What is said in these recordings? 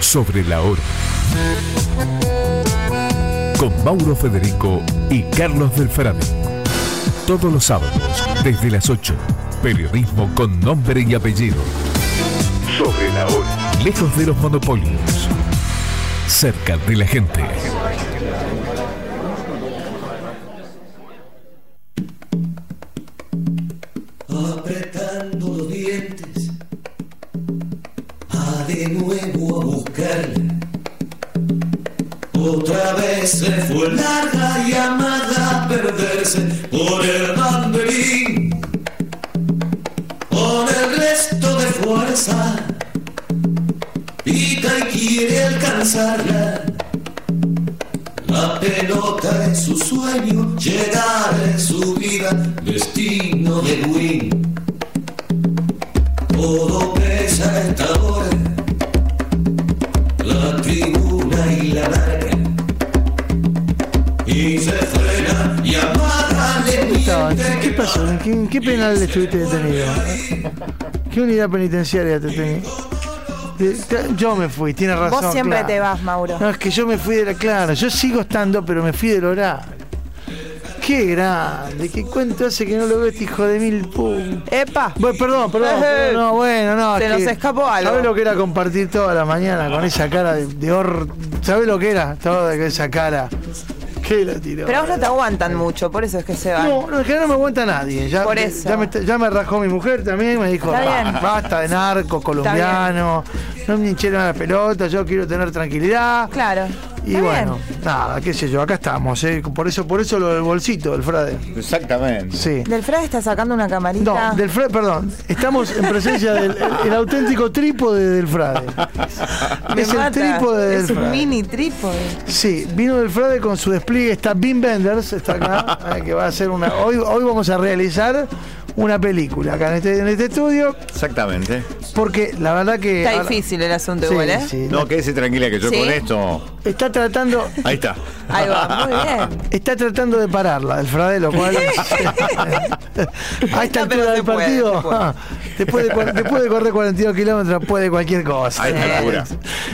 Sobre la hora. Con Mauro Federico y Carlos del. Todos los sábados, desde las 8. Periodismo con nombre y apellido. Sobre la hora. Lejos de los monopolios. Cerca de la gente. ¿Qué unidad penitenciaria te tenía? Te- te- Yo me fui, tiene razón. Vos siempre claro. te vas, Mauro. No, es que yo me fui de la. Claro, yo sigo estando, pero me fui del horario. Qué grande, qué cuento hace que no lo veo este hijo de mil pum. ¡Epa! Bueno, perdón, perdón, no, bueno, no. se es nos que- escapó algo. ¿Sabés lo que era compartir toda la mañana con esa cara de, de hor... ¿Sabés lo que era? Toda esa cara. ¿Qué la tiró? Pero a vos no te aguantan mucho, por eso es que se van. No, no, es que no me aguanta nadie. Ya, Por eso. Ya me, ya me rajó mi mujer también, me dijo, Está "Ba- bien. basta de narco, colombiano, no me hincharon a la pelota, yo quiero tener tranquilidad. Claro. Y Está bueno, bien. nada, qué sé yo, acá estamos, ¿eh? por eso por eso lo del bolsito del frade. Exactamente. Sí. Del Fred está sacando una camarita. No, del frade, perdón, estamos en presencia del el, el auténtico trípode del frade. Me es el trípode del Es un frade. mini trípode. Sí, vino del Frade con su despliegue, está Bim Benders, está acá, eh, que va a hacer una. Hoy, hoy vamos a realizar una película acá en este, en este estudio, Exactamente. porque la verdad que. Está ahora- difícil el asunto Sí, igual, ¿eh? sí, No, quédese tranquila que yo ¿Sí? con esto. Está tratando. Ahí está. Ahí va, muy bien. Está tratando de pararla, el Frade, lo cual. a esta No, pero altura se del puede, partido, se puede. Después, de, cua- después de correr 42 kilómetros, puede cualquier cosa. A esta altura.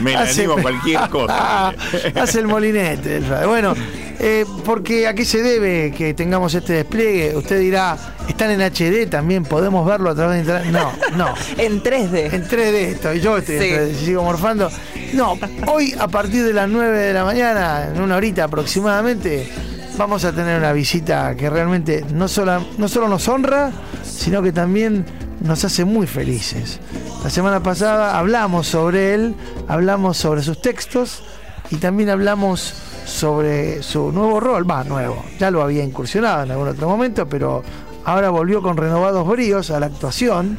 Me la Hace- animo a cualquier cosa. Hace el molinete. Bueno, eh, porque a qué se debe que tengamos este despliegue. Usted dirá, están en HD también, podemos verlo a través de internet. No, no. En 3D. En 3D estoy, yo estoy Sí. en 3D, sigo morfando. No, hoy a partir de las 9 de la mañana, en una horita aproximadamente, vamos a tener una visita que realmente no solo, no solo nos honra, sino que también nos hace muy felices. La semana pasada hablamos sobre él, hablamos sobre sus textos y también hablamos sobre su nuevo rol, va, nuevo, ya lo había incursionado en algún otro momento, pero ahora volvió con renovados bríos a la actuación.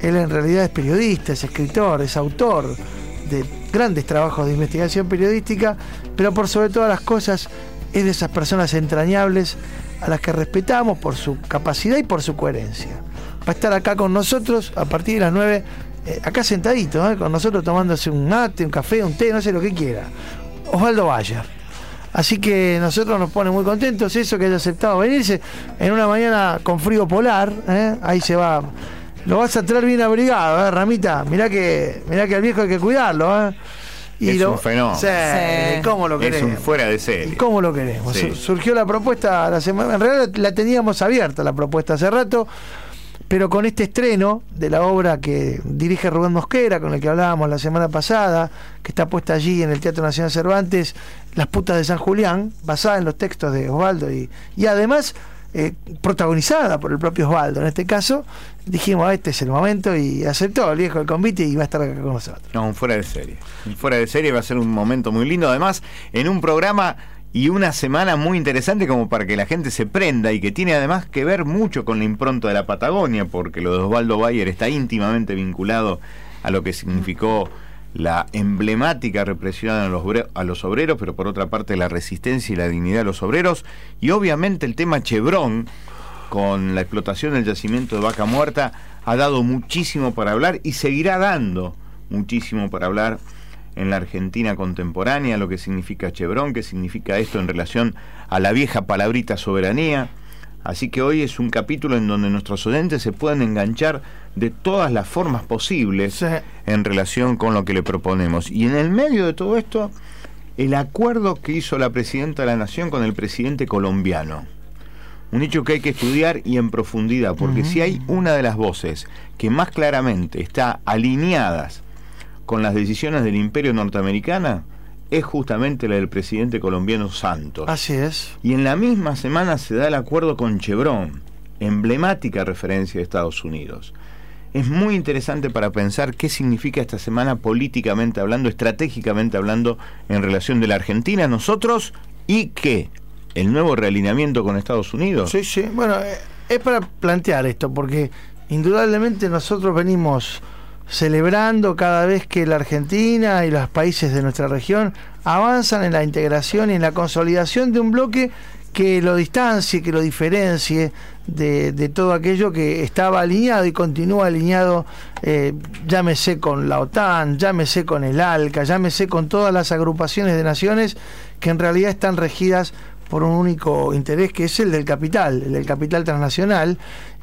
Él en realidad es periodista, es escritor, es autor de grandes trabajos de investigación periodística, pero por sobre todas las cosas es de esas personas entrañables a las que respetamos por su capacidad y por su coherencia. Va a estar acá con nosotros a partir de las 9, eh, acá sentadito, eh, con nosotros tomándose un mate, un café, un té, no sé lo que quiera. Osvaldo Bayer. Así que nosotros nos pone muy contentos eso que haya aceptado venirse en una mañana con frío polar. ¿eh? Ahí se va. Lo vas a traer bien abrigado, ¿eh, Ramita? Mirá que, mirá que al viejo hay que cuidarlo. ¿eh? Es un fenómeno. Sí, Sí. ¿Cómo lo Es queremos? un fuera de ¿Y serie. cómo lo queremos? Sí. Surgió la propuesta la semana. En realidad la teníamos abierta la propuesta hace rato, pero con este estreno de la obra que dirige Rubén Mosquera, con el que hablábamos la semana pasada, que está puesta allí en el Teatro Nacional Cervantes, Las putas de San Julián, basada en los textos de Osvaldo y, y además eh, protagonizada por el propio Osvaldo en este caso, dijimos, "Ah, este es el momento y aceptó el viejo el convite y va a estar acá con nosotros. No, fuera de serie. Fuera de serie va a ser un momento muy lindo. Además, en un programa y una semana muy interesante como para que la gente se prenda y que tiene además que ver mucho con la impronta de la Patagonia, porque lo de Osvaldo Bayer está íntimamente vinculado a lo que significó la emblemática represión a los, a los obreros, pero por otra parte la resistencia y la dignidad de los obreros, y obviamente el tema Chevron, con la explotación del yacimiento de vaca muerta, ha dado muchísimo para hablar y seguirá dando muchísimo para hablar en la Argentina contemporánea, lo que significa Chevron, qué significa esto en relación a la vieja palabrita soberanía. Así que hoy es un capítulo en donde nuestros oyentes se pueden enganchar de todas las formas posibles Sí. en relación con lo que le proponemos. Y en el medio de todo esto, el acuerdo que hizo la presidenta de la Nación con el presidente colombiano. Un hecho que hay que estudiar y en profundidad, porque si hay una de las voces que más claramente está alineadas con las decisiones del imperio norteamericana, es justamente la del presidente colombiano Santos. Así es. Y en la misma semana se da el acuerdo con Chevron, emblemática referencia de Estados Unidos. Es muy interesante para pensar qué significa esta semana políticamente hablando, estratégicamente hablando, en relación de la Argentina, a nosotros, y que el nuevo realineamiento con Estados Unidos. Sí, sí. Bueno, eh, es para plantear esto, porque indudablemente nosotros venimos celebrando cada vez que la Argentina y los países de nuestra región avanzan en la integración y en la consolidación de un bloque que lo distancie, que lo diferencie de, todo aquello que estaba alineado y continúa alineado, eh, llámese con la OTAN, llámese con el ALCA, llámese con todas las agrupaciones de naciones que en realidad están regidas por un único interés que es el del capital, el del capital transnacional.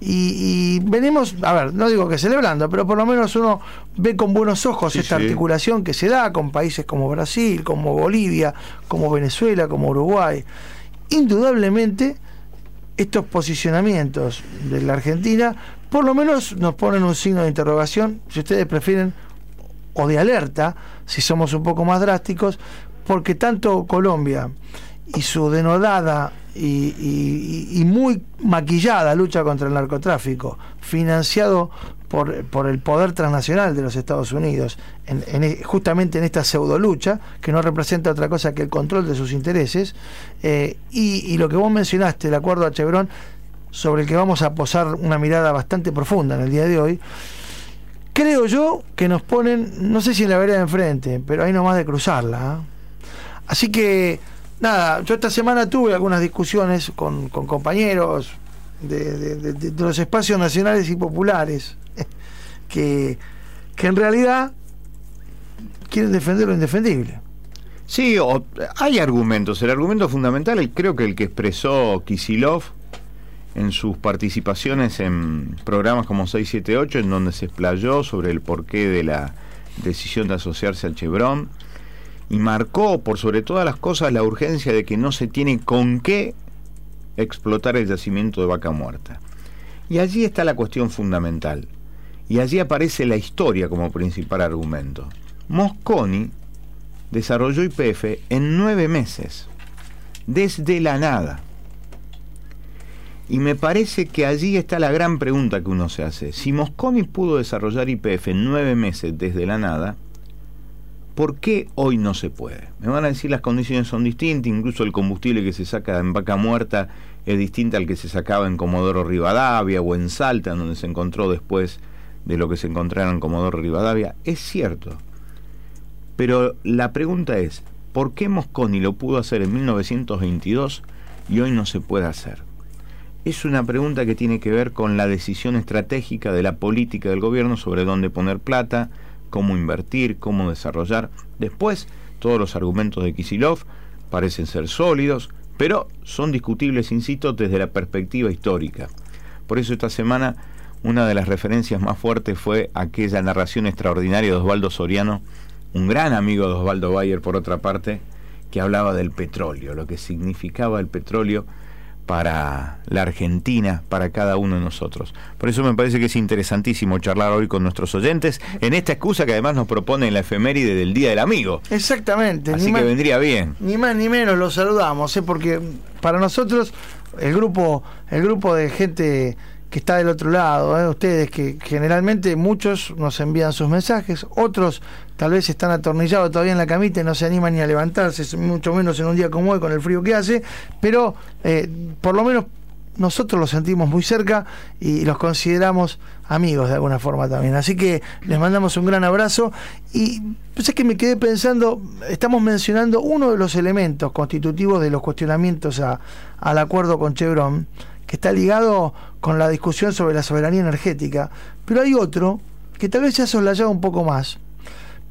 Y, y venimos, a ver, no digo que celebrando, pero por lo menos uno ve con buenos ojos Sí, esta sí. articulación que se da con países como Brasil, como Bolivia, como Venezuela, como Uruguay. Indudablemente, estos posicionamientos de la Argentina por lo menos nos ponen un signo de interrogación, si ustedes prefieren, o de alerta, si somos un poco más drásticos, porque tanto Colombia y su denodada y, muy maquillada lucha contra el narcotráfico, financiado por, por el poder transnacional de los Estados Unidos, en- en e- justamente en esta pseudo lucha, que no representa otra cosa que el control de sus intereses, eh, y, lo que vos mencionaste, el acuerdo a Chevron, sobre el que vamos a posar una mirada bastante profunda en el día de hoy, creo yo que nos ponen, no sé si en la vereda de enfrente, pero ahí nomás de cruzarla. ¿ah? Así que, nada, yo esta semana tuve algunas discusiones con, compañeros de, los espacios nacionales y populares que, que en realidad quieren defender lo indefendible. Sí, o- hay argumentos. El argumento fundamental, creo que el que expresó Kisilov en sus participaciones en programas como 678, en donde se explayó sobre el porqué de la decisión de asociarse al Chevron, y marcó por sobre todas las cosas la urgencia de que no se tiene con qué explotar el yacimiento de vaca muerta. Y allí está la cuestión fundamental. Y allí aparece la historia como principal argumento. Mosconi desarrolló YPF en nueve meses, desde la nada. Y me parece que allí está la gran pregunta que uno se hace. Si Mosconi pudo desarrollar YPF en nueve meses desde la nada, ¿por qué hoy no se puede? Me van a decir las condiciones son distintas, incluso el combustible que se saca en vaca muerta es distinto al que se sacaba en Comodoro Rivadavia o en Salta, donde se encontró después de lo que se encontraron en Comodoro Rivadavia. Es cierto. Pero la pregunta es, ¿por qué Mosconi lo pudo hacer en 1922 y hoy no se puede hacer? Es una pregunta que tiene que ver con la decisión estratégica de la política del gobierno sobre dónde poner plata, cómo invertir, cómo desarrollar. Después, todos los argumentos de Kisilov parecen ser sólidos, pero son discutibles, insisto, desde la perspectiva histórica. Por eso esta semana una de las referencias más fuertes fue aquella narración extraordinaria de Osvaldo Soriano, un gran amigo de Osvaldo Bayer por otra parte, que hablaba del petróleo, lo que significaba el petróleo para la Argentina, para cada uno de nosotros. Por eso me parece que es interesantísimo charlar hoy con nuestros oyentes en esta excusa que además nos propone la efeméride del Día del Amigo. Exactamente. Así ni que más- vendría bien. Ni más ni menos los saludamos, ¿eh? porque para nosotros el grupo, el grupo de gente que está del otro lado, ¿eh? ustedes que generalmente muchos nos envían sus mensajes, otros tal vez están atornillados todavía en la camita y no se animan ni a levantarse, mucho menos en un día como hoy con el frío que hace, pero eh, por lo menos nosotros los sentimos muy cerca y los consideramos amigos de alguna forma también. Así que les mandamos un gran abrazo y pues es que me quedé pensando, estamos mencionando uno de los elementos constitutivos de los cuestionamientos a- al acuerdo con Chevron, que está ligado con la discusión sobre la soberanía energética, pero hay otro que tal vez se ha soslayado un poco más,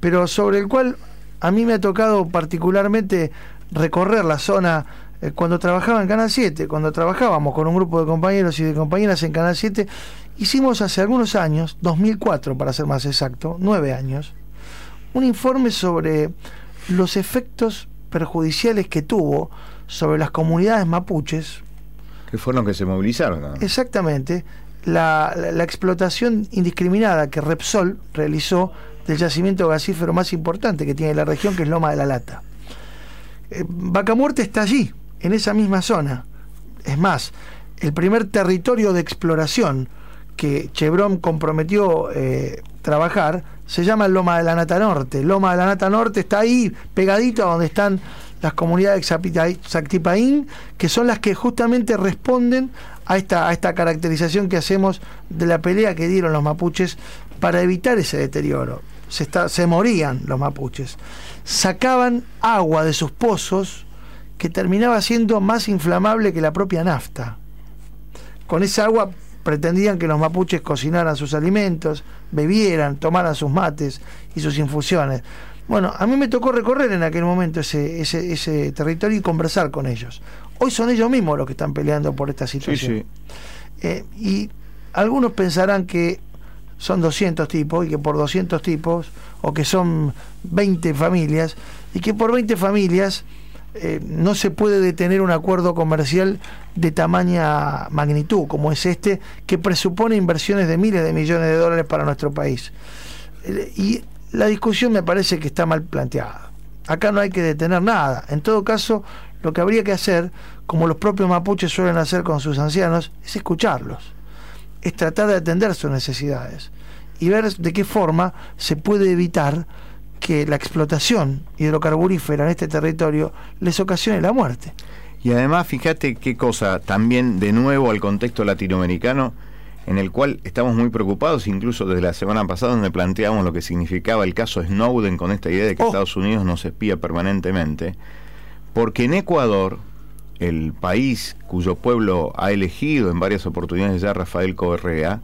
pero sobre el cual a mí me ha tocado particularmente recorrer la zona eh, cuando trabajaba en Canal 7, cuando trabajábamos con un grupo de compañeros y de compañeras en Canal 7, hicimos hace algunos años, 2004 para ser más exacto, nueve años, un informe sobre los efectos perjudiciales que tuvo sobre las comunidades mapuches, Que fueron los que se movilizaron. ¿no? exactamente, la, explotación indiscriminada que Repsol realizó del yacimiento gasífero más importante que tiene la región, que es Loma de la Lata. Eh, Vaca Muerta está allí, en esa misma zona. Es más, el primer territorio de exploración que Chevron comprometió eh, trabajar se llama Loma de la Nata Norte. Loma de la Nata Norte está ahí, pegadito a donde están las comunidades Xactipaín, que son las que justamente responden a esta, a esta caracterización que hacemos de la pelea que dieron los mapuches para evitar ese deterioro. Se, está- se morían los mapuches. Sacaban agua de sus pozos que terminaba siendo más inflamable que la propia nafta. Con esa agua pretendían que los mapuches cocinaran sus alimentos, bebieran, tomaran sus mates y sus infusiones. Bueno, a mí me tocó recorrer en aquel momento ese, ese, ese territorio y conversar con ellos. Hoy son ellos mismos los que están peleando por esta Sí, situación. sí. Eh, y algunos pensarán que son 200 tipos y que por 200 tipos, o que son 20 familias, y que por 20 familias eh, no se puede detener un acuerdo comercial de tamaña magnitud como es este, que presupone inversiones de miles de millones de dólares para nuestro país. Eh, y la discusión me parece que está mal planteada. Acá no hay que detener nada. En todo caso, lo que habría que hacer, como los propios mapuches suelen hacer con sus ancianos, es escucharlos. Es tratar de atender sus necesidades y ver de qué forma se puede evitar que la explotación hidrocarburífera en este territorio les ocasione la muerte. Y además, fíjate qué cosa, también de nuevo al contexto latinoamericano, en el cual estamos muy preocupados, incluso desde la semana pasada, donde planteamos lo que significaba el caso Snowden con esta idea de que Oh. Estados Unidos nos espía permanentemente, porque en Ecuador, el país cuyo pueblo ha elegido en varias oportunidades ya Rafael Correa,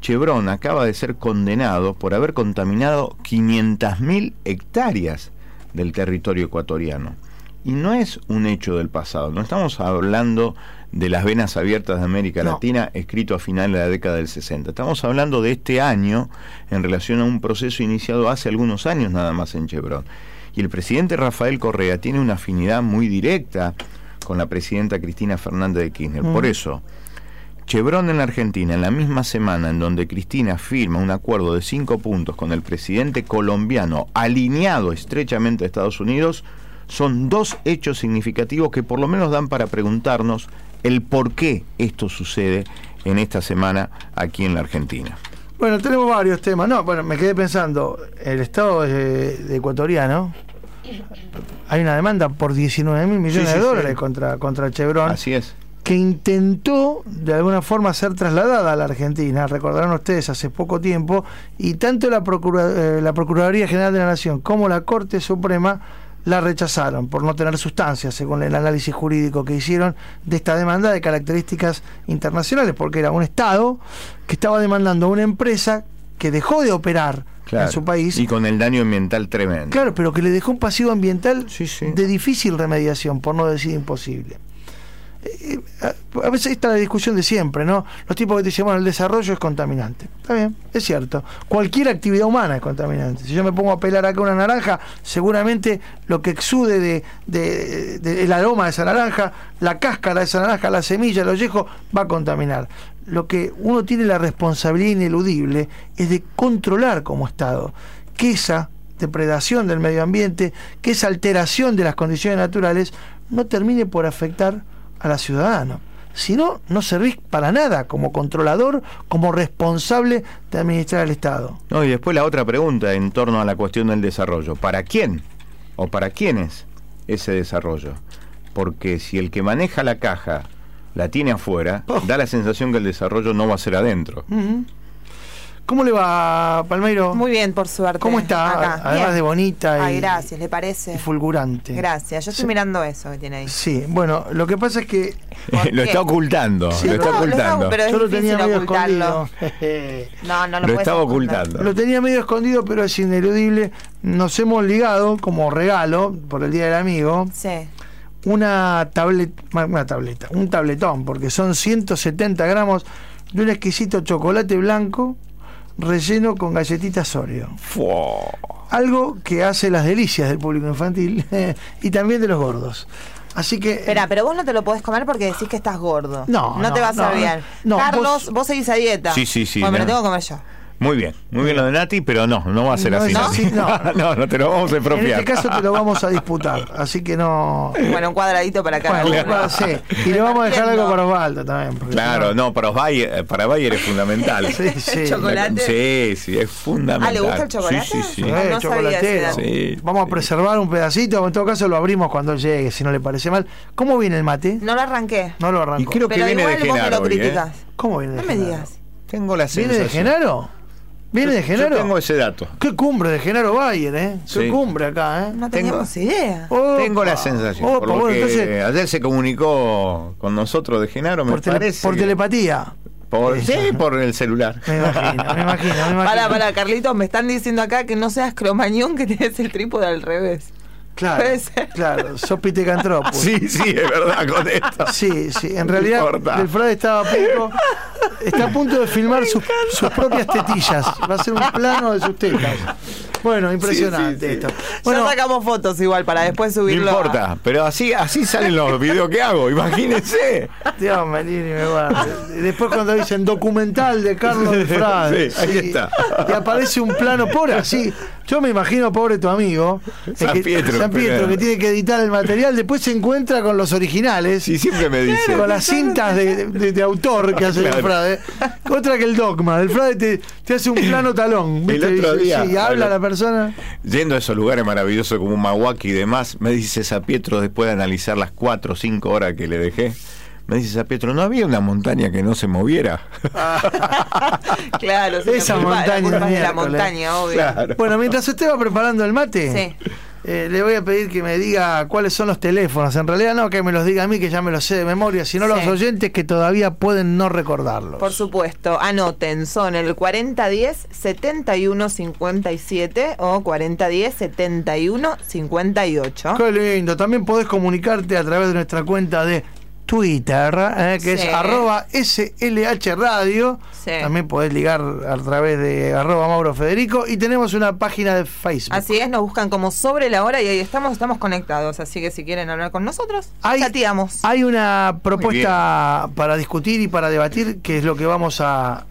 Chevron acaba de ser condenado por haber contaminado 500.000 hectáreas del territorio ecuatoriano. Y no es un hecho del pasado, no estamos hablando de las venas abiertas de América No. Latina escrito a finales de la década del 60. Estamos hablando de este año en relación a un proceso iniciado hace algunos años nada más en Chevron. Y el presidente Rafael Correa tiene una afinidad muy directa con la presidenta Cristina Fernández de Kirchner. Mm. Por eso, Chevron en la Argentina, en la misma semana en donde Cristina firma un acuerdo de cinco puntos con el presidente colombiano, alineado estrechamente a Estados Unidos, son dos hechos significativos que por lo menos dan para preguntarnos el por qué esto sucede en esta semana aquí en la Argentina. Bueno, tenemos varios temas. No, bueno, me quedé pensando, el Estado de, de ecuatoriano, hay una demanda por 19 mil millones Sí, sí, de dólares sí. contra, contra Chevron. Así es. que intentó de alguna forma ser trasladada a la Argentina, recordarán ustedes hace poco tiempo, y tanto la, Procura- eh, la Procuraduría General de la Nación como la Corte Suprema la rechazaron por no tener sustancia, según el análisis jurídico que hicieron de esta demanda de características internacionales, porque era un Estado que estaba demandando a una empresa que dejó de operar Claro. en su país. Y con el daño ambiental tremendo. Claro, pero que le dejó un pasivo ambiental Sí, sí. de difícil remediación, por no decir imposible. Eh, a a veces está la discusión de siempre, ¿no? Los tipos que dicen, bueno, el desarrollo es contaminante. Está bien, es cierto. Cualquier actividad humana es contaminante. Si yo me pongo a pelar acá una naranja, seguramente lo que exude de, de- de- el aroma de esa naranja, la cáscara de esa naranja, la semilla, el ollejo, va a contaminar. Lo que uno tiene la responsabilidad ineludible es de controlar como Estado que esa depredación del medio ambiente, que esa alteración de las condiciones naturales no termine por afectar a la ciudadana. Si no, no servís para nada como controlador, como responsable de administrar el Estado. No, y después la otra pregunta en torno a la cuestión del desarrollo. ¿Para quién o para quiénes ese desarrollo? Porque si el que maneja la caja la tiene afuera, Oh. da la sensación que el desarrollo no va a ser adentro. ¿Cómo le va, Palmeiro? Muy bien, por suerte. ¿Cómo está? Acá. Además Bien. de bonita y, Ay, gracias, ¿le y parece? fulgurante. Gracias, yo estoy Sí. mirando eso que tiene ahí. Sí, bueno, lo que pasa es que ¿Por lo está ocultando, Sí, lo no, está lo ocultando. pero es yo lo tenía medio ocultarlo. escondido. No, no lo, Lo puedes estaba ocultar. ocultando. Lo tenía medio escondido, pero es ineludible. Nos hemos ligado como regalo por el Día del Amigo Sí. una tableta, una tableta, un tabletón, porque son 170 gramos de un exquisito chocolate blanco relleno con galletitas Oreo. Fua. Algo que hace las delicias del público infantil y también de los gordos. Así que. Espera, pero vos no te lo podés comer porque decís que estás gordo. No, No te no, va a bien. no, Carlos, vos- vos... seguís a dieta. Sí, sí, sí, Bueno, me lo tengo que comer yo. Muy bien, muy bien lo de Nati, pero no, no va a ser No así. Nati. así, no. no, no te lo vamos a En expropiar. este caso te lo vamos a disputar, así que no. Bueno, un cuadradito para cada Bueno, uno. sí. Y le vamos a dejar algo para Osvaldo también. Claro, no- no, para Bayer, para Bayer es fundamental. Sí, sí. El chocolate. Sí, sí, es fundamental. Ah, ¿le gusta el chocolate? Sí, sí, sí. Eh, no chocolatero. Sí. Vamos a preservar un pedacito, en todo caso lo abrimos cuando llegue, si no le parece mal. ¿Cómo viene el mate? No lo arranqué. No lo Y arranco. creo que pero viene igual de vos me Genaro lo hoy, ¿eh? criticás. ¿Cómo viene de No me digas. Tengo la ¿Viene sensación. de Genaro? ¿Viene de Yo Genaro? tengo ese dato. Qué cumbre de Genaro Bayer, ¿eh? Qué Sí. cumbre acá, ¿eh? No Tengo- teníamos idea. Opa. Tengo la sensación. Opa, por lo bueno, que entonces, ayer se comunicó con nosotros de Genaro, me por, tele- parece. por que- telepatía. por- sí, por el celular. Me imagino, me imagino, me imagino. Para, para, Carlitos, me están diciendo acá que no seas cromañón, que tienes el trípode al revés. Claro, Puede ser. claro. Sí, sí, es verdad con esto. Sí, sí, en No realidad importa. el Frade estaba a punto, está a punto de filmar sus, sus propias tetillas. Va a ser un plano de sus tetas. Bueno, impresionante Sí, sí, sí. esto. Bueno, ya sacamos fotos igual para después No subirlo. a- importa, pero así, así salen los videos que hago, imagínense. Dios me libre y me guarde. Y Después cuando dicen documental de Carlos de Frade. Sí, ahí está. Y aparece un plano pobre así. Yo me imagino, pobre tu amigo, es San que- Pietro, San Pietro, pero- que tiene que editar el material, después se encuentra con los originales. Sí, siempre me dice. con las cintas de, de- de autor que hace el Claro. Frade. Otra que el dogma. El Frade te, te hace un plano talón. ¿viste? El otro Y- día- sí, habla la persona. Yendo a esos lugares maravillosos como Mawaki y demás, me dice Pietro, después de analizar las 4 o 5 horas que le dejé, me dice Pietro, ¿no había una montaña que no se moviera? Claro, Esa montaña la culpa es de la miércoles. montaña, obvio. Claro. Bueno, mientras usted va preparando el mate, Sí. Eh, le voy a pedir que me diga cuáles son los teléfonos. En realidad no que me los diga a mí, que ya me los sé de memoria, sino Sí. los oyentes que todavía pueden no recordarlos. Por supuesto, anoten, son el 4010-7157 o 4010-7158. Qué lindo. También podés comunicarte a través de nuestra cuenta de Twitter, eh, que Sí. es arroba SLH Radio. Sí. También podés ligar a través de arroba Mauro Federico. Y tenemos una página de Facebook. Así es, nos buscan como sobre la hora y ahí estamos, estamos conectados. Así que si quieren hablar con nosotros, Hay, chateamos. hay una propuesta para discutir y para debatir, que es lo que vamos a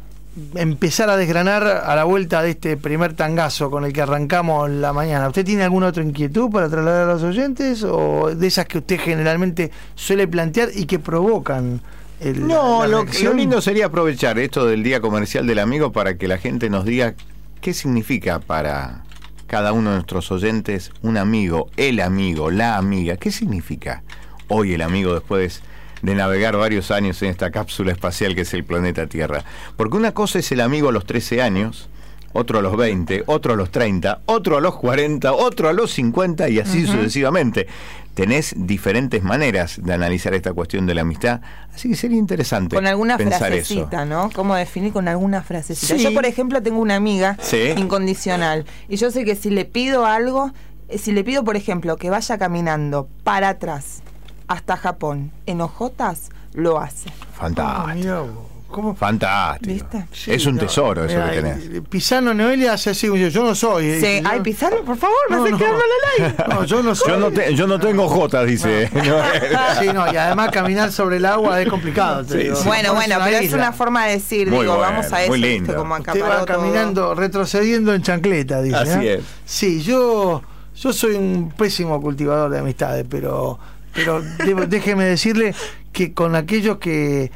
empezar a desgranar a la vuelta de este primer tangazo con el que arrancamos la mañana. ¿Usted tiene alguna otra inquietud para trasladar a los oyentes o de esas que usted generalmente suele plantear y que provocan el, No, la lo, lindo sería aprovechar esto del Día Comercial del Amigo para que la gente nos diga qué significa para cada uno de nuestros oyentes un amigo, el amigo, la amiga. ¿Qué significa hoy el amigo después de navegar varios años en esta cápsula espacial que es el planeta Tierra? Porque una cosa es el amigo a los 13 años, otro a los 20, otro a los 30, otro a los 40, otro a los 50 y así sucesivamente. Tenés diferentes maneras de analizar esta cuestión de la amistad, así que sería interesante Con alguna pensar frasecita, eso. ¿no? ¿Cómo definir con alguna frasecita? Sí. Yo, por ejemplo, tengo una amiga Sí. incondicional. Y yo sé que si le pido algo, eh, si le pido, por ejemplo, que vaya caminando para atrás hasta Japón en hojotas, lo hace. Ah, Fantástico. ¿cómo? Fantástico. ¿Viste? Sí, es un no, tesoro eso que tenés. Pisano Noelia hace así, yo, yo no soy. eh, Sí. Ay, Pizarro, por favor, me No, hace no. al aire. No, yo no soy. Yo no, te- yo no tengo jotas, dice. Sí, no, y además caminar sobre el agua es complicado. Sí. Bueno, bueno, pero es isla. una forma de decir, Muy digo, bueno, vamos a eso, muy ¿viste? lindo. como Usted acaparó va todo. caminando, retrocediendo en chancleta, dice. Así ¿eh? es. Sí, yo, yo soy un pésimo cultivador de amistades, pero, pero déjeme decirle que con aquellos que,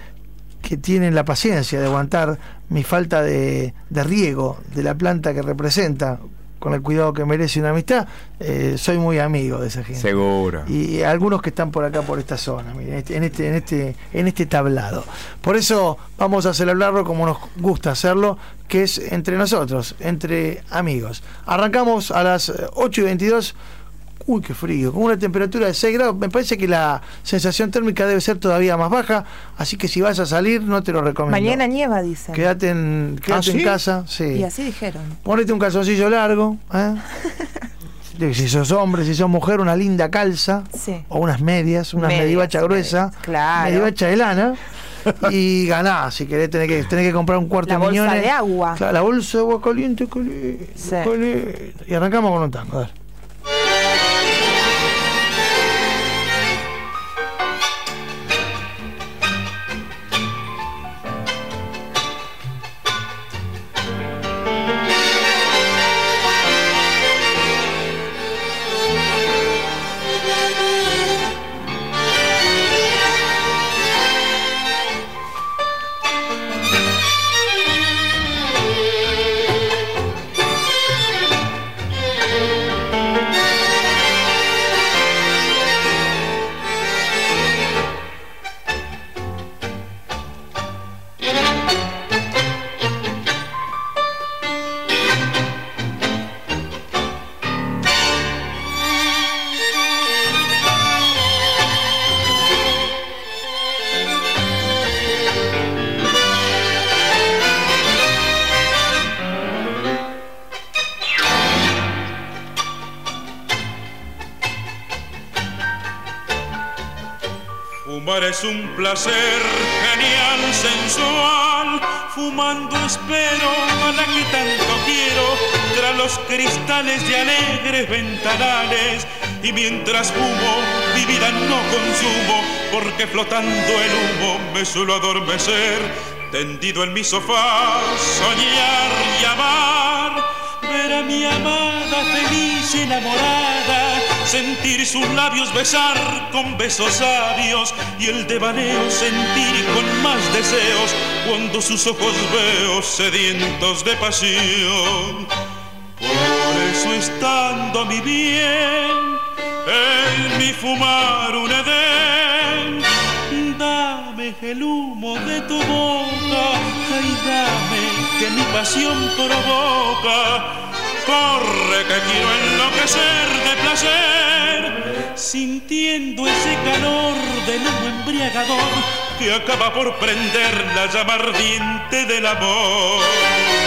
que tienen la paciencia de aguantar mi falta de, de riego de la planta que representa, con el cuidado que merece una amistad, eh, soy muy amigo de esa gente. Seguro. y algunos que están por acá por esta zona mire, este- en este en este en este tablado por eso vamos a celebrarlo como nos gusta hacerlo que es entre nosotros entre amigos arrancamos a las eh, 8 y 22 Uy, qué frío, con una temperatura de 6 grados. Me parece que la sensación térmica debe ser todavía más baja, así que si vas a salir, no te lo recomiendo. Mañana nieva, dicen. Quédate en, quédate ¿Ah, en casa, sí. Y así dijeron. Ponete un calzoncillo largo, ¿eh? Si sos hombre, si sos mujer, una linda calza. Sí. O unas medias, una Medias, medivacha gruesa. medias, claro. Medivacha de lana. y ganás, si querés, tenés que, tenés que comprar un cuarto La de bolsa millones. de agua. La bolsa de agua caliente, caliente, Sí. caliente. Y arrancamos con un tango, a ver. Placer genial, sensual. Fumando espero a la que tanto quiero, tras los cristales de alegres ventanales. Y mientras fumo, mi vida no consumo, porque flotando el humo me suelo adormecer. Tendido en mi sofá, soñar y amar, ver a mi amada feliz enamorada, sentir sus labios besar con besos sabios y el devaneo sentir con más deseos cuando sus ojos veo sedientos de pasión. Por eso estando mi bien, en mi fumar un edén, dame el humo de tu boca, ay dame que mi pasión provoca. Corre que quiero enloquecer de placer, sintiendo ese calor del humo embriagador que acaba por prender la llama ardiente del amor.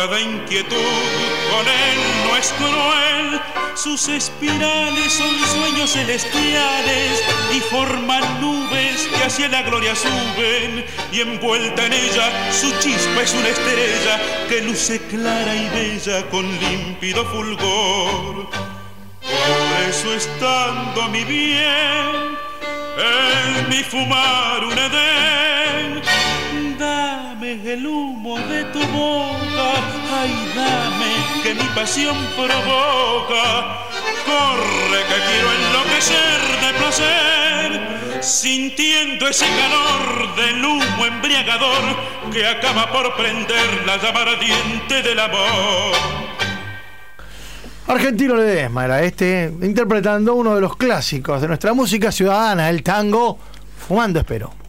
De inquietud con él no es cruel, sus espirales son sueños celestiales y forman nubes que hacia la gloria suben y envuelta en ella su chispa es una estrella que luce clara y bella con límpido fulgor. Por eso estando mi bien, en mi fumar un edén, dame el humo de tu boca, ay dame que mi pasión provoca. Corre que quiero enloquecer de placer, sintiendo ese calor del humo embriagador que acaba por prender la llama ardiente del amor. Argentino Ledesma era este, interpretando uno de los clásicos de nuestra música ciudadana, el tango, Fumando Espero.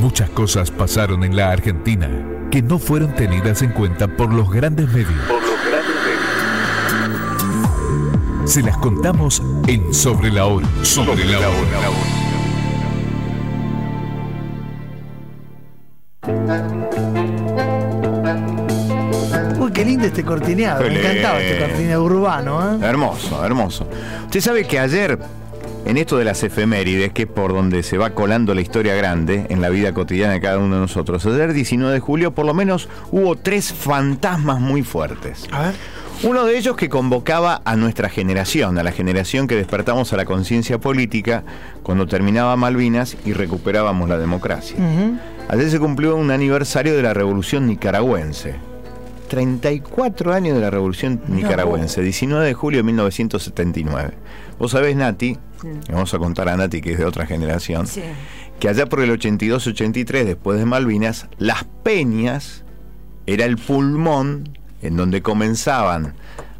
Muchas cosas pasaron en la Argentina que no fueron tenidas en cuenta por los grandes medios. Se las contamos en Sobre la Hora. Sobre la Hora. Uy, qué lindo este cortineado. Me encantaba este cortineado urbano, ¿eh? Hermoso, hermoso. Usted sabe que ayer, en esto de las efemérides, que es por donde se va colando la historia grande en la vida cotidiana de cada uno de nosotros, ayer 19 de julio por lo menos hubo tres fantasmas muy fuertes. A ver. Uno de ellos que convocaba a nuestra generación, a la generación que despertamos a la conciencia política cuando terminaba Malvinas y recuperábamos la democracia. Ujú. Ayer se cumplió un aniversario de la revolución nicaragüense. 34 años de la revolución nicaragüense, 19 de julio de 1979. Vos sabés, Nati, vamos a contar a Nati que es de otra generación, Sí. que allá por el 82-83, después de Malvinas, Las Peñas era el pulmón en donde comenzaban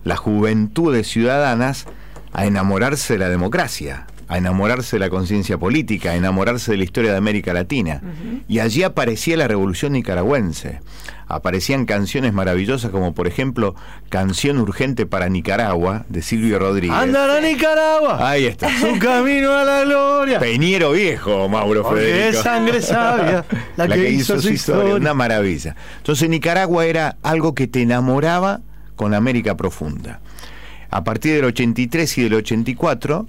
las juventudes ciudadanas a enamorarse de la democracia. a enamorarse de la conciencia política, a enamorarse de la historia de América Latina. Y allí aparecía la revolución nicaragüense. Aparecían canciones maravillosas como por ejemplo Canción Urgente para Nicaragua de Silvio Rodríguez. ¡Anda a Nicaragua! Ahí está. Su camino a la gloria. Peñero viejo, Mauro Porque Federico. es sangre sabia la, que, hizo, su historia. Una maravilla. Entonces Nicaragua era algo que te enamoraba con América profunda. A partir del 83 y del 84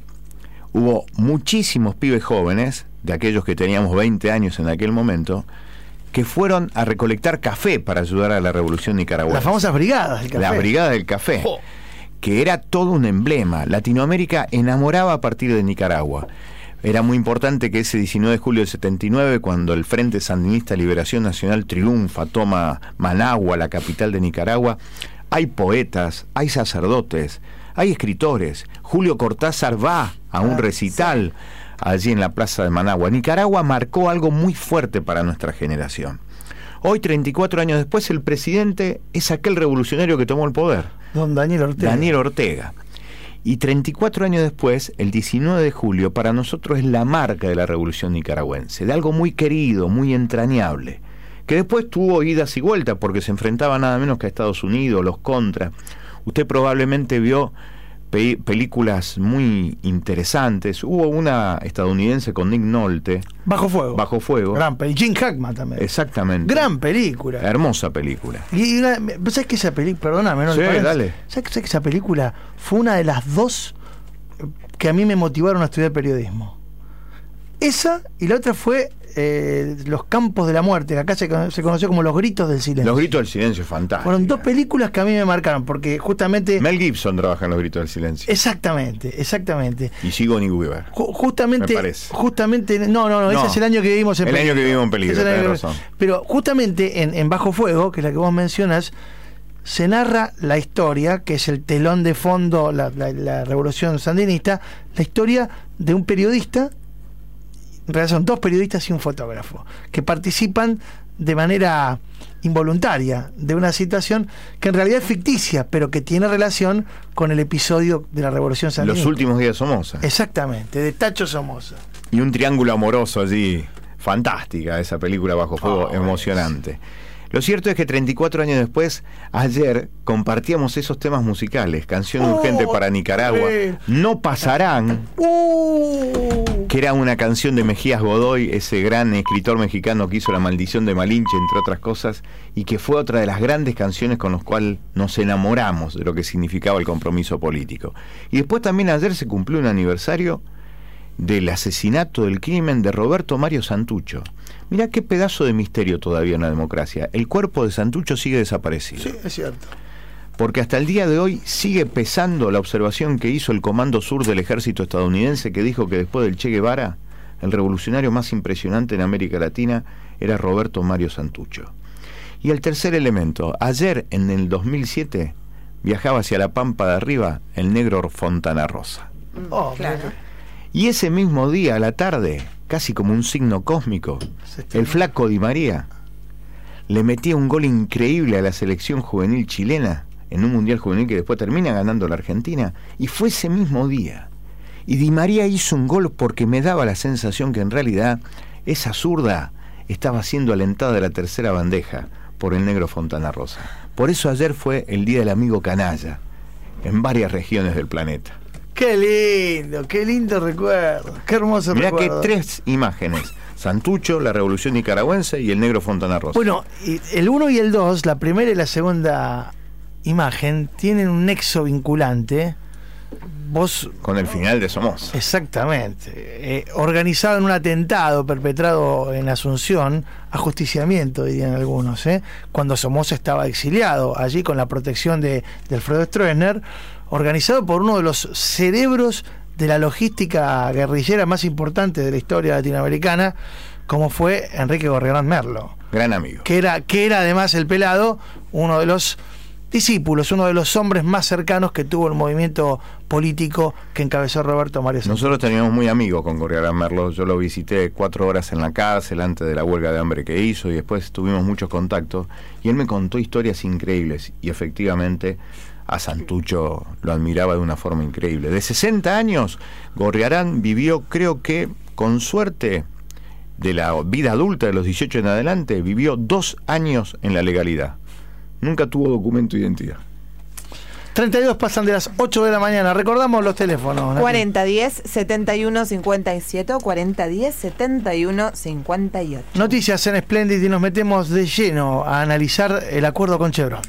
hubo muchísimos pibes jóvenes, de aquellos que teníamos 20 años en aquel momento, que fueron a recolectar café para ayudar a la revolución nicaragüense. Las famosas brigadas del café. La Brigada del Café, Jo. que era todo un emblema. Latinoamérica enamoraba a partir de Nicaragua. Era muy importante que ese 19 de julio del 79, cuando el Frente Sandinista Liberación Nacional triunfa, toma Managua, la capital de Nicaragua, hay poetas, hay sacerdotes, hay escritores. Julio Cortázar va a un recital allí en la plaza de Managua. Nicaragua marcó algo muy fuerte para nuestra generación. Hoy, 34 años después, el presidente es aquel revolucionario que tomó el poder, Don Daniel Ortega. Daniel Ortega. Y 34 años después, el 19 de julio, para nosotros es la marca de la revolución nicaragüense, de algo muy querido, muy entrañable, que después tuvo idas y vueltas porque se enfrentaba nada menos que a Estados Unidos, los contras. Usted probablemente vio pe- películas muy interesantes. Hubo una estadounidense con Nick Nolte, Bajo fuego. Bajo Fuego. Gran película. Jim Hackman también. Exactamente. Gran película. Hermosa película. Y una, ¿vos ¿Sabés que esa película, perdóname, no Sí, dale. ¿Sabés que, esa película fue una de las dos que a mí me motivaron a estudiar periodismo? Esa y la otra fue eh, Los Campos de la Muerte, que acá se, cono- se conoció como Los Gritos del Silencio. Los gritos del silencio, fantástico. Fueron dos películas que a mí me marcaron, porque justamente... Mel Gibson trabaja en Los gritos del silencio. Exactamente, exactamente. Y Sigourney Weaver. Ju- justamente, Me parece. justamente, no, no, no, ese es el año que vivimos en El año que vivimos en peligro, el tenés que- razón. Pero justamente en, en Bajo Fuego, que es la que vos mencionas, se narra la historia, que es el telón de fondo, la, la- la revolución sandinista, la historia de un periodista, en realidad son dos periodistas y un fotógrafo, que participan de manera involuntaria de una situación que en realidad es ficticia, pero que tiene relación con el episodio de la revolución sandinista. Los últimos días de Somoza. Exactamente, de Tacho Somoza. Y un triángulo amoroso allí. Fantástica esa película Bajo Fuego, Oh, emocionante. Lo cierto es que 34 años después, ayer compartíamos esos temas musicales. Canción Oh, urgente para Nicaragua. No pasarán. ¡Uh! que era una canción de Mejías Godoy, ese gran escritor mexicano que hizo La maldición de Malinche, entre otras cosas, y que fue otra de las grandes canciones con las cuales nos enamoramos de lo que significaba el compromiso político. Y después también ayer se cumplió un aniversario del asesinato, del crimen de Roberto Mario Santucho. Mirá qué pedazo de misterio todavía en la democracia. El cuerpo de Santucho sigue desaparecido Sí, es cierto. porque hasta el día de hoy sigue pesando la observación que hizo el Comando Sur del ejército estadounidense que dijo que después del Che Guevara, el revolucionario más impresionante en América Latina era Roberto Mario Santucho. Y el tercer elemento, ayer en el 2007 viajaba hacia la Pampa de Arriba el negro Fontana Rosa. Oh, Claro. Y ese mismo día, a la tarde, casi como un signo cósmico, el flaco Di María le metía un gol increíble a la selección juvenil chilena en un mundial juvenil que después termina ganando la Argentina. Y fue ese mismo día. Y Di María hizo un gol porque me daba la sensación que en realidad esa zurda estaba siendo alentada de la tercera bandeja por el negro Fontana Rosa. Por eso ayer fue el Día del Amigo Canalla en varias regiones del planeta. Qué lindo, qué lindo recuerdo. Qué hermoso Mirá que recuerdo. tres imágenes. Santucho, la Revolución Nicaragüense y el negro Fontana Rosa. Bueno, el 1 y el 2, la primera y la segunda imagen, tienen un nexo vinculante. Vos con el final de Somoza. Exactamente. Eh, organizado en un atentado perpetrado en Asunción, ajusticiamiento dirían algunos, ¿eh? cuando Somoza estaba exiliado, allí con la protección de, de Alfredo Stroessner, organizado por uno de los cerebros de la logística guerrillera más importante de la historia latinoamericana, como fue Enrique Gorriarán Merlo, Gran amigo. que era, que era además el pelado, uno de los discípulos, uno de los hombres más cercanos que tuvo el movimiento político que encabezó Roberto Mario Santos. Nosotros teníamos muy amigos con Gorriarán Merlo. Yo lo visité cuatro horas en la cárcel antes de la huelga de hambre que hizo y después tuvimos muchos contactos. Y él me contó historias increíbles. Y efectivamente, a Santucho lo admiraba de una forma increíble. De 60 años, Gorriarán vivió, creo que con suerte, de la vida adulta de los 18 en adelante, vivió dos años en la legalidad. Nunca tuvo documento de identidad. 32 pasan de las 8 de la mañana. Recordamos los teléfonos. Nati. 4010 71 57 o 4010 71 58. Noticias en Splendid y nos metemos de lleno a analizar el acuerdo con Chevron.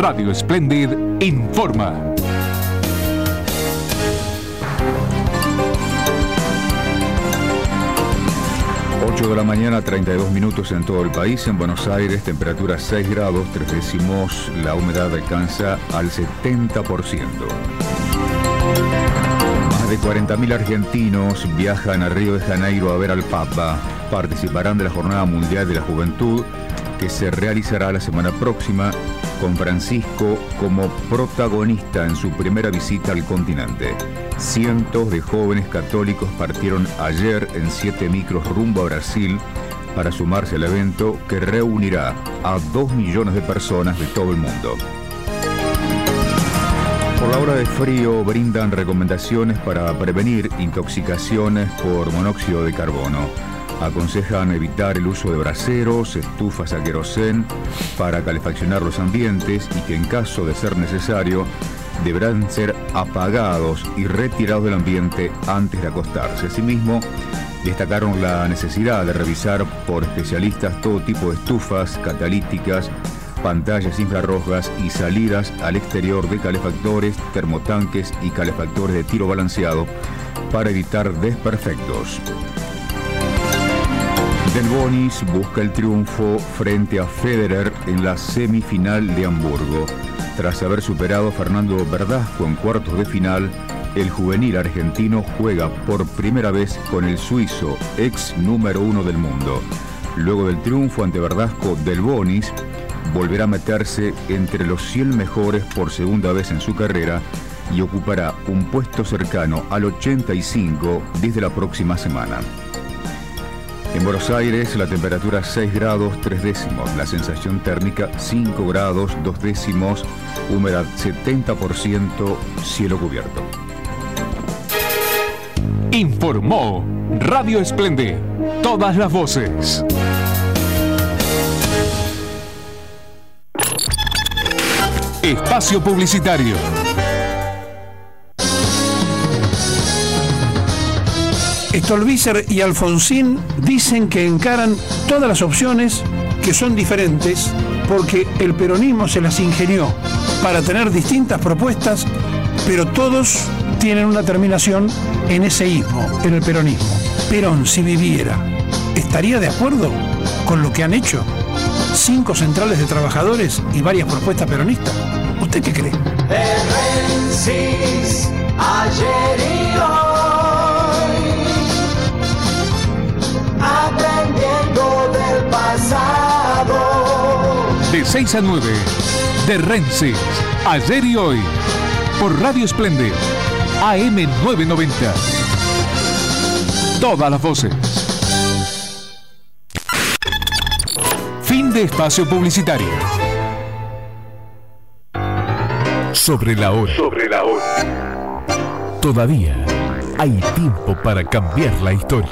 Radio Splendid informa. de la mañana, 32 minutos en todo el país. En Buenos Aires, temperatura 6 grados, 3 décimos. La humedad alcanza al 70%. Más de 40.000 argentinos viajan a Río de Janeiro a ver al Papa. Participarán de la Jornada Mundial de la Juventud que se realizará la semana próxima con Francisco como protagonista en su primera visita al continente. Cientos de jóvenes católicos partieron ayer en siete micros rumbo a Brasil para sumarse al evento que reunirá a dos millones de personas de todo el mundo. Por la hora de frío brindan recomendaciones para prevenir intoxicaciones por monóxido de carbono. Aconsejan evitar el uso de braseros, estufas a querosén para calefaccionar los ambientes y que en caso de ser necesario deberán ser apagados y retirados del ambiente antes de acostarse. Asimismo, destacaron la necesidad de revisar por especialistas todo tipo de estufas catalíticas, pantallas infrarrojas y salidas al exterior de calefactores, termotanques y calefactores de tiro balanceado para evitar desperfectos. Del Bonis busca el triunfo frente a Federer en la semifinal de Hamburgo. Tras haber superado a Fernando Verdasco en cuartos de final, el juvenil argentino juega por primera vez con el suizo, ex número uno del mundo. Luego del triunfo ante Verdasco del Bonis, volverá a meterse entre los 100 mejores por segunda vez en su carrera y ocupará un puesto cercano al 85 desde la próxima semana. En Buenos Aires la temperatura 6 grados 3 décimos, la sensación térmica 5 grados 2 décimos, humedad 70%, cielo cubierto. Informó Radio Esplende. Todas las voces. Espacio Publicitario. Stolbizer y Alfonsín dicen que encaran todas las opciones que son diferentes porque el peronismo se las ingenió para tener distintas propuestas, pero todos tienen una terminación en ese ismo, en el peronismo. Perón, si viviera, ¿estaría de acuerdo con lo que han hecho? Cinco centrales de trabajadores y varias propuestas peronistas. ¿Usted qué cree? De 6 a 9. De Rensis. Ayer y hoy. Por Radio Esplende. AM 990. Todas las voces. Fin de espacio publicitario. Sobre la hora. Sobre la hora. Todavía hay tiempo para cambiar la historia.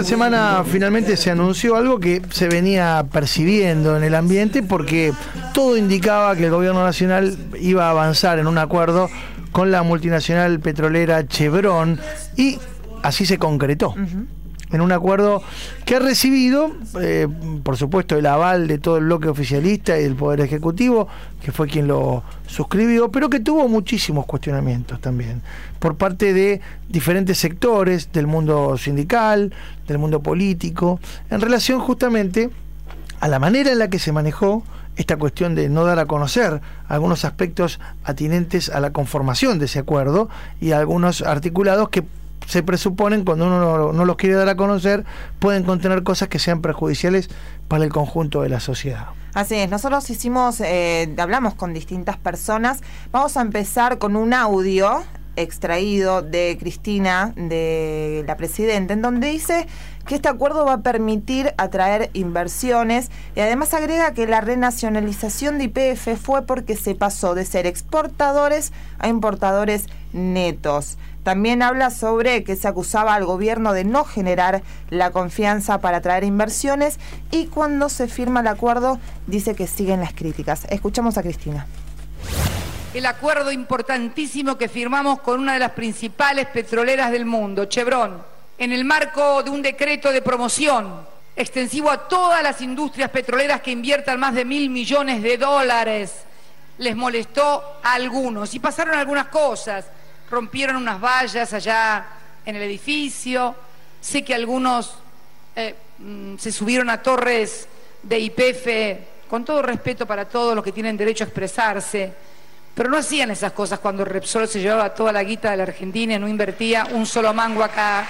Esta semana finalmente se anunció algo que se venía percibiendo en el ambiente porque todo indicaba que el gobierno nacional iba a avanzar en un acuerdo con la multinacional petrolera Chevron y así se concretó. En un acuerdo que ha recibido, eh, por supuesto, el aval de todo el bloque oficialista y del Poder Ejecutivo, que fue quien lo suscribió, pero que tuvo muchísimos cuestionamientos también, por parte de diferentes sectores del mundo sindical, del mundo político, en relación justamente a la manera en la que se manejó esta cuestión de no dar a conocer algunos aspectos atinentes a la conformación de ese acuerdo y algunos articulados que se presuponen cuando uno no, los quiere dar a conocer pueden contener cosas que sean perjudiciales para el conjunto de la sociedad. Así es, nosotros hicimos, eh, hablamos con distintas personas. Vamos a empezar con un audio extraído de Cristina, de la presidenta, en donde dice que este acuerdo va a permitir atraer inversiones y además agrega que la renacionalización de IPF fue porque se pasó de ser exportadores a importadores netos. También habla sobre que se acusaba al gobierno de no generar la confianza para atraer inversiones y cuando se firma el acuerdo dice que siguen las críticas. Escuchamos a Cristina. El acuerdo importantísimo que firmamos con una de las principales petroleras del mundo, Chevron, en el marco de un decreto de promoción extensivo a todas las industrias petroleras que inviertan más de mil millones de dólares. Les molestó a algunos y pasaron algunas cosas rompieron unas vallas allá en el edificio, sé que algunos eh, mm, se subieron a torres de IPF, con todo respeto para todos los que tienen derecho a expresarse, pero no hacían esas cosas cuando Repsol se llevaba toda la guita de la Argentina y no invertía un solo mango acá.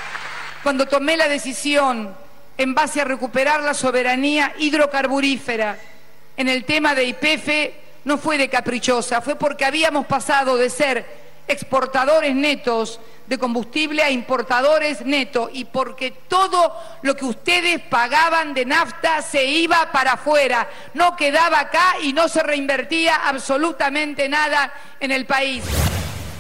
Cuando tomé la decisión en base a recuperar la soberanía hidrocarburífera en el tema de IPF, no fue de caprichosa, fue porque habíamos pasado de ser exportadores netos de combustible a importadores netos y porque todo lo que ustedes pagaban de nafta se iba para afuera, no quedaba acá y no se reinvertía absolutamente nada en el país.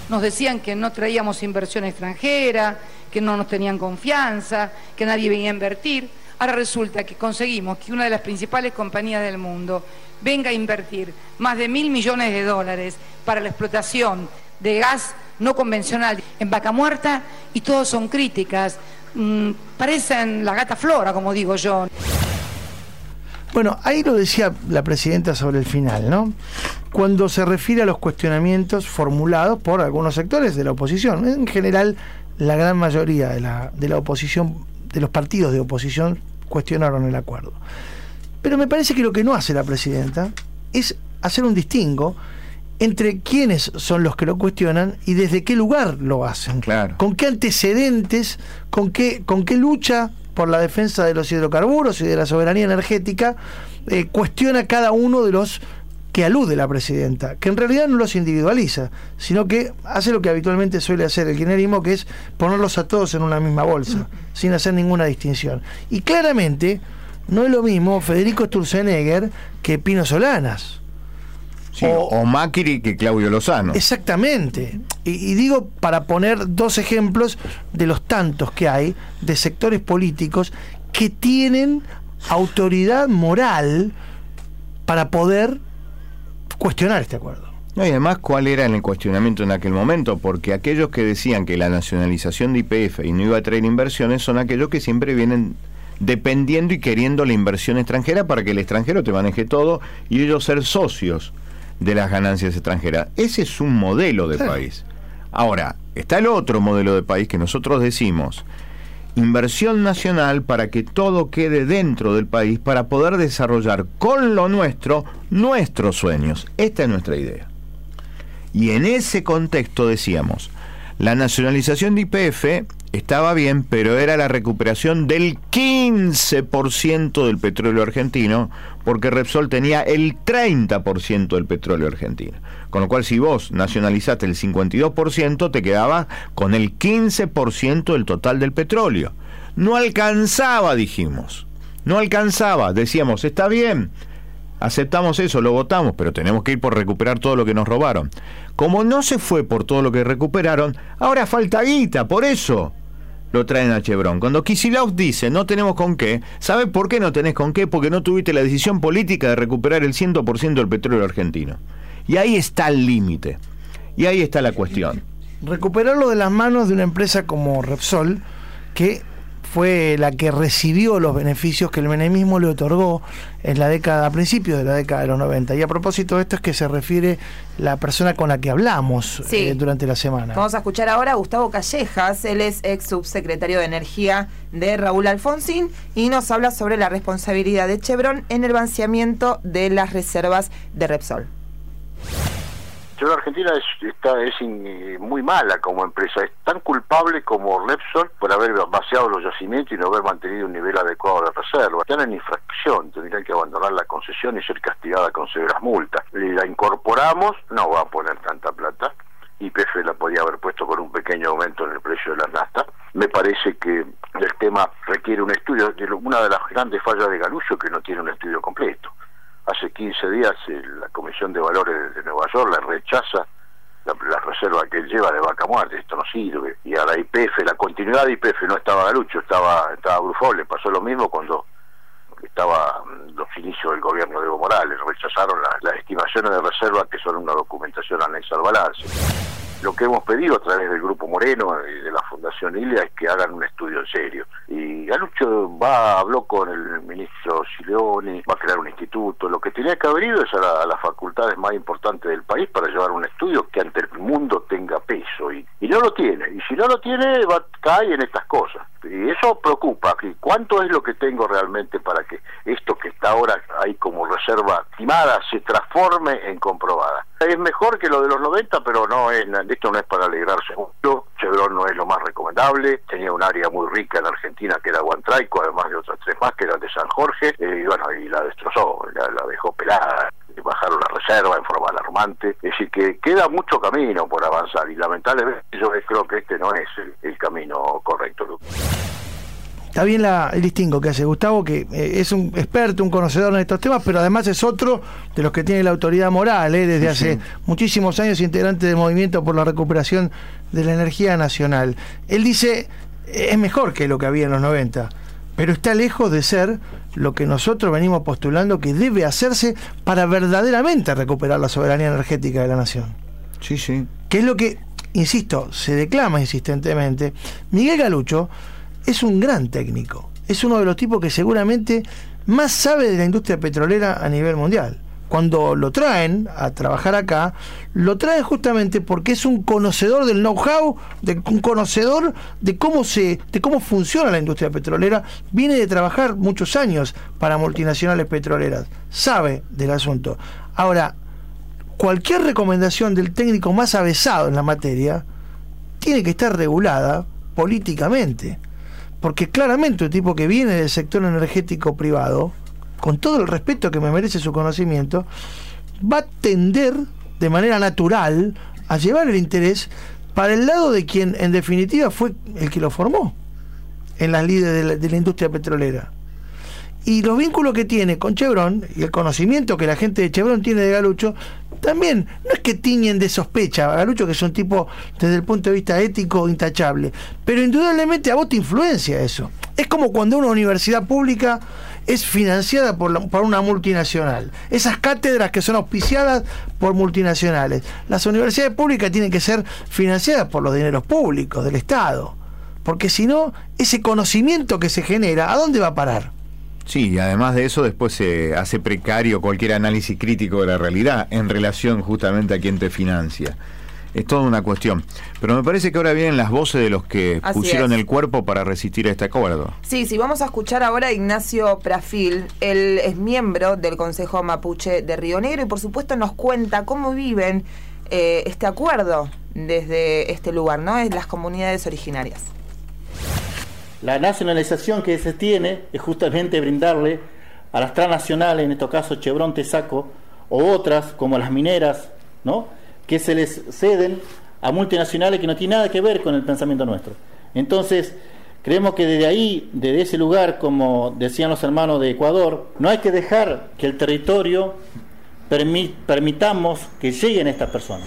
Nos decían que no traíamos inversión extranjera, que no nos tenían confianza, que nadie venía a invertir. Ahora resulta que conseguimos que una de las principales compañías del mundo venga a invertir más de mil millones de dólares para la explotación de gas no convencional en Vaca Muerta y todos son críticas. Mm, parecen la gata flora, como digo yo. Bueno, ahí lo decía la presidenta sobre el final, ¿no? Cuando se refiere a los cuestionamientos formulados por algunos sectores de la oposición. En general, la gran mayoría de la, de la oposición, de los partidos de oposición, cuestionaron el acuerdo. Pero me parece que lo que no hace la presidenta es hacer un distingo entre quiénes son los que lo cuestionan y desde qué lugar lo hacen. Claro. Con qué antecedentes, con qué, con qué lucha por la defensa de los hidrocarburos y de la soberanía energética eh, cuestiona cada uno de los que alude la presidenta, que en realidad no los individualiza, sino que hace lo que habitualmente suele hacer el kirchnerismo, que es ponerlos a todos en una misma bolsa, sin hacer ninguna distinción. Y claramente no es lo mismo Federico Sturzenegger que Pino Solanas o, Macri que Claudio Lozano. Exactamente. Y, digo para poner dos ejemplos de los tantos que hay de sectores políticos que tienen autoridad moral para poder cuestionar este acuerdo. y además, ¿cuál era el cuestionamiento en aquel momento? Porque aquellos que decían que la nacionalización de IPF y no iba a traer inversiones son aquellos que siempre vienen dependiendo y queriendo la inversión extranjera para que el extranjero te maneje todo y ellos ser socios de las ganancias extranjeras. Ese es un modelo de país. Ahora, está el otro modelo de país que nosotros decimos, inversión nacional para que todo quede dentro del país, para poder desarrollar con lo nuestro nuestros sueños. Esta es nuestra idea. Y en ese contexto decíamos, la nacionalización de IPF estaba bien, pero era la recuperación del 15% del petróleo argentino, porque Repsol tenía el 30% del petróleo argentino. Con lo cual, si vos nacionalizaste el 52%, te quedaba con el 15% del total del petróleo. No alcanzaba, dijimos. No alcanzaba. Decíamos, está bien, aceptamos eso, lo votamos, pero tenemos que ir por recuperar todo lo que nos robaron. Como no se fue por todo lo que recuperaron, ahora falta guita, por eso lo traen a Chevron. Cuando Kicillof dice no tenemos con qué, ¿sabe por qué no tenés con qué? Porque no tuviste la decisión política de recuperar el 100% del petróleo argentino. Y ahí está el límite. Y ahí está la cuestión. Recuperarlo de las manos de una empresa como Repsol, que fue la que recibió los beneficios que el menemismo le otorgó en la década, a principios de la década de los 90. Y a propósito de esto es que se refiere la persona con la que hablamos eh, durante la semana. Vamos a escuchar ahora a Gustavo Callejas, él es ex subsecretario de Energía de Raúl Alfonsín y nos habla sobre la responsabilidad de Chevron en el vaciamiento de las reservas de Repsol. La Argentina es, está, es muy mala como empresa, es tan culpable como Repsol por haber vaciado los yacimientos y no haber mantenido un nivel adecuado de reserva. Están en infracción, tendrían que abandonar la concesión y ser castigada con severas multas. La incorporamos, no va a poner tanta plata. YPF la podía haber puesto con pequeño aumento en el precio de la nafta. Me parece que el tema requiere un estudio, una de las grandes fallas de Galucho que no tiene un estudio completo. Hace 15 días la Comisión de Valores de Nueva York la rechaza la, reserva que él lleva de vaca muerta, esto no sirve. Y a la IPF, la continuidad de IPF no estaba Galucho, estaba, estaba Brufol, le pasó lo mismo cuando estaba mm, los inicios del gobierno de Evo Morales, rechazaron las estimaciones de reserva que son una documentación anexa al balance. Lo que hemos pedido a través del Grupo Moreno y de la Fundación Ilia es que hagan un estudio en serio. Y Galucho va, habló con el ministro Sileoni, va a crear un instituto. Lo que tenía que haber ido es a, las facultades más importantes del país para llevar un estudio que ante el mundo tenga peso. Y, y no lo tiene. Y si no lo tiene, va, cae en estas cosas. Y eso preocupa. ¿Cuánto es lo que tengo realmente para que esto que está ahora ahí como reserva estimada se transforme en comprobada? Es mejor que lo de los 90, pero no es, esto no es para alegrarse mucho. Chevron no es lo más recomendable. Tenía un área muy rica en Argentina que era Guantraico, además de otras tres más que eran de San Jorge. Eh, y bueno, y la destrozó, la, dejó pelada bajaron la reserva en forma alarmante. Es decir, que queda mucho camino por avanzar y lamentablemente yo creo que este no es el, camino correcto. Está bien la, el distingo que hace Gustavo, que eh, es un experto, un conocedor en estos temas, pero además es otro de los que tiene la autoridad moral, eh, desde hace muchísimos años integrante del movimiento por la recuperación de la energía nacional. Él dice, es mejor que lo que había en los 90, pero está lejos de ser lo que nosotros venimos postulando que debe hacerse para verdaderamente recuperar la soberanía energética de la nación. Sí, sí. Que es lo que, insisto, se declama insistentemente. Miguel Galucho es un gran técnico. Es uno de los tipos que seguramente más sabe de la industria petrolera a nivel mundial. Cuando lo traen a trabajar acá, lo traen justamente porque es un conocedor del know-how, de, un conocedor de cómo se, de cómo funciona la industria petrolera, viene de trabajar muchos años para multinacionales petroleras, sabe del asunto. Ahora, cualquier recomendación del técnico más avesado en la materia tiene que estar regulada políticamente porque claramente un tipo que viene del sector energético privado, con todo el respeto que me merece su conocimiento, va a tender de manera natural a llevar el interés para el lado de quien en definitiva fue el que lo formó en las líderes de la industria petrolera. Y los vínculos que tiene con Chevron y el conocimiento que la gente de Chevron tiene de Galucho, también no es que tiñen de sospecha Galucho, que es un tipo desde el punto de vista ético intachable, pero indudablemente a vos te influencia eso. Es como cuando una universidad pública es financiada por, por una multinacional. Esas cátedras que son auspiciadas por multinacionales. Las universidades públicas tienen que ser financiadas por los dineros públicos del Estado. Porque si no, ese conocimiento que se genera, ¿a dónde va a parar? Sí, y además de eso después se hace precario cualquier análisis crítico de la realidad en relación justamente a quien te financia. Es toda una cuestión. Pero me parece que ahora vienen las voces de los que pusieron el cuerpo para resistir a este acuerdo. Sí, sí, vamos a escuchar ahora a Ignacio Prafil. Él es miembro del Consejo Mapuche de Río Negro y por supuesto nos cuenta cómo viven eh, este acuerdo desde este lugar, ¿no? Es las comunidades originarias. La nacionalización que se tiene es justamente brindarle a las transnacionales, en este caso Chevron Tesaco, o otras como las mineras, ¿no? que se les ceden a multinacionales que no tienen nada que ver con el pensamiento nuestro. Entonces, creemos que desde ahí, desde ese lugar, como decían los hermanos de Ecuador, no hay que dejar que el territorio permitamos que lleguen estas personas.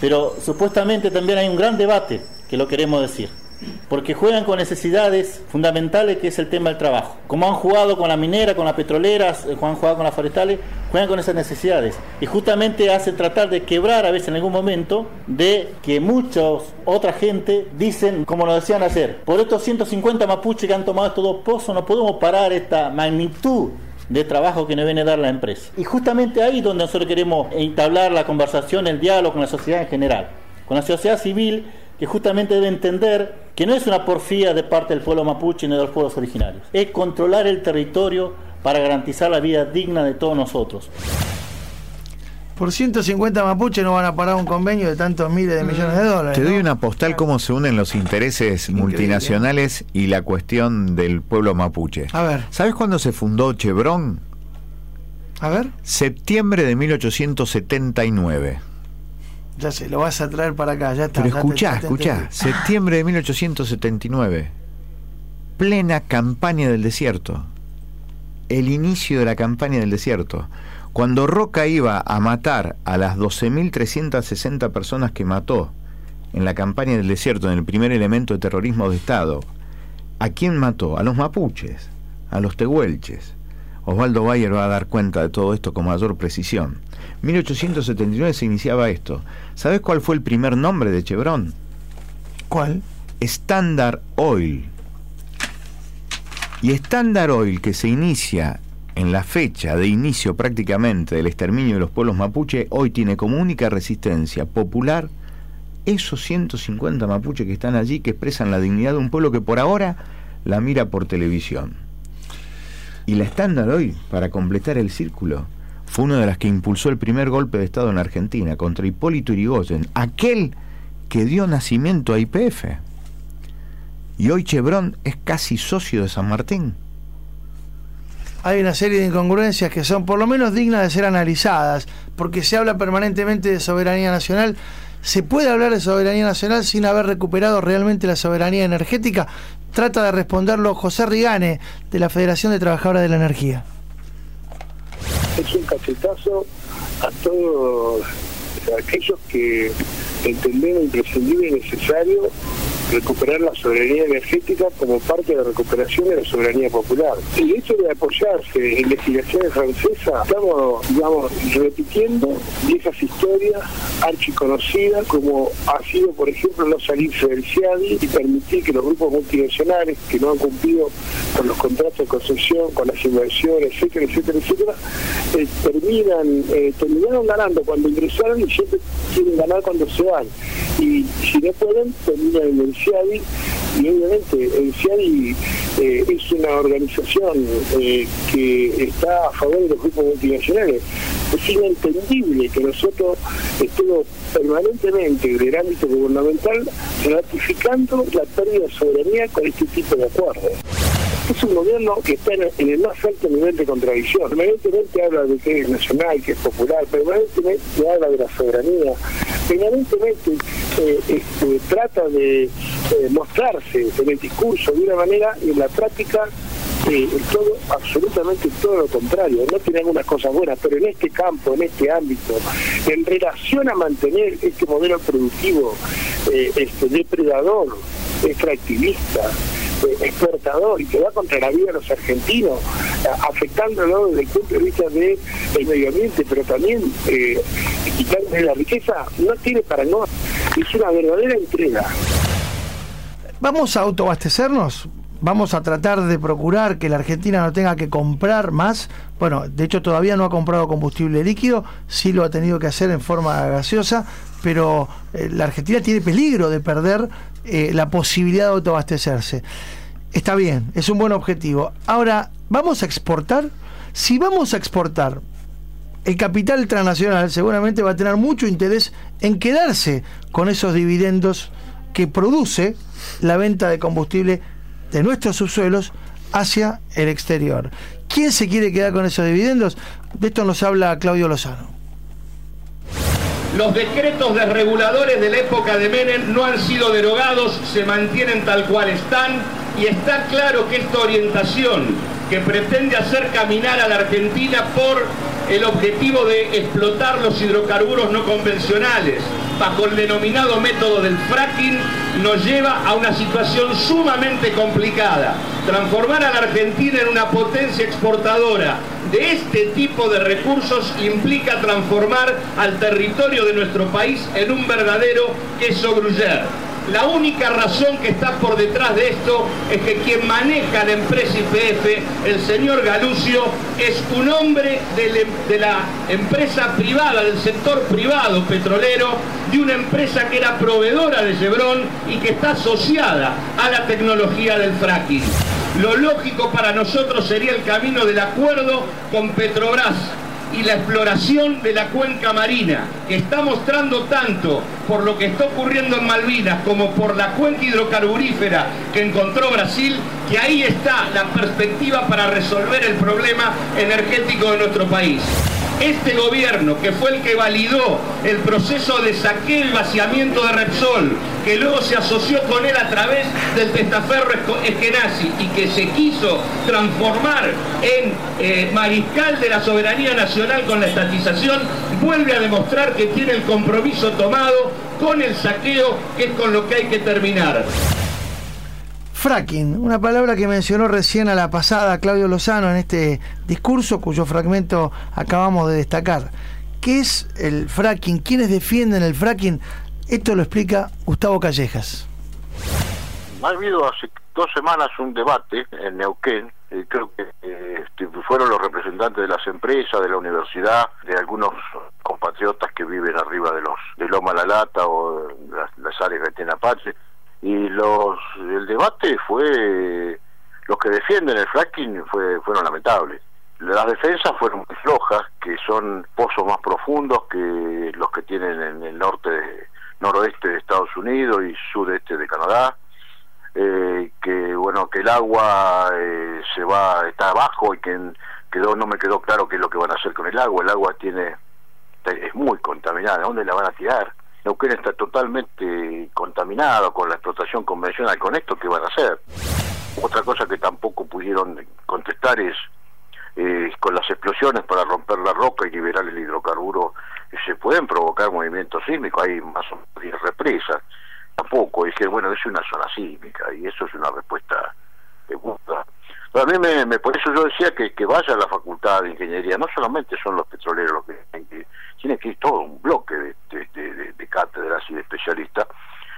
Pero supuestamente también hay un gran debate que lo queremos decir porque juegan con necesidades fundamentales que es el tema del trabajo. Como han jugado con la minera, con las petroleras, eh, han jugado con las forestales, juegan con esas necesidades. Y justamente hacen tratar de quebrar a veces en algún momento de que muchos, otra gente, dicen, como nos decían ayer, por estos 150 mapuches que han tomado estos dos pozos, no podemos parar esta magnitud de trabajo que nos viene a dar la empresa. Y justamente ahí es donde nosotros queremos entablar la conversación, el diálogo con la sociedad en general, con la sociedad civil que justamente debe entender que no es una porfía de parte del pueblo mapuche ni de los pueblos originarios, es controlar el territorio para garantizar la vida digna de todos nosotros. Por 150 mapuches no van a parar un convenio de tantos miles de millones de dólares. Te doy una postal cómo se unen los intereses multinacionales y la cuestión del pueblo mapuche. A ver. ¿Sabes cuándo se fundó Chevron? A ver. Septiembre de 1879. Ya sé, lo vas a traer para acá, ya está. Pero escuchá, escuchá, septiembre de 1879, plena campaña del desierto, el inicio de la campaña del desierto, cuando Roca iba a matar a las 12.360 personas que mató en la campaña del desierto, en el primer elemento de terrorismo de Estado, ¿a quién mató? A los mapuches, a los tehuelches. Osvaldo Bayer va a dar cuenta de todo esto con mayor precisión. 1879 se iniciaba esto. ¿Sabes cuál fue el primer nombre de Chevron? ¿Cuál? Standard Oil. Y Standard Oil, que se inicia en la fecha de inicio prácticamente del exterminio de los pueblos mapuche, hoy tiene como única resistencia popular esos 150 mapuches que están allí, que expresan la dignidad de un pueblo que por ahora la mira por televisión. Y la Standard Oil, para completar el círculo, fue una de las que impulsó el primer golpe de Estado en Argentina contra Hipólito Yrigoyen, aquel que dio nacimiento a IPF. Y hoy Chevron es casi socio de San Martín. Hay una serie de incongruencias que son por lo menos dignas de ser analizadas, porque se habla permanentemente de soberanía nacional. ¿Se puede hablar de soberanía nacional sin haber recuperado realmente la soberanía energética? Trata de responderlo José Rigane, de la Federación de Trabajadoras de la Energía. Es un cachetazo a todos aquellos que entendemos imprescindible y necesario recuperar la soberanía energética como parte de la recuperación de la soberanía popular. El hecho de apoyarse en legislaciones francesas, estamos, digamos, repitiendo viejas historias archiconocidas, como ha sido, por ejemplo, no salirse del CIADI y permitir que los grupos multinacionales que no han cumplido con los contratos de concesión, con las inversiones, etcétera, etcétera, etcétera, eh, terminan, eh, terminaron ganando cuando ingresaron y siempre quieren ganar cuando se van. Y si no pueden, terminan en el CIADI y obviamente el CIADI eh, es una organización eh, que está a favor de los grupos multinacionales. Es inentendible que nosotros estemos permanentemente en el ámbito gubernamental ratificando la pérdida de soberanía con este tipo de acuerdos. Es un gobierno que está en el más alto nivel de contradicción. Permanentemente habla de que es nacional, que es popular, permanentemente habla de la soberanía, permanentemente eh, este, trata de eh, mostrarse en el discurso de una manera y en la práctica eh, todo, absolutamente todo lo contrario. No tiene algunas cosas buenas, pero en este campo, en este ámbito, en relación a mantener este modelo productivo eh, este, depredador, extractivista, eh, exportador y que va contra la vida de los argentinos, a- afectándolo desde el punto de vista del medio ambiente, pero también eh, quitarle la riqueza, no tiene para no. Es una verdadera entrega. ¿Vamos a autoabastecernos? ¿Vamos a tratar de procurar que la Argentina no tenga que comprar más? Bueno, de hecho todavía no ha comprado combustible líquido, sí lo ha tenido que hacer en forma gaseosa, pero eh, la Argentina tiene peligro de perder eh, la posibilidad de autoabastecerse. Está bien, es un buen objetivo. Ahora, ¿vamos a exportar? Si vamos a exportar, el capital transnacional seguramente va a tener mucho interés en quedarse con esos dividendos que produce la venta de combustible de nuestros subsuelos hacia el exterior. ¿Quién se quiere quedar con esos dividendos? De esto nos habla Claudio Lozano. Los decretos desreguladores de la época de Menem no han sido derogados, se mantienen tal cual están y está claro que esta orientación que pretende hacer caminar a la Argentina por el objetivo de explotar los hidrocarburos no convencionales bajo el denominado método del fracking nos lleva a una situación sumamente complicada. Transformar a la Argentina en una potencia exportadora de este tipo de recursos implica transformar al territorio de nuestro país en un verdadero queso gruyer. La única razón que está por detrás de esto es que quien maneja la empresa IPF, el señor Galucio, es un hombre de, la- de la empresa privada, del sector privado petrolero, de una empresa que era proveedora de Chevron y que está asociada a la tecnología del fracking. Lo lógico para nosotros sería el camino del acuerdo con Petrobras y la exploración de la cuenca marina, que está mostrando tanto por lo que está ocurriendo en Malvinas como por la cuenca hidrocarburífera que encontró Brasil, que ahí está la perspectiva para resolver el problema energético de nuestro país. Este gobierno, que fue el que validó el proceso de saqueo y vaciamiento de Repsol, que luego se asoció con él a través del testaferro Eskenazi y que se quiso transformar en eh, mariscal de la soberanía nacional con la estatización, vuelve a demostrar que tiene el compromiso tomado con el saqueo, que es con lo que hay que terminar. Fracking, una palabra que mencionó recién a la pasada Claudio Lozano en este discurso cuyo fragmento acabamos de destacar. ¿Qué es el fracking? ¿Quiénes defienden el fracking? Esto lo explica Gustavo Callejas. Ha habido hace dos semanas un debate en Neuquén, eh, creo que eh, este, fueron los representantes de las empresas, de la universidad, de algunos compatriotas que viven arriba de los de Loma La Lata o las, las áreas de Tenapache, y los el debate fue los que defienden el fracking fue, fueron lamentables. Las defensas fueron muy flojas que son pozos más profundos que los que tienen en el norte noroeste de Estados Unidos y sudeste de Canadá. Eh, que bueno que el agua eh, se va está abajo y que quedó no me quedó claro qué es lo que van a hacer con el agua. El agua tiene es muy contaminada. ¿dónde la van a tirar? Neuquén está totalmente contaminado con la explotación convencional. ¿Con esto qué van a hacer? Otra cosa que tampoco pudieron contestar es eh, con las explosiones para romper la roca y liberar el hidrocarburo, se pueden provocar movimientos sísmicos, hay más o menos 10 represas. Tampoco, es que bueno, es una zona sísmica y eso es una respuesta de gusta. a mí me, por eso yo decía que, que vaya a la facultad de ingeniería, no solamente son los petroleros los que tienen que tiene que ir todo un bloque de, de, cátedras y de especialistas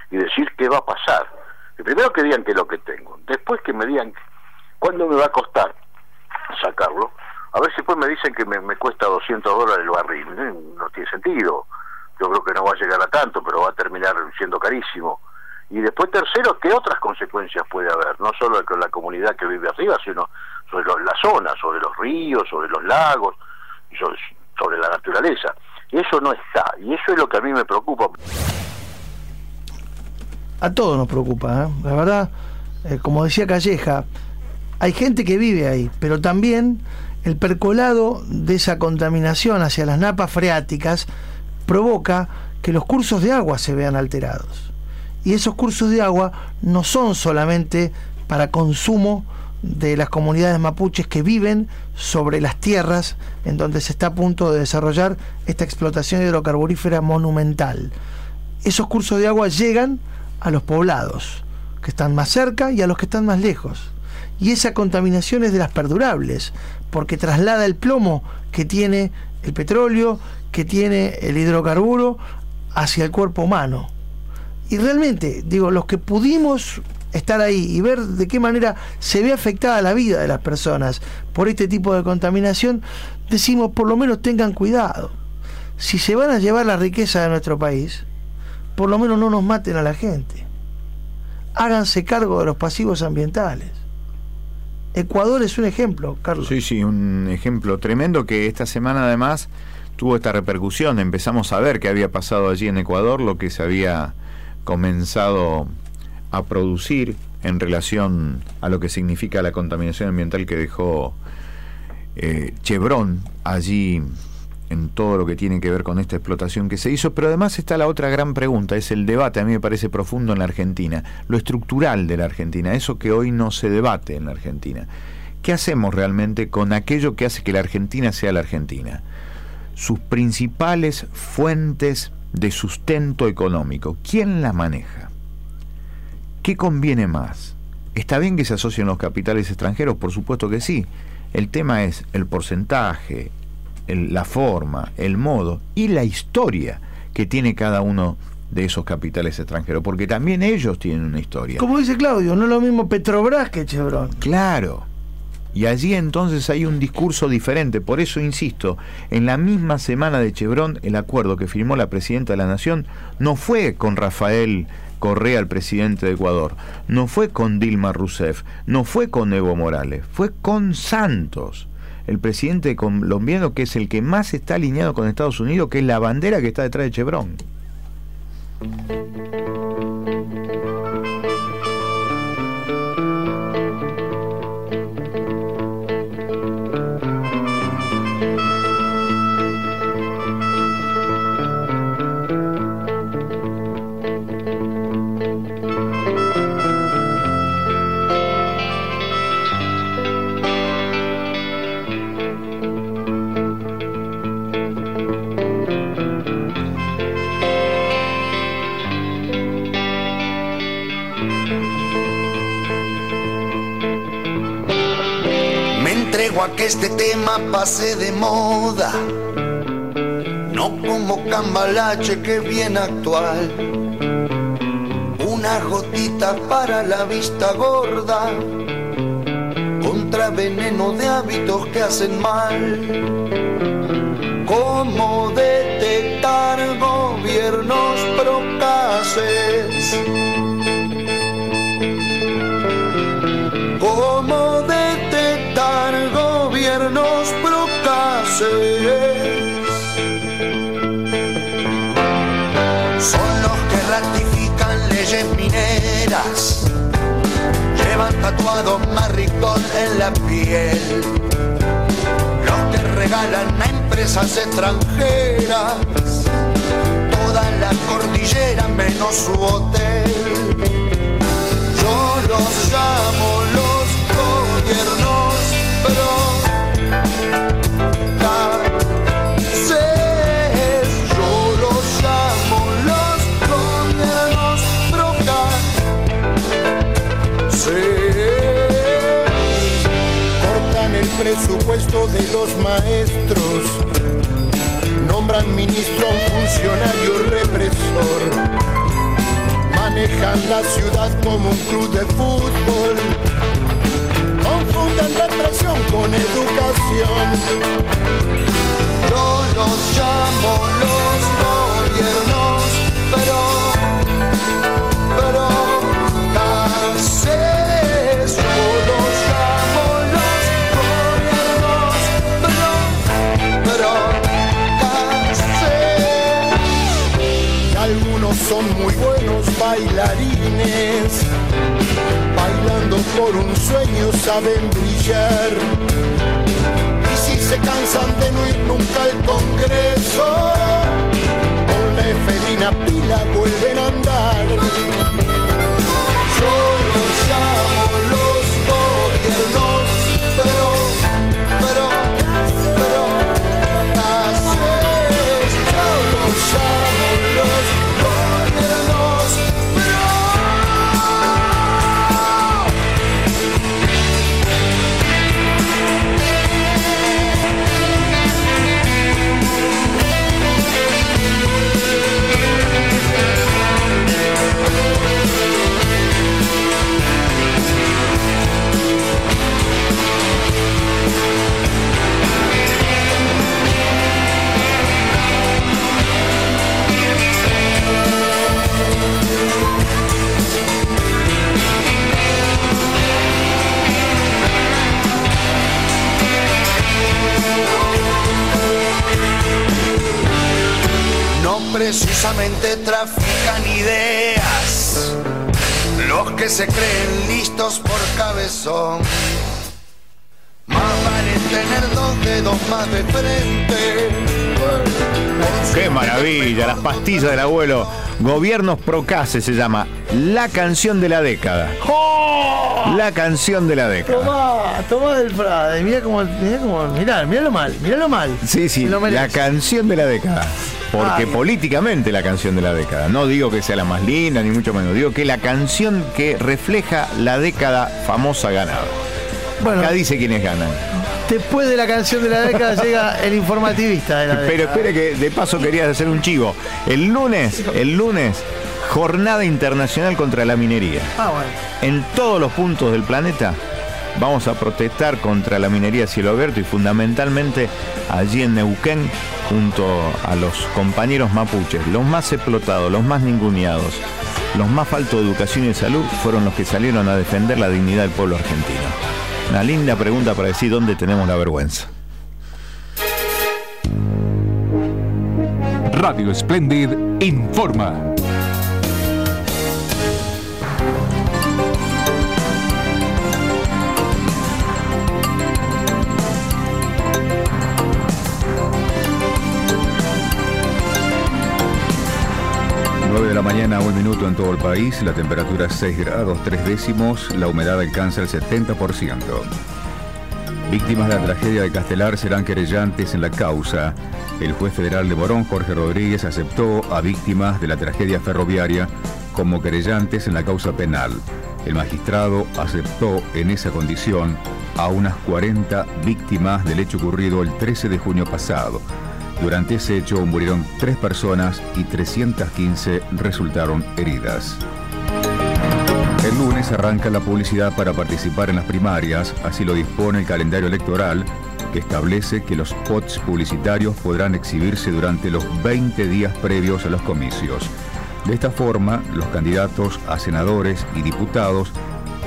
y decir qué va a pasar. primero que digan qué es lo que tengo, después que me digan cuándo me va a costar sacarlo, a si después me dicen que me, cuesta 200 dólares el barril, no tiene sentido, yo creo que no va a llegar a tanto, pero va a terminar siendo carísimo. Y después tercero, ¿qué otras consecuencias puede haber? No solo con la comunidad que vive arriba, sino sobre las zonas, sobre los ríos, sobre los lagos, sobre la naturaleza. Eso no está, y eso es lo que a mí me preocupa. A todos nos preocupa, ¿eh? la verdad, eh, como decía Calleja, hay gente que vive ahí, pero también el percolado de esa contaminación hacia las napas freáticas provoca que los cursos de agua se vean alterados. Y esos cursos de agua no son solamente para consumo de las comunidades mapuches que viven sobre las tierras en donde se está a punto de desarrollar esta explotación hidrocarburífera monumental. Esos cursos de agua llegan a los poblados que están más cerca y a los que están más lejos. Y esa contaminación es de las perdurables, porque traslada el plomo que tiene el petróleo, que tiene el hidrocarburo, hacia el cuerpo humano. Y realmente, digo, los que pudimos estar ahí y ver de qué manera se ve afectada la vida de las personas por este tipo de contaminación, decimos por lo menos tengan cuidado. Si se van a llevar la riqueza de nuestro país, por lo menos no nos maten a la gente. Háganse cargo de los pasivos ambientales. Ecuador es un ejemplo, Carlos. Sí, sí, un ejemplo tremendo que esta semana además tuvo esta repercusión. Empezamos a ver qué había pasado allí en Ecuador, lo que se había comenzado a producir en relación a lo que significa la contaminación ambiental que dejó eh, Chevron allí en todo lo que tiene que ver con esta explotación que se hizo, pero además está la otra gran pregunta, es el debate, a mí me parece profundo en la Argentina, lo estructural de la Argentina, eso que hoy no se debate en la Argentina. ¿Qué hacemos realmente con aquello que hace que la Argentina sea la Argentina? Sus principales fuentes de sustento económico, ¿quién la maneja? ¿Qué conviene más? ¿Está bien que se asocien los capitales extranjeros? Por supuesto que sí. El tema es el porcentaje, la forma, el modo y la historia que tiene cada uno de esos capitales extranjeros, porque también ellos tienen una historia. Como dice Claudio, no es lo mismo Petrobras que Chevron. Claro. Y allí entonces hay un discurso diferente. Por eso insisto, en la misma semana de Chevron, el acuerdo que firmó la presidenta de la Nación no fue con Rafael Correa, el presidente de Ecuador, no fue con Dilma Rousseff, no fue con Evo Morales, fue con Santos, el presidente colombiano que es el que más está alineado con Estados Unidos, que es la bandera que está detrás de Chevron. A que este tema pase de moda, no como cambalache que bien actual. Una gotita para la vista gorda, contra veneno de hábitos que hacen mal. Tatuado maricón en la piel, los que regalan a empresas extranjeras toda la cordillera menos su hotel. Yo los llamo El presupuesto de los maestros, nombran ministro un funcionario represor, manejan la ciudad como un club de fútbol, confunden represión con educación. Yo los llamo los gobiernos, pero, bailando por un sueño saben brillar. Y si se cansan de no ir nunca al Congreso, con la efedrina pila vuelven a andar. Precisamente trafican ideas. Los que se creen listos por cabezón. Más vale tener dos dedos más de frente. Qué maravilla, las pastillas del abuelo. Gobiernos Procase se llama La canción de la década. La canción de la década. Tomá, tomá del Frade. Mirá cómo, mirá cómo, mirá, miralo mal, miralo mal. Sí, sí, lo la canción de la década. Porque Ay. políticamente la canción de la década. No digo que sea la más linda, ni mucho menos. Digo que la canción que refleja la década famosa ganada. Bueno. Acá dice quiénes ganan. Después de la canción de la década llega el informativista de la década. Pero espere que de paso quería hacer un chivo. El lunes, el lunes, jornada internacional contra la minería. Ah, bueno. En todos los puntos del planeta vamos a protestar contra la minería a cielo abierto y fundamentalmente allí en Neuquén junto a los compañeros mapuches, los más explotados, los más ninguneados, los más faltos de educación y salud fueron los que salieron a defender la dignidad del pueblo argentino. Una linda pregunta para decir dónde tenemos la vergüenza. Radio Splendid informa. La mañana, un minuto en todo el país, la temperatura es 6 grados 3 décimos, la humedad alcanza el 70%. Víctimas de la tragedia de Castelar serán querellantes en la causa. El juez federal de Morón, Jorge Rodríguez, aceptó a víctimas de la tragedia ferroviaria como querellantes en la causa penal. El magistrado aceptó en esa condición a unas 40 víctimas del hecho ocurrido el 13 de junio pasado. Durante ese hecho murieron tres personas y 315 resultaron heridas. El lunes arranca la publicidad para participar en las primarias, así lo dispone el calendario electoral, que establece que los spots publicitarios podrán exhibirse durante los 20 días previos a los comicios. De esta forma, los candidatos a senadores y diputados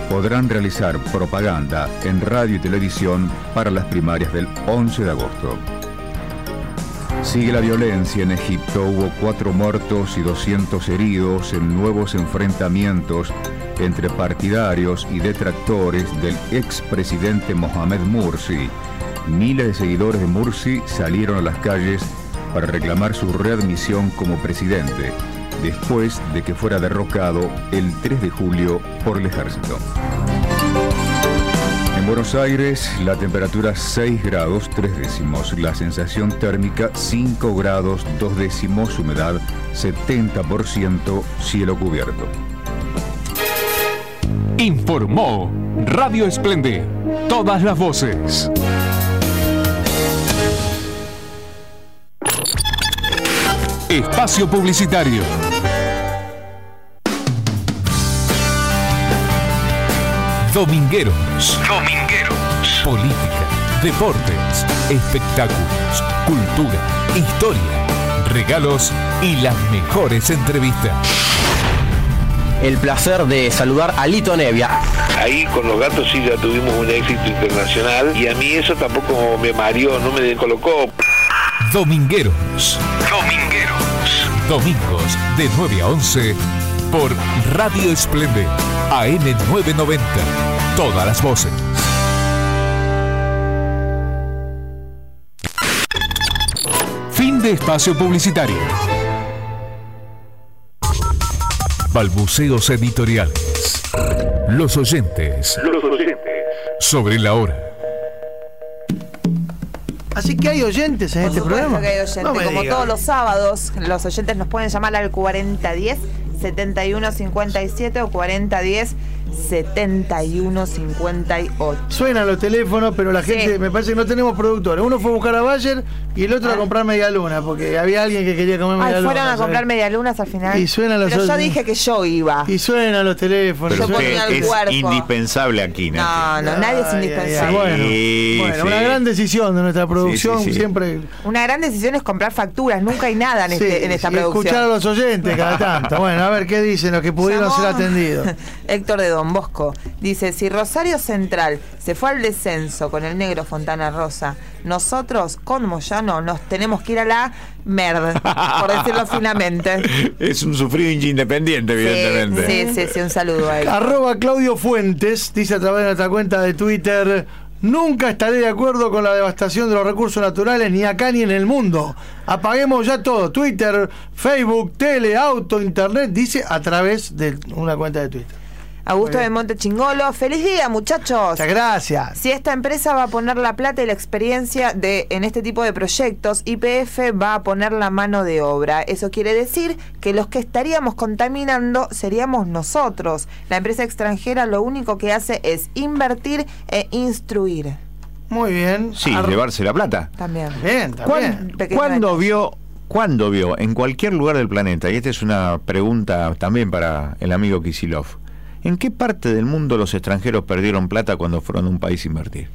podrán realizar propaganda en radio y televisión para las primarias del 11 de agosto. Sigue la violencia en Egipto. Hubo cuatro muertos y 200 heridos en nuevos enfrentamientos entre partidarios y detractores del expresidente Mohamed Mursi. Miles de seguidores de Mursi salieron a las calles para reclamar su readmisión como presidente después de que fuera derrocado el 3 de julio por el ejército. En Buenos Aires la temperatura 6 grados 3 décimos, la sensación térmica 5 grados 2 décimos, humedad 70%, cielo cubierto. Informó Radio Esplende. Todas las voces. Espacio Publicitario. Domingueros. Domingueros. Política, deportes, espectáculos, cultura, historia, regalos y las mejores entrevistas. El placer de saludar a Lito Nevia. Ahí con los gatos sí ya tuvimos un éxito internacional y a mí eso tampoco me mareó, no me descolocó. Domingueros. Domingueros. Domingos de 9 a 11 por Radio Esplende AM 990. Todas las voces. De espacio publicitario. Balbuceos editoriales. Los oyentes. Los oyentes. Sobre la hora. Así que hay oyentes en este Por supuesto programa. que hay oyentes. No Como todos los sábados, los oyentes nos pueden llamar al 4010 7157 o 4010 7158. Suenan los teléfonos, pero la gente, me parece que no tenemos productores. Uno fue a buscar a Bayer y el otro a comprar media luna, porque había alguien que quería comer media Ay, luna. fueron a ¿sabes? comprar medialunas al final. Y suenan los Pero yo dije que yo iba. Y suenan los teléfonos. Pero Yo ponía el es cuerpo. indispensable aquí, No, Nati. no, nadie es indispensable. Bueno, Sí, bueno, sí. una gran decisión de nuestra producción, Sí, sí, sí. siempre Una gran decisión es comprar facturas. Nunca hay nada en, este- en esta y producción. escuchar a los oyentes cada tanto. Bueno, a ver qué dicen los que pudieron Llamó ser atendidos. Héctor de Don Bosco dice: Si Rosario Central se fue al descenso con el negro Fontana Rosa, nosotros con Moyano nos tenemos que ir a la merda, por decirlo finamente. Es un sufrido hincha independiente, evidentemente. Sí, sí, sí, un saludo a él. Arroba Claudio Fuentes dice a través de nuestra cuenta de Twitter. Nunca estaré de acuerdo con la devastación de los recursos naturales ni acá ni en el mundo. Apaguemos ya todo. Twitter, Facebook, tele, auto, internet, dice a través de una cuenta de Twitter. Augusto de Monte Chingolo, feliz día muchachos. Muchas gracias. Si esta empresa va a poner la plata y la experiencia de en este tipo de proyectos, IPF va a poner la mano de obra. Eso quiere decir que los que estaríamos contaminando seríamos nosotros. La empresa extranjera lo único que hace es invertir e instruir. Muy bien. Sí, Ar- llevarse la plata. También. Bien, ¿Cuán- también. ¿Cuándo vio, ¿Cuándo vio en cualquier lugar del planeta, y esta es una pregunta también para el amigo Kisilov, ¿en qué parte del mundo los extranjeros perdieron plata cuando fueron a un país a invertir?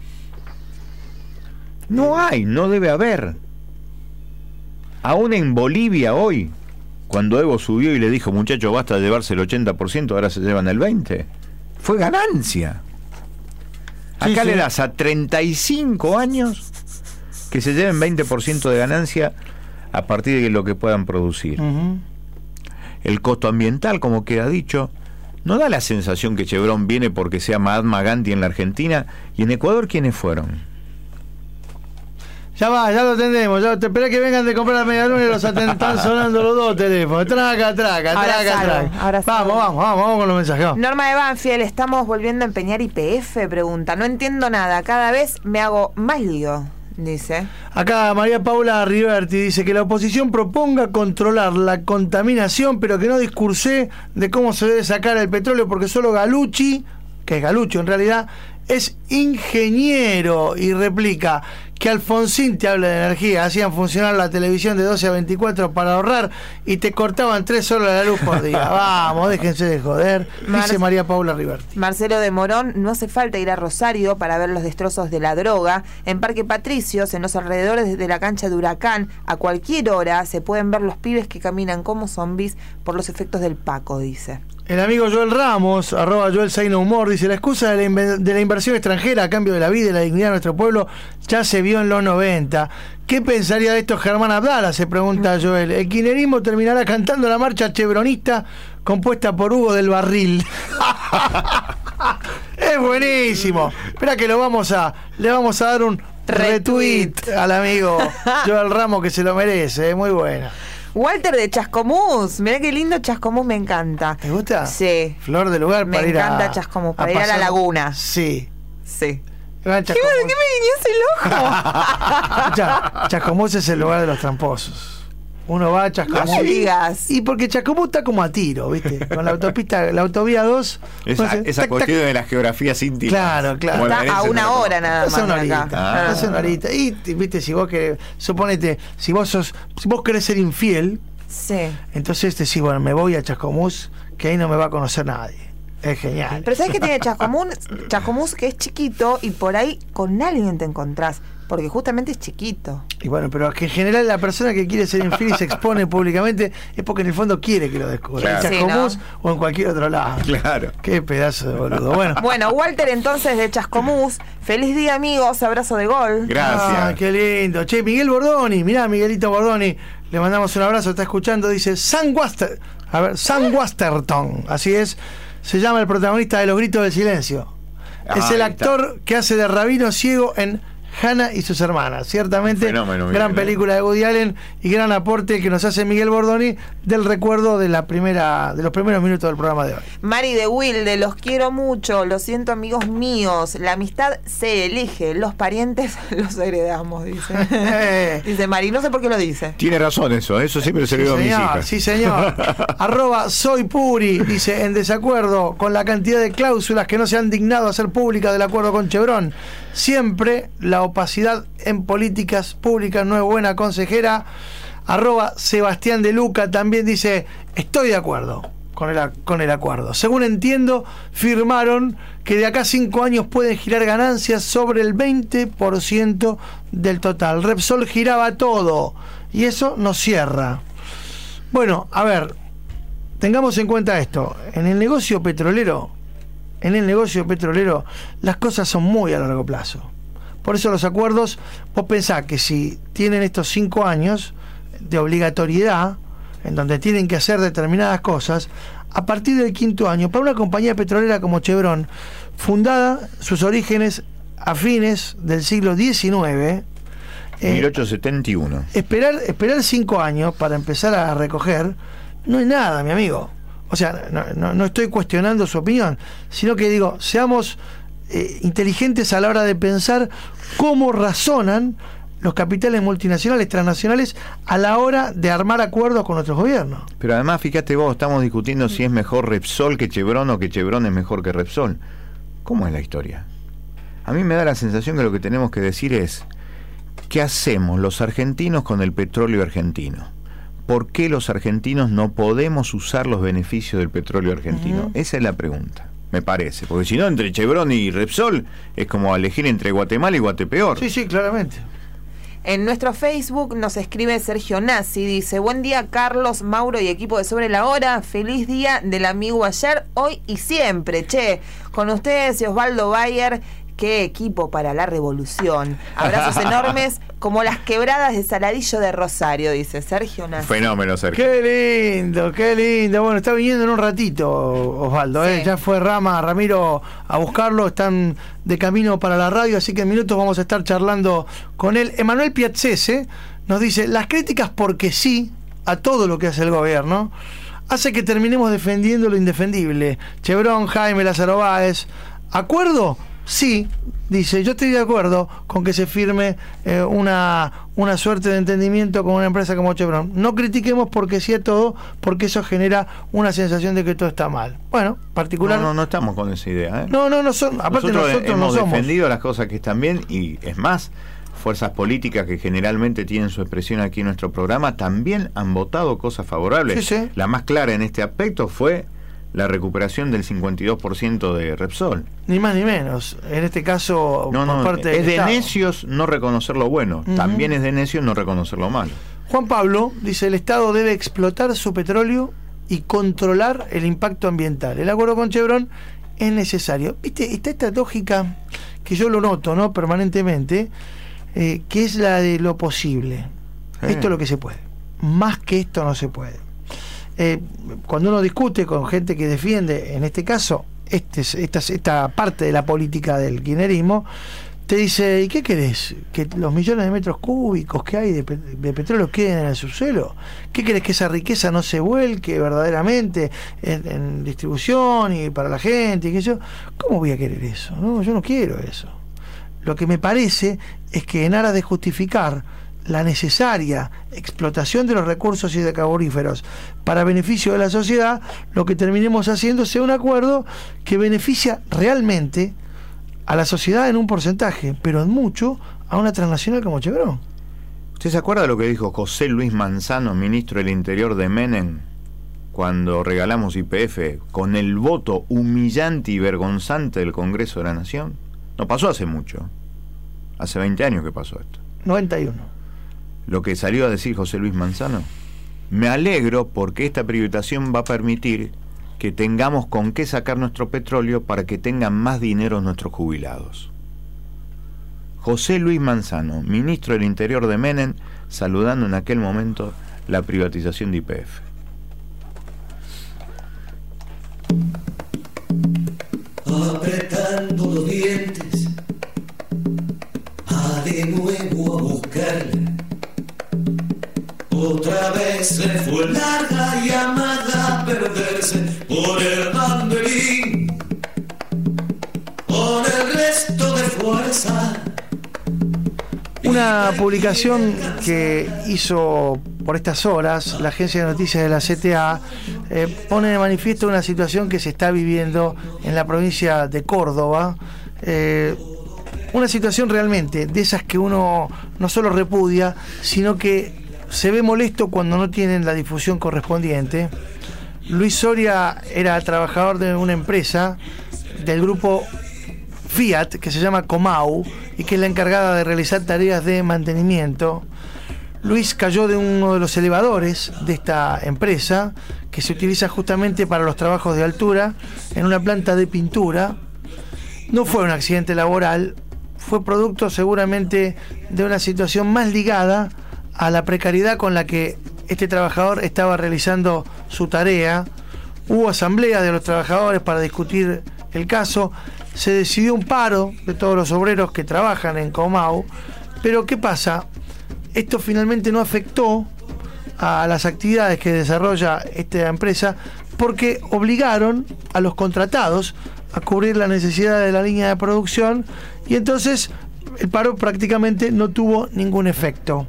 No hay, no debe haber. Aún en Bolivia hoy, cuando Evo subió y le dijo, muchacho, basta de llevarse el 80%, ahora se llevan el 20%, fue ganancia. Acá sí. le das a 35 años que se lleven 20% de ganancia a partir de lo que puedan producir. El costo ambiental, como queda dicho, no da la sensación que Chevron viene porque sea Mahatma Gandhi en la Argentina y en Ecuador quiénes fueron. Ya va, ya lo tendremos. Ya te esperé que vengan de comprar la media luna y los están sonando los dos teléfonos. Traca, traca, Ahora traca, traca. Vamos, vamos, vamos, vamos con los mensajes. vamos. Norma de Banfield, ¿estamos volviendo a empeñar IPF? Pregunta. No entiendo nada. Cada vez me hago más lío. Dice. Acá María Paula Riverti dice que la oposición proponga controlar la contaminación, pero que no discurse de cómo se debe sacar el petróleo, porque solo Galucci, que es Galucho en realidad, es ingeniero y replica que Alfonsín te habla de energía, hacían funcionar la televisión de 12 a 24 para ahorrar y te cortaban 3 horas la luz por día. Vamos, déjense de joder, dice Mar- María Paula Riverti. Marcelo de Morón, no hace falta ir a Rosario para ver los destrozos de la droga. En Parque Patricios, en los alrededores de la cancha de Huracán, a cualquier hora se pueden ver los pibes que caminan como zombies por los efectos del Paco, dice. El amigo Joel Ramos, arroba Joel Saino Humor, dice, la excusa de la, de la inversión extranjera a cambio de la vida y la dignidad de nuestro pueblo ya se vio en los 90. ¿Qué pensaría de esto Germán Abdala? Se pregunta Joel. El kirchnerismo terminará cantando la marcha chevronista compuesta por Hugo del Barril. es buenísimo. Espera que lo vamos a, le vamos a dar un retweet al amigo Joel Ramos que se lo merece, es muy buena. Walter de Chascomús, mirá qué lindo Chascomús, me encanta. ¿Te gusta? Sí. Flor de lugar Me para ir a... encanta Chascomús, para ir a la laguna. Sí. Sí. ¿Qué, me- qué me vinió ese? Escucha, Chascomús es el lugar de los tramposos. Uno va a Chascomús. No digas. Y porque Chascomús está como a tiro, ¿viste? Con la autopista, la autovía 2. Esa, esa tac, cuestión tac. de las geografías íntimas. Claro, claro. Está a una hora nada Hace más. una de horita, acá. hace una horita. Y viste, si vos que suponete, si vos sos, si vos querés ser infiel, Sí. entonces decís, bueno, me voy a Chascomús, que ahí no me va a conocer nadie. Es genial. Pero ¿sabes qué tiene Chascomús? Chascomús que es chiquito y por ahí con alguien te encontrás. Porque justamente es chiquito. Y bueno, pero que en general la persona que quiere ser infiel y se expone públicamente es porque en el fondo quiere que lo descubra. Claro. En Sí, Chascomús ¿no? o en cualquier otro lado. Claro. Qué pedazo de boludo. Bueno. Bueno, Walter entonces de Chascomús. Feliz día amigos, abrazo de gol. Gracias. Ah, qué lindo. Che, Miguel Bordoni, mirá, Miguelito Bordoni, le mandamos un abrazo, está escuchando, dice Sam Waster, a ver, Sam Wasterton, así es, se llama el protagonista de Los Gritos del Silencio. es el actor que hace de rabino ciego en Hannah y sus hermanas. Ciertamente, Fenómeno, gran eh. película de Woody Allen y gran aporte que nos hace Miguel Bordoni del recuerdo de la primera, de los primeros minutos del programa de hoy. Mari de Wilde, los quiero mucho, lo siento amigos míos. La amistad se elige, los parientes los heredamos, dice. dice Mari, no sé por qué lo dice. Tiene razón eso, eso siempre se lo digo a mis señor, hijas. Sí, señor. Arroba soy Puri, dice, en desacuerdo con la cantidad de cláusulas que no se han dignado a ser públicas del acuerdo con Chevron. Siempre la opacidad en políticas públicas no es buena consejera. Arroba Sebastián de Luca también dice, estoy de acuerdo con el, con el acuerdo. Según entiendo, firmaron que de acá a cinco años pueden girar ganancias sobre el 20% del total. Repsol giraba todo y eso nos cierra. Bueno, a ver, tengamos en cuenta esto. En el negocio petrolero, en el negocio petrolero, las cosas son muy a largo plazo. Por eso los acuerdos, vos pensás que si tienen estos cinco años de obligatoriedad, en donde tienen que hacer determinadas cosas, a partir del quinto año, para una compañía petrolera como Chevron, fundada sus orígenes a fines del siglo XIX, eh, 1871. esperar, esperar cinco años para empezar a recoger no es nada, mi amigo. O sea, no, no- no estoy cuestionando su opinión, sino que digo, seamos eh, inteligentes a la hora de pensar cómo razonan los capitales multinacionales, transnacionales, a la hora de armar acuerdos con nuestros gobiernos. Pero además, fíjate vos, estamos discutiendo si es mejor Repsol que Chevron o que Chevron es mejor que Repsol. ¿Cómo es la historia? A mí me da la sensación que lo que tenemos que decir es, ¿qué hacemos los argentinos con el petróleo argentino? ¿Por qué los argentinos no podemos usar los beneficios del petróleo argentino? Esa es la pregunta, me parece. Porque si no, entre Chevron y Repsol es como elegir entre Guatemala y Guatepeor. Sí, sí, claramente. En nuestro Facebook nos escribe Sergio Nazi, dice, buen día Carlos, Mauro y equipo de Sobre la Hora, feliz día del amigo ayer, hoy y siempre, che, con ustedes y Osvaldo Bayer, qué equipo para la revolución. Abrazos enormes como las quebradas de Saladillo de Rosario, dice Sergio Nazi. Fenómeno, Sergio. Qué lindo, qué lindo. Bueno, está viniendo en un ratito, Osvaldo. ¿eh? Ya fue Rama, Ramiro a buscarlo. Están de camino para la radio, así que en minutos vamos a estar charlando con él. Emanuel Piazzese nos dice: las críticas, porque sí, a todo lo que hace el gobierno, hace que terminemos defendiendo lo indefendible. Chevron, Jaime, Lázaro Báez. ¿Acuerdo? Sí, dice, yo estoy de acuerdo con que se firme eh, una, una suerte de entendimiento con una empresa como Chevron. No critiquemos porque sí a todo, porque eso genera una sensación de que todo está mal. Bueno, particular. No, no, no estamos con esa idea. ¿eh? No, no, no son. Aparte nosotros, hemos no somos. defendido las cosas que están bien y es más, fuerzas políticas que generalmente tienen su expresión aquí en nuestro programa también han votado cosas favorables. Sí, sí. La más clara en este aspecto fue la recuperación del 52% de Repsol. Ni más ni menos. En este caso, No, por no, parte es del de Estado. necios no reconocer lo bueno, también es de necios no reconocer lo malo. Juan Pablo dice, el Estado debe explotar su petróleo y controlar el impacto ambiental. El acuerdo con Chevron es necesario. Viste, está esta lógica que yo lo noto, ¿no? Permanentemente, eh, que es la de lo posible. Sí. Esto es lo que se puede. Más que esto no se puede. Eh, cuando uno discute con gente que defiende, en este caso, este, es- esta, esta parte de la política del kirchnerismo, te dice, ¿y qué querés? ¿Que los millones de metros cúbicos que hay de, de petróleo queden en el subsuelo? ¿Qué querés que esa riqueza no se vuelque verdaderamente en, en distribución y para la gente? Y que yo, ¿Cómo voy a querer eso? No, yo no quiero eso. Lo que me parece es que en aras de justificar la necesaria explotación de los recursos hidrocarburíferos para beneficio de la sociedad, lo que terminemos haciendo sea un acuerdo que beneficia realmente a la sociedad en un porcentaje, pero en mucho a una transnacional como Chevron. ¿Usted se acuerda lo que dijo José Luis Manzano, ministro del Interior de Menem, cuando regalamos IPF con el voto humillante y vergonzante del Congreso de la Nación? No pasó hace mucho. Hace 20 años que pasó esto. 91. Lo que salió a decir José Luis Manzano. Me alegro porque esta privatización va a permitir que tengamos con qué sacar nuestro petróleo para que tengan más dinero nuestros jubilados. José Luis Manzano, ministro del Interior de Menem, saludando en aquel momento la privatización de IPF. apretando los dientes, a de nuevo a buscarla. Otra vez se fue larga y amada a perderse por el banderín, con el resto de fuerza. Una publicación que hizo por estas horas la agencia de noticias de la CTA eh, pone de manifiesto una situación que se está viviendo en la provincia de Córdoba. Eh, una situación realmente de esas que uno no solo repudia, sino que se ve molesto cuando no tienen la difusión correspondiente. Luis Soria era trabajador de una empresa del grupo Fiat, que se llama Comau, y que es la encargada de realizar tareas de mantenimiento. Luis cayó de uno de los elevadores de esta empresa, que se utiliza justamente para los trabajos de altura, en una planta de pintura. No fue un accidente laboral, fue producto seguramente de una situación más ligada a la precariedad con la que este trabajador estaba realizando su tarea. Hubo asamblea de los trabajadores para discutir el caso. Se decidió un paro de todos los obreros que trabajan en Comau. Pero ¿qué pasa? Esto finalmente no afectó a las actividades que desarrolla esta empresa porque obligaron a los contratados a cubrir la necesidad de la línea de producción y entonces el paro prácticamente no tuvo ningún efecto.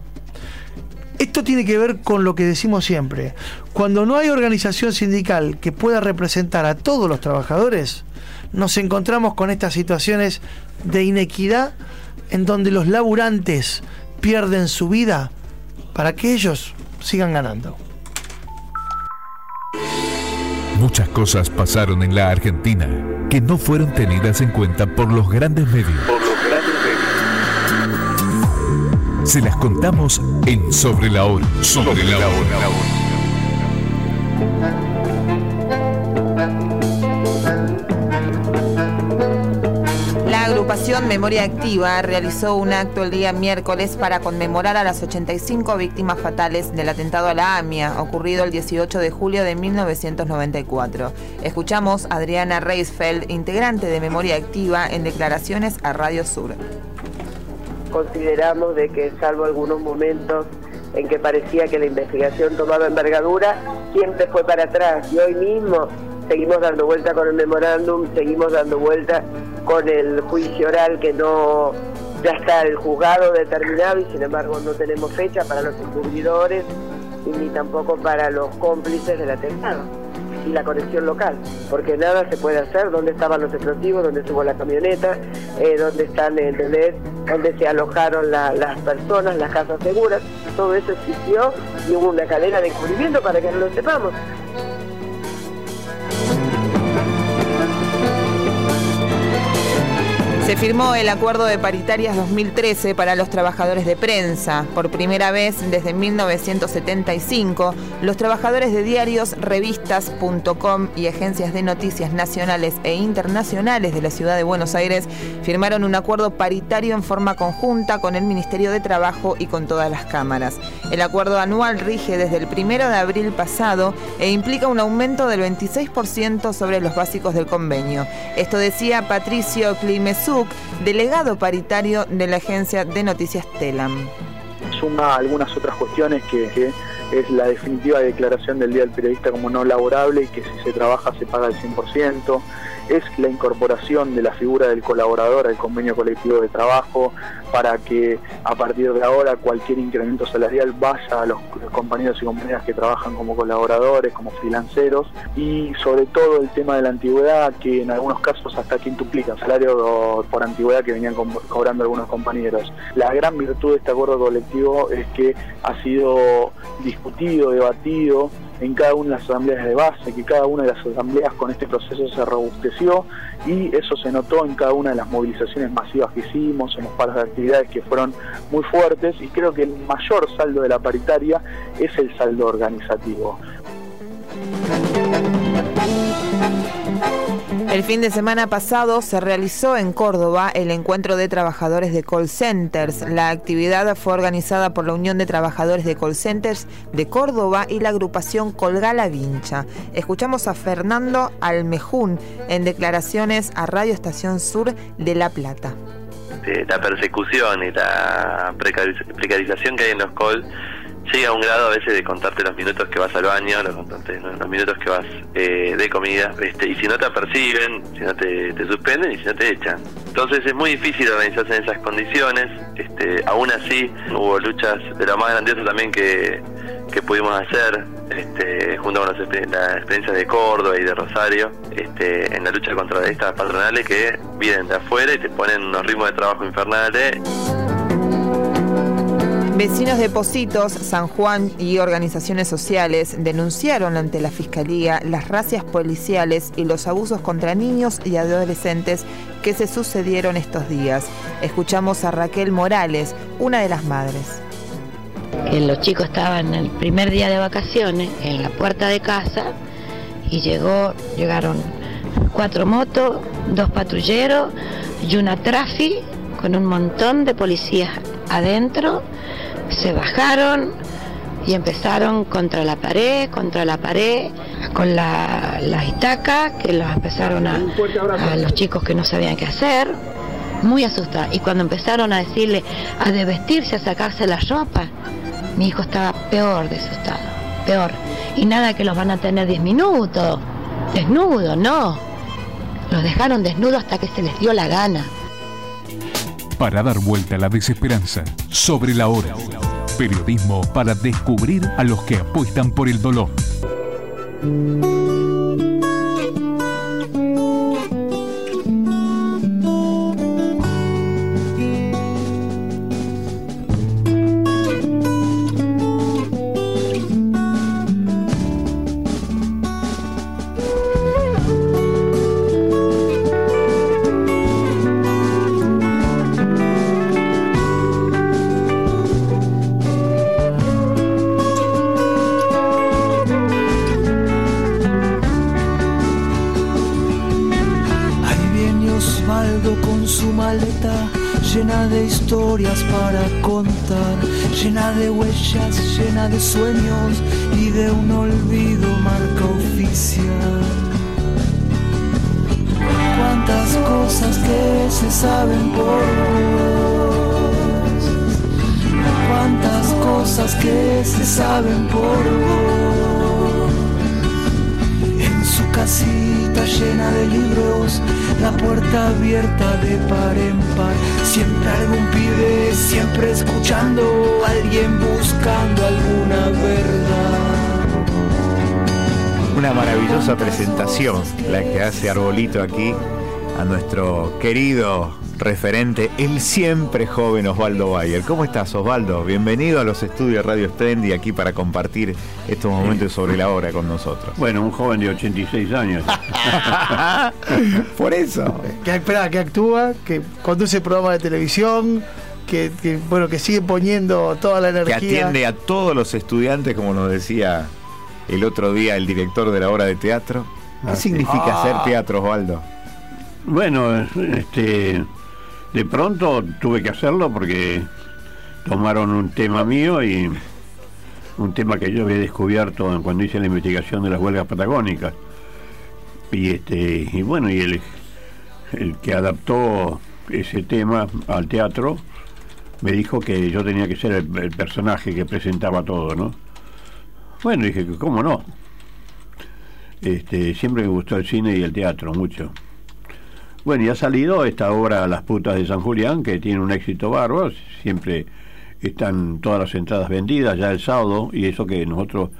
Esto tiene que ver con lo que decimos siempre. Cuando no hay organización sindical que pueda representar a todos los trabajadores, nos encontramos con estas situaciones de inequidad en donde los laburantes pierden su vida para que ellos sigan ganando. Muchas cosas pasaron en la Argentina que no fueron tenidas en cuenta por los grandes medios. Se las contamos en Sobre la Hora. Sobre la Hora. La agrupación Memoria Activa realizó un acto el día miércoles para conmemorar a las 85 víctimas fatales del atentado a la AMIA, ocurrido el 18 de julio de 1994. Escuchamos a Adriana Reisfeld, integrante de Memoria Activa, en declaraciones a Radio Sur. Consideramos de que salvo algunos momentos en que parecía que la investigación tomaba envergadura, siempre fue para atrás. Y hoy mismo seguimos dando vuelta con el memorándum, seguimos dando vuelta con el juicio oral que no ya está el juzgado determinado y sin embargo no tenemos fecha para los encubridores y ni tampoco para los cómplices del atentado y la conexión local, porque nada se puede hacer, dónde estaban los explosivos, dónde estuvo la camioneta, eh, dónde están, ¿entendés? Dónde se alojaron la- las personas, las casas seguras, todo eso existió y hubo una cadena de encubrimiento para que no lo sepamos. Se firmó el acuerdo de paritarias 2013 para los trabajadores de prensa. Por primera vez desde 1975, los trabajadores de diarios, revistas.com y agencias de noticias nacionales e internacionales de la ciudad de Buenos Aires firmaron un acuerdo paritario en forma conjunta con el Ministerio de Trabajo y con todas las cámaras. El acuerdo anual rige desde el 1 de abril pasado e implica un aumento del 26% sobre los básicos del convenio. Esto decía Patricio Delegado paritario de la agencia de noticias Telam. suma algunas otras cuestiones que es la definitiva declaración del Día del Periodista como no laborable y que si se trabaja se paga el 100%, es la incorporación de la figura del colaborador al convenio colectivo de trabajo para que a partir de ahora cualquier incremento salarial vaya a los compañeros y compañeras que trabajan como colaboradores, como freelanceros y sobre todo el tema de la antigüedad que en algunos casos hasta quintuplica el salario por antigüedad que venían co- cobrando algunos compañeros. La gran virtud de este acuerdo colectivo es que ha sido discutido, debatido en cada una de las asambleas de base, que cada una de las asambleas con este proceso se robusteció y eso se notó en cada una de las movilizaciones masivas que hicimos, en los paros de actividades que fueron muy fuertes y creo que el mayor saldo de la paritaria es el saldo organizativo. El fin de semana pasado se realizó en Córdoba el encuentro de trabajadores de call centers. La actividad fue organizada por la Unión de Trabajadores de Call Centers de Córdoba y la agrupación Colgala Vincha. Escuchamos a Fernando Almejún en declaraciones a Radio Estación Sur de La Plata. la persecución y la precariz- precarización que hay en los call llega a un grado a veces de contarte los minutos que vas al baño, los, contarte, los minutos que vas eh, de comida, este, y si no te aperciben, si no te, suspenden y si no te echan. Entonces es muy difícil organizarse en esas condiciones, este, aún así hubo luchas de lo más grandiosas también que, que pudimos hacer, este, junto con las, exper- las experiencias de Córdoba y de Rosario, este, en la lucha contra estas patronales que vienen de afuera y te ponen unos ritmos de trabajo infernales. Vecinos de Positos, San Juan y organizaciones sociales denunciaron ante la Fiscalía las racias policiales y los abusos contra niños y adolescentes que se sucedieron estos días. Escuchamos a Raquel Morales, una de las madres. que los chicos estaban el primer día de vacaciones en la puerta de casa y llegó, llegaron cuatro motos, dos patrulleros y una trafi con un montón de policías adentro. Se bajaron y empezaron contra la pared, contra la pared, con la, la estaca, que los empezaron a, a los chicos que no sabían qué hacer, muy asustada. Y cuando empezaron a decirle a desvestirse, a sacarse la ropa, mi hijo estaba peor de asustado, peor. Y nada que los van a tener 10 minutos, desnudos, no. Los dejaron desnudos hasta que se les dio la gana. Para dar vuelta a la desesperanza. Sobre la hora. Periodismo para descubrir a los que apuestan por el dolor. Llena de huellas, llena de sueños y de un olvido marca oficial. Cuántas cosas que se saben por vos, cuántas cosas que se saben por vos. En su casita llena de libros, la puerta abierta de par en par. Siempre algún pibe, siempre escuchando, alguien buscando alguna verdad. Una maravillosa presentación la que hace Arbolito aquí a nuestro querido referente, el siempre joven Osvaldo Bayer. ¿Cómo estás, Osvaldo? Bienvenido a los estudios Radio Strendi aquí para compartir estos momentos sobre la hora con nosotros. Bueno, un joven de 86 años. Por eso. Que, espera, que actúa, que conduce programas de televisión, que, que, bueno, que sigue poniendo toda la energía. Que atiende a todos los estudiantes, como nos decía el otro día el director de la obra de teatro. ¿Qué Ah, significa sí. hacer Ah. teatro, Osvaldo? Bueno, este, de pronto tuve que hacerlo porque tomaron un tema mío y un tema que yo había descubierto cuando hice la investigación de las huelgas patagónicas. Y este, y bueno, y el, el que adaptó ese tema al teatro me dijo que yo tenía que ser el, el personaje que presentaba todo, ¿no? Bueno, dije que cómo no. Este, siempre me gustó el cine y el teatro mucho. Bueno, y ha salido esta obra Las putas de San Julián, que tiene un éxito bárbaro, siempre están todas las entradas vendidas ya el sábado, y eso que nosotros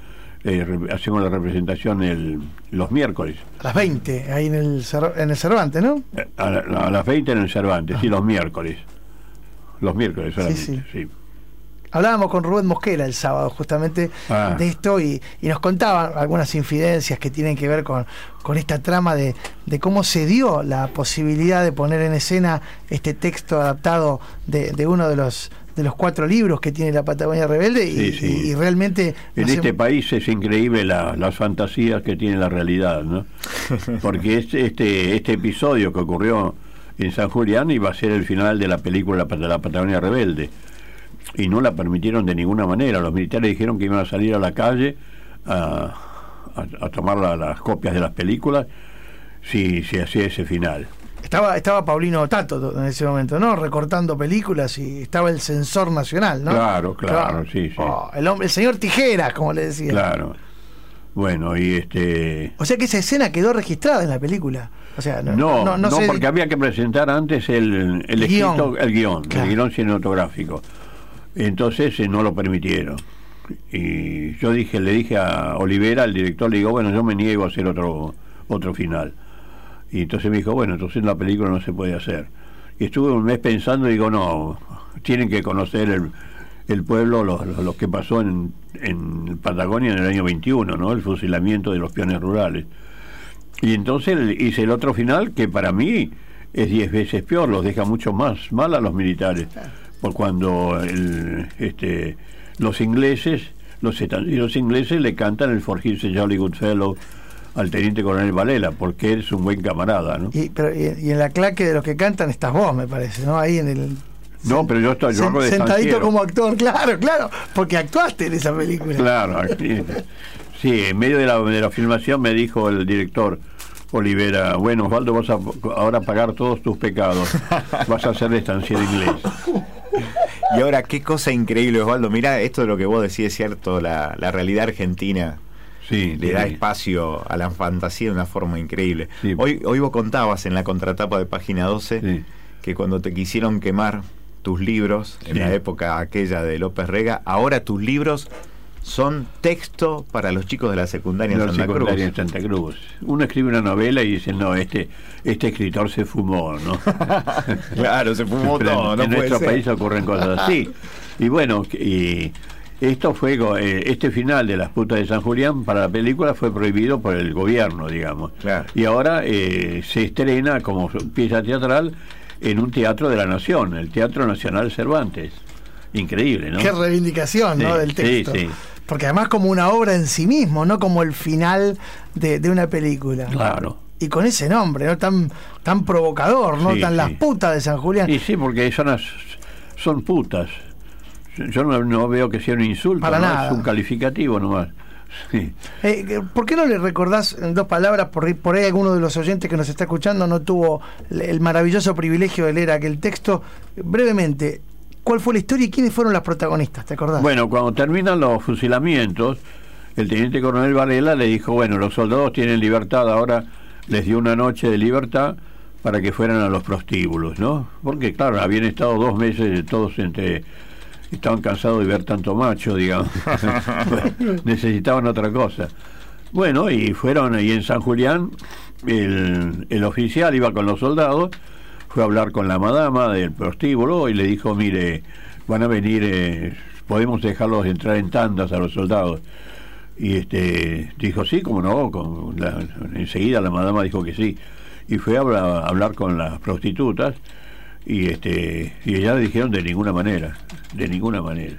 eh, hacemos la representación el, los miércoles, A las 20, ahí en el, en el Cervantes, ¿no? Eh, a, la- a las 20 en el Cervantes, y los miércoles. Los miércoles solamente, sí. sí. Hablábamos con Rubén Mosquera el sábado justamente Ah. de esto y, y nos contaban algunas infidencias que tienen que ver con, con esta trama de, de cómo se dio la posibilidad de poner en escena este texto adaptado de, de uno de los de los cuatro libros que tiene la Patagonia Rebelde y, Sí, sí. y- y realmente En no este país es increíble la- las fantasías que tiene la realidad, ¿no? Porque este, este, este episodio que ocurrió en San Julián iba a ser el final de la película La Pat- La Patagonia Rebelde. Y no la permitieron de ninguna manera. Los militares dijeron que iban a salir a la calle a, a- a tomar la- las copias de las películas si se hacía ese final. estaba estaba Paulino Tato en ese momento, ¿no? Recortando películas y estaba el censor nacional, ¿no? Claro, claro, sí, sí. Oh, el hombre, el señor Tijeras, como le decía. Claro. Bueno, y este... O sea que esa escena quedó registrada en la película. O sea, no, No, no, no, porque había que presentar antes el, el Guión. escrito, el guion, Claro. el guion cinematográfico. Entonces eh, no lo permitieron. Y yo dije, le dije a Olivera, al director, le digo, bueno, yo me niego a hacer otro, otro final. Y entonces me dijo, bueno, entonces la película no se puede hacer. Y estuve un mes pensando y digo, no, tienen que conocer el, el pueblo, lo, que pasó en, en Patagonia en el año 21, ¿no? El fusilamiento de los peones rurales. Y entonces hice el otro final que para mí es diez veces peor, los deja mucho más mal a los militares. Por cuando el, este, los ingleses, los estadounidenses ingleses le cantan el For He's a Jolly Good Fellow al teniente coronel Valela, porque él es un buen camarada, ¿no? Y, pero, y, y en la claque de los que cantan estás vos, me parece, ¿no? Ahí en el. No, pero yo estoy yo sen- hago de sentadito estanciero. como actor, claro, claro, porque actuaste en esa película. Claro, aquí- sí, en medio de la, de la filmación me dijo el director Olivera, bueno Osvaldo, vas a ahora pagar todos tus pecados, vas a ser estanciero inglés. Y ahora, qué cosa increíble, Osvaldo. Mira, esto de lo que vos decís es cierto, la, la realidad argentina sí, le da espacio a la fantasía de una forma increíble. Hoy, hoy vos contabas en la contratapa de página 12 que cuando te quisieron quemar tus libros, en la época aquella de López Rega, ahora tus libros son texto para los chicos de la secundaria en La Santa secundaria Cruz. en Santa Cruz. Uno escribe una novela y dice, no, este, este escritor se fumó, ¿no? Claro, se fumó Pero todo, En, no en puede nuestro ser. país ocurren cosas así. Y bueno, y esto fue, eh, este final de Las putas de San Julián para la película fue prohibido por el gobierno, digamos. Y ahora eh, se estrena como pieza teatral en un teatro de la Nación, el Teatro Nacional Cervantes. Increíble, ¿no? Qué reivindicación, ¿no? Del sí, texto. sí. Porque además como una obra en sí mismo, no como el final de, de una película. Claro. Y con ese nombre, ¿no? Tan, tan provocador, ¿no? Sí, tan sí. las putas de San Julián. Y sí, porque son, las- son putas. Yo no, no veo que sea un insulto, Para ¿no? nada. es un calificativo nomás. Sí. Eh, ¿Por qué no le recordás en dos palabras? Por, por ahí alguno de los oyentes que nos está escuchando no tuvo el maravilloso privilegio de leer aquel texto. Brevemente, ¿cuál fue la historia y quiénes fueron las protagonistas? ¿Te acordás? Bueno, cuando terminan los fusilamientos, el teniente coronel Varela le dijo, bueno, los soldados tienen libertad, ahora les dio una noche de libertad para que fueran a los prostíbulos, ¿no? Porque claro, habían estado dos meses todos entre estaban cansados de ver tanto macho, digamos. necesitaban otra cosa. Bueno, y fueron ahí en San Julián, el, el oficial iba con los soldados, fue a hablar con la madama del prostíbulo y le dijo, mire, van a venir, eh, podemos dejarlos entrar en tandas a los soldados. Y este dijo, sí, como no, con enseguida la madama dijo que sí. Y fue a hablar, con las prostitutas y este y ellas le dijeron de ninguna manera, de ninguna manera.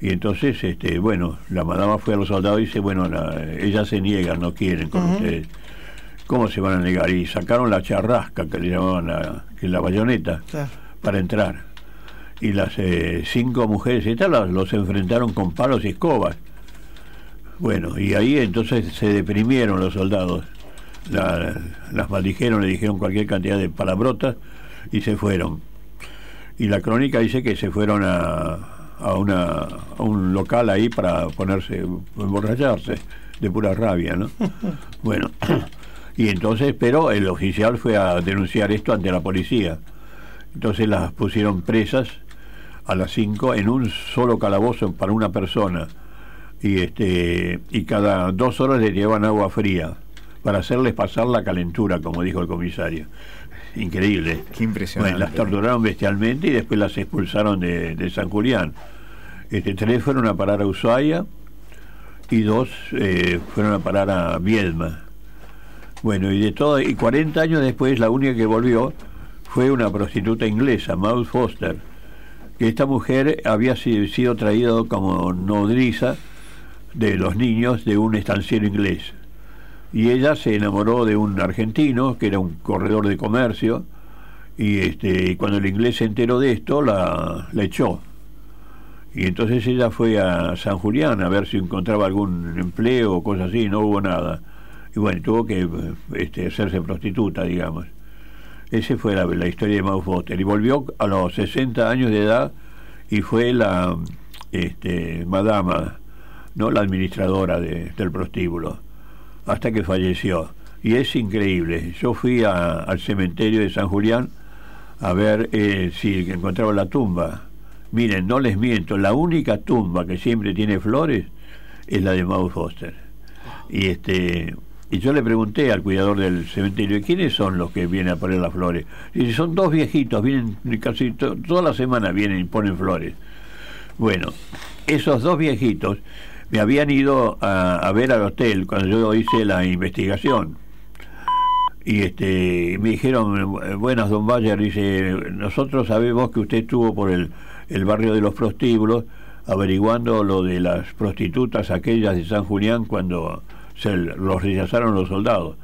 Y entonces, este bueno, la madama fue a los soldados y dice, bueno, ellas se niegan, no quieren con ustedes. ¿Cómo se van a negar? Y sacaron la charrasca, que le llamaban la, que la bayoneta, para entrar. Y las eh, cinco mujeres estas los enfrentaron con palos y escobas. Bueno, y ahí entonces se deprimieron los soldados. las maldijeron, le dijeron cualquier cantidad de palabrotas y se fueron. Y la crónica dice que se fueron a, a, una, a un local ahí para ponerse, emborracharse de pura rabia, ¿no? Bueno, y entonces, pero el oficial fue a denunciar esto ante la policía. Entonces las pusieron presas a las cinco en un solo calabozo para una persona. Y este y cada dos horas le llevan agua fría para hacerles pasar la calentura, como dijo el comisario. Increíble. Qué impresionante. las torturaron bestialmente y después las expulsaron de, San Julián. Este, tres fueron a parar a Ushuaia y dos eh, fueron a parar a Viedma. Bueno, y de todo, y 40 años después, la única que volvió fue una prostituta inglesa, Maud Foster, que esta mujer había sido, traída como nodriza de los niños de un estanciero inglés. Y ella se enamoró de un argentino, que era un corredor de comercio, y este, cuando el inglés se enteró de esto, la, la echó. Y entonces ella fue a San Julián a ver si encontraba algún empleo o cosas así, no hubo nada y bueno, tuvo que este, hacerse prostituta, digamos. Esa fue la, historia de Maud Foster. Y volvió a los 60 años de edad y fue la este, madama, ¿no? la administradora del prostíbulo, hasta que falleció. Y es increíble. Yo fui al cementerio de San Julián a ver eh, si encontraba la tumba. Miren, no les miento, la única tumba que siempre tiene flores es la de Maud Foster. Y este y yo le pregunté al cuidador del cementerio, ¿quiénes son los que vienen a poner las flores? Y dice, son dos viejitos, vienen casi toda la semana vienen y ponen flores. Bueno, esos dos viejitos me habían ido a, ver al hotel cuando yo hice la investigación. Y este me dijeron, buenas, don Bayer, dice, nosotros sabemos que usted estuvo por el, el barrio de los prostíbulos averiguando lo de las prostitutas aquellas de San Julián cuando se los rechazaron los soldados.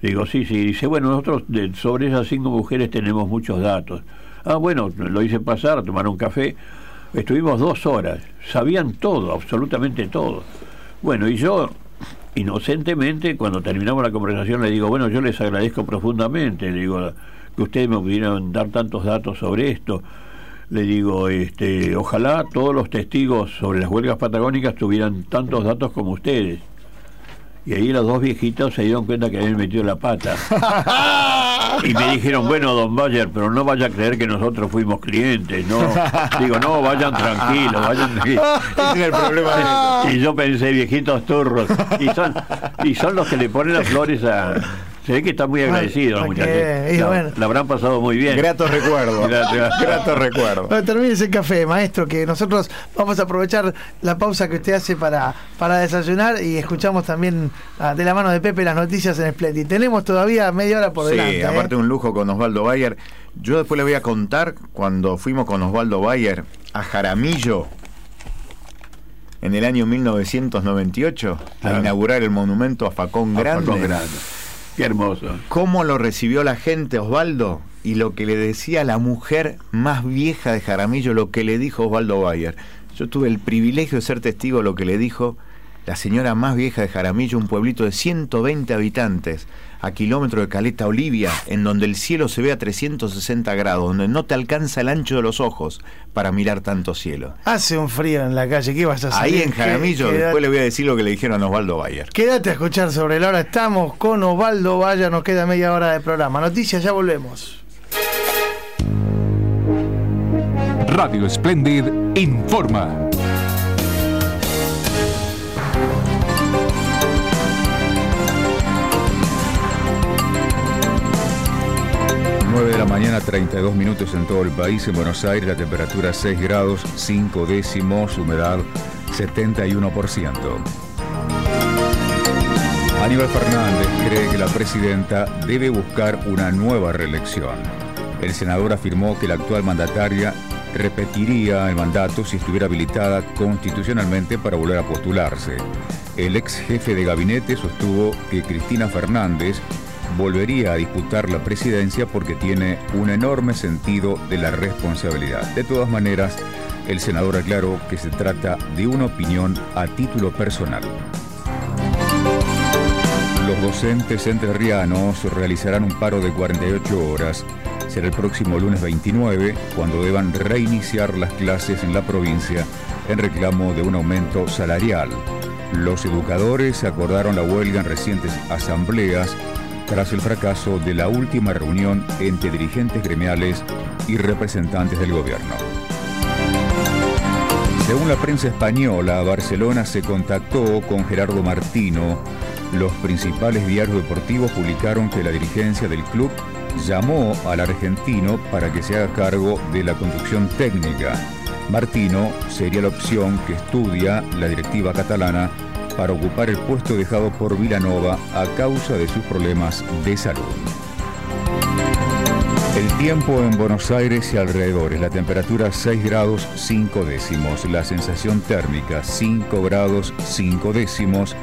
Digo, sí, sí. Dice, bueno, nosotros sobre esas cinco mujeres tenemos muchos datos. Ah, bueno, lo hice pasar, a tomar un café. Estuvimos dos horas. Sabían todo, absolutamente todo. Bueno, y yo, inocentemente, cuando terminamos la conversación, le digo, bueno, yo les agradezco profundamente. Le digo, que ustedes me pudieran dar tantos datos sobre esto. Le digo, este, ojalá todos los testigos sobre las huelgas patagónicas tuvieran tantos datos como ustedes. Y ahí los dos viejitos se dieron cuenta que habían metido la pata. y me dijeron, bueno, don Bayer, pero no vaya a creer que nosotros fuimos clientes, ¿no? Digo, no, vayan tranquilos, vayan tranquilos. Ese es el problema. Y yo pensé, viejitos turros. Y son, y son los que le ponen las flores a, se ve que está muy agradecido los muchachos. La, habrán pasado muy bien. Gratos recuerdos. Gratos recuerdos. No, termine ese café, maestro, que nosotros vamos a aprovechar la pausa que usted hace para, para desayunar y escuchamos también ah, de la mano de Pepe las noticias en Splendid. Tenemos todavía media hora por delante. Sí, ¿eh? aparte un lujo con Osvaldo Bayer. Yo después le voy a contar cuando fuimos con Osvaldo Bayer a Jaramillo en el año 1998 a inaugurar el monumento a Facón Grande. Facón Grande Qué hermoso. ¿Cómo lo recibió la gente, Osvaldo? Y lo que le decía la mujer más vieja de Jaramillo, lo que le dijo Osvaldo Bayer. Yo tuve el privilegio de ser testigo de lo que le dijo la señora más vieja de Jaramillo, un pueblito de 120 habitantes, a kilómetros de Caleta Olivia, en donde el cielo se ve a 360 grados, donde no te alcanza el ancho de los ojos para mirar tanto cielo. Hace un frío en la calle, ¿qué vas a hacer? Ahí en Jaramillo, después le voy a decir lo que le dijeron a Osvaldo Bayer. Quédate a escuchar sobre la hora. Estamos con Osvaldo Bayer, nos queda media hora de programa. Noticias, ya volvemos. Radio Splendid informa. La mañana, 32 minutos en todo el país. En Buenos Aires la temperatura 6 grados, 5 décimos, humedad 71%. Aníbal Fernández cree que la presidenta debe buscar una nueva reelección. El senador afirmó que la actual mandataria repetiría el mandato si estuviera habilitada constitucionalmente para volver a postularse. El ex jefe de gabinete sostuvo que Cristina Fernández volvería a disputar la presidencia porque tiene un enorme sentido de la responsabilidad. De todas maneras, el senador aclaró que se trata de una opinión a título personal. Los docentes entrerrianos realizarán un paro de 48 horas. Será el próximo lunes 29, cuando deban reiniciar las clases en la provincia en reclamo de un aumento salarial. Los educadores acordaron la huelga en recientes asambleas tras el fracaso de la última reunión entre dirigentes gremiales y representantes del gobierno. Según la prensa española, Barcelona se contactó con Gerardo Martino. Los principales diarios deportivos publicaron que la dirigencia del club llamó al argentino para que se haga cargo de la conducción técnica. Martino sería la opción que estudia la directiva catalana para ocupar el puesto dejado por Vilanova a causa de sus problemas de salud. El tiempo en Buenos Aires y alrededores, la temperatura 6 grados 5 décimos, la sensación térmica 5 grados 5 décimos,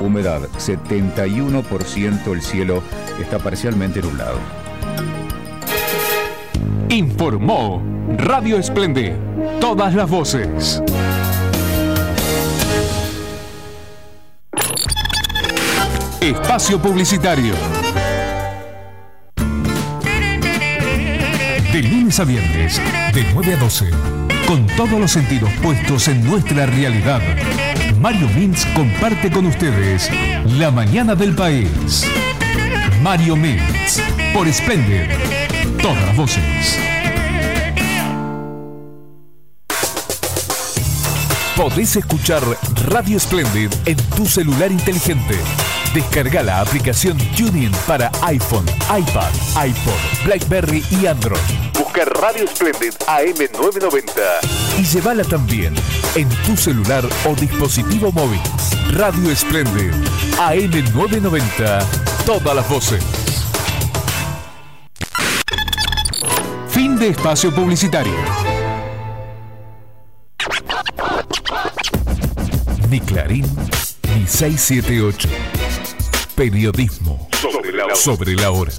humedad 71%, el cielo está parcialmente nublado. Informó Radio Esplende, todas las voces. Espacio Publicitario. De lunes a viernes, de 9 a 12, con todos los sentidos puestos en nuestra realidad, Mario Mintz comparte con ustedes la mañana del país. Mario Mintz, por Splendid, todas las voces. Podés escuchar Radio Splendid en tu celular inteligente. Descarga la aplicación TuneIn para iPhone, iPad, iPod, BlackBerry y Android. Busca Radio Splendid AM990 y llévala también en tu celular o dispositivo móvil. Radio Splendid AM990, todas las voces. Fin de espacio publicitario. Ni Clarín, ni 678. Periodismo sobre la hora. Sobre la hora.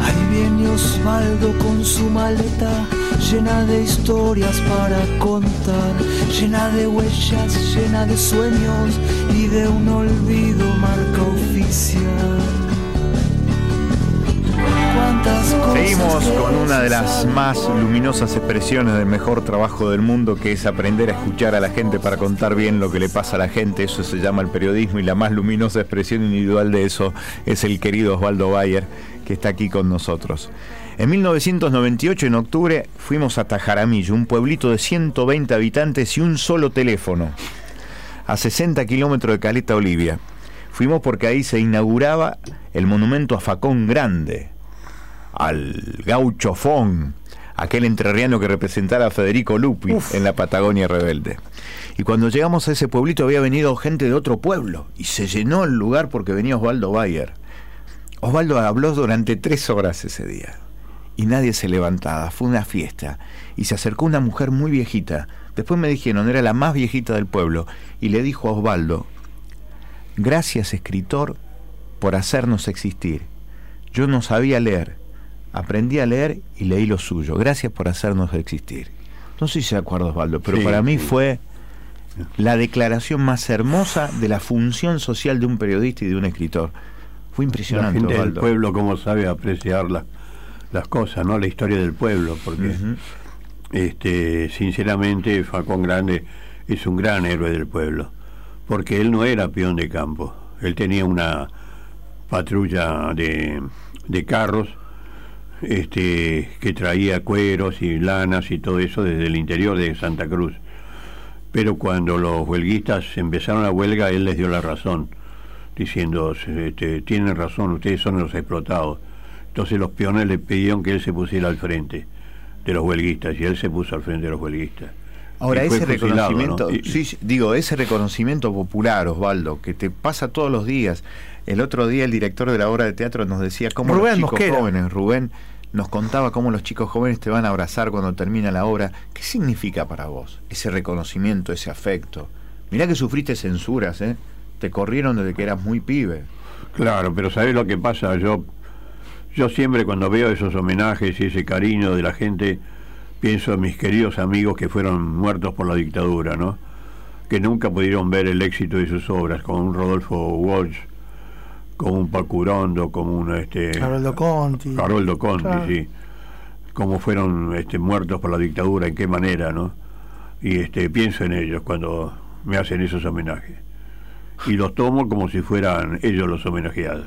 Ahí viene Osvaldo con su maleta llena de historias para contar, llena de huellas, llena de sueños y de un olvido marca oficial. ¿Cuántas cosas Seguimos con una de las más luminosas expresiones del mejor trabajo del mundo, que es aprender a escuchar a la gente para contar bien lo que le pasa a la gente. Eso se llama el periodismo y la más luminosa expresión individual de eso es el querido Osvaldo Bayer, que está aquí con nosotros. En 1998, en octubre, fuimos a Tajaramillo, un pueblito de 120 habitantes y un solo teléfono, a 60 kilómetros de Caleta Olivia. Fuimos porque ahí se inauguraba el monumento a Facón Grande, al gaucho Fon, aquel entrerriano que representara a Federico Lupi en la Patagonia rebelde. Y cuando llegamos a ese pueblito había venido gente de otro pueblo y se llenó el lugar porque venía Osvaldo Bayer. Osvaldo habló durante tres horas ese día y nadie se levantaba, fue una fiesta y se acercó una mujer muy viejita. Después me dijeron, era la más viejita del pueblo y le dijo a Osvaldo, gracias escritor por hacernos existir. Yo no sabía leer, aprendí a leer y leí lo suyo. Gracias por hacernos existir. No sé si se acuerda Osvaldo, pero Sí, para mí sí. fue la declaración más hermosa de la función social de un periodista y de un escritor. Fue La impresionante. gente del pueblo cómo sabe apreciar la- las cosas, ¿no? La historia del pueblo, porque este, sinceramente Facón Grande es un gran héroe del pueblo, porque él no era peón de campo, él tenía una patrulla de, de carros este, que traía cueros y lanas y todo eso desde el interior de Santa Cruz. Pero cuando los huelguistas empezaron la huelga, él les dio la razón, diciendo, este, tienen razón, ustedes son los explotados. Entonces los peones le pidieron que él se pusiera al frente de los huelguistas y él se puso al frente de los huelguistas. Ahora, ese reconocimiento, sí, digo, ese reconocimiento popular, Osvaldo, que te pasa todos los días. El otro día el director de la obra de teatro nos decía cómo Rubén los chicos Mosquera. jóvenes, Rubén, nos contaba cómo los chicos jóvenes te van a abrazar cuando termina la obra. ¿Qué significa para vos ese reconocimiento, ese afecto? Mirá que sufriste censuras, ¿eh? Te corrieron desde que eras muy pibe. Claro, pero ¿sabés lo que pasa? Yo, yo siempre cuando veo esos homenajes y ese cariño de la gente, pienso en mis queridos amigos que fueron muertos por la dictadura, ¿no? Que nunca pudieron ver el éxito de sus obras, como un Rodolfo Walsh, como un Pacurondo, como un este Haroldo Conti. Haroldo Conti, Claro. sí. Cómo fueron este, muertos por la dictadura, en qué manera, ¿no? Y este, pienso en ellos cuando me hacen esos homenajes. Y los tomo como si fueran ellos los homenajeados.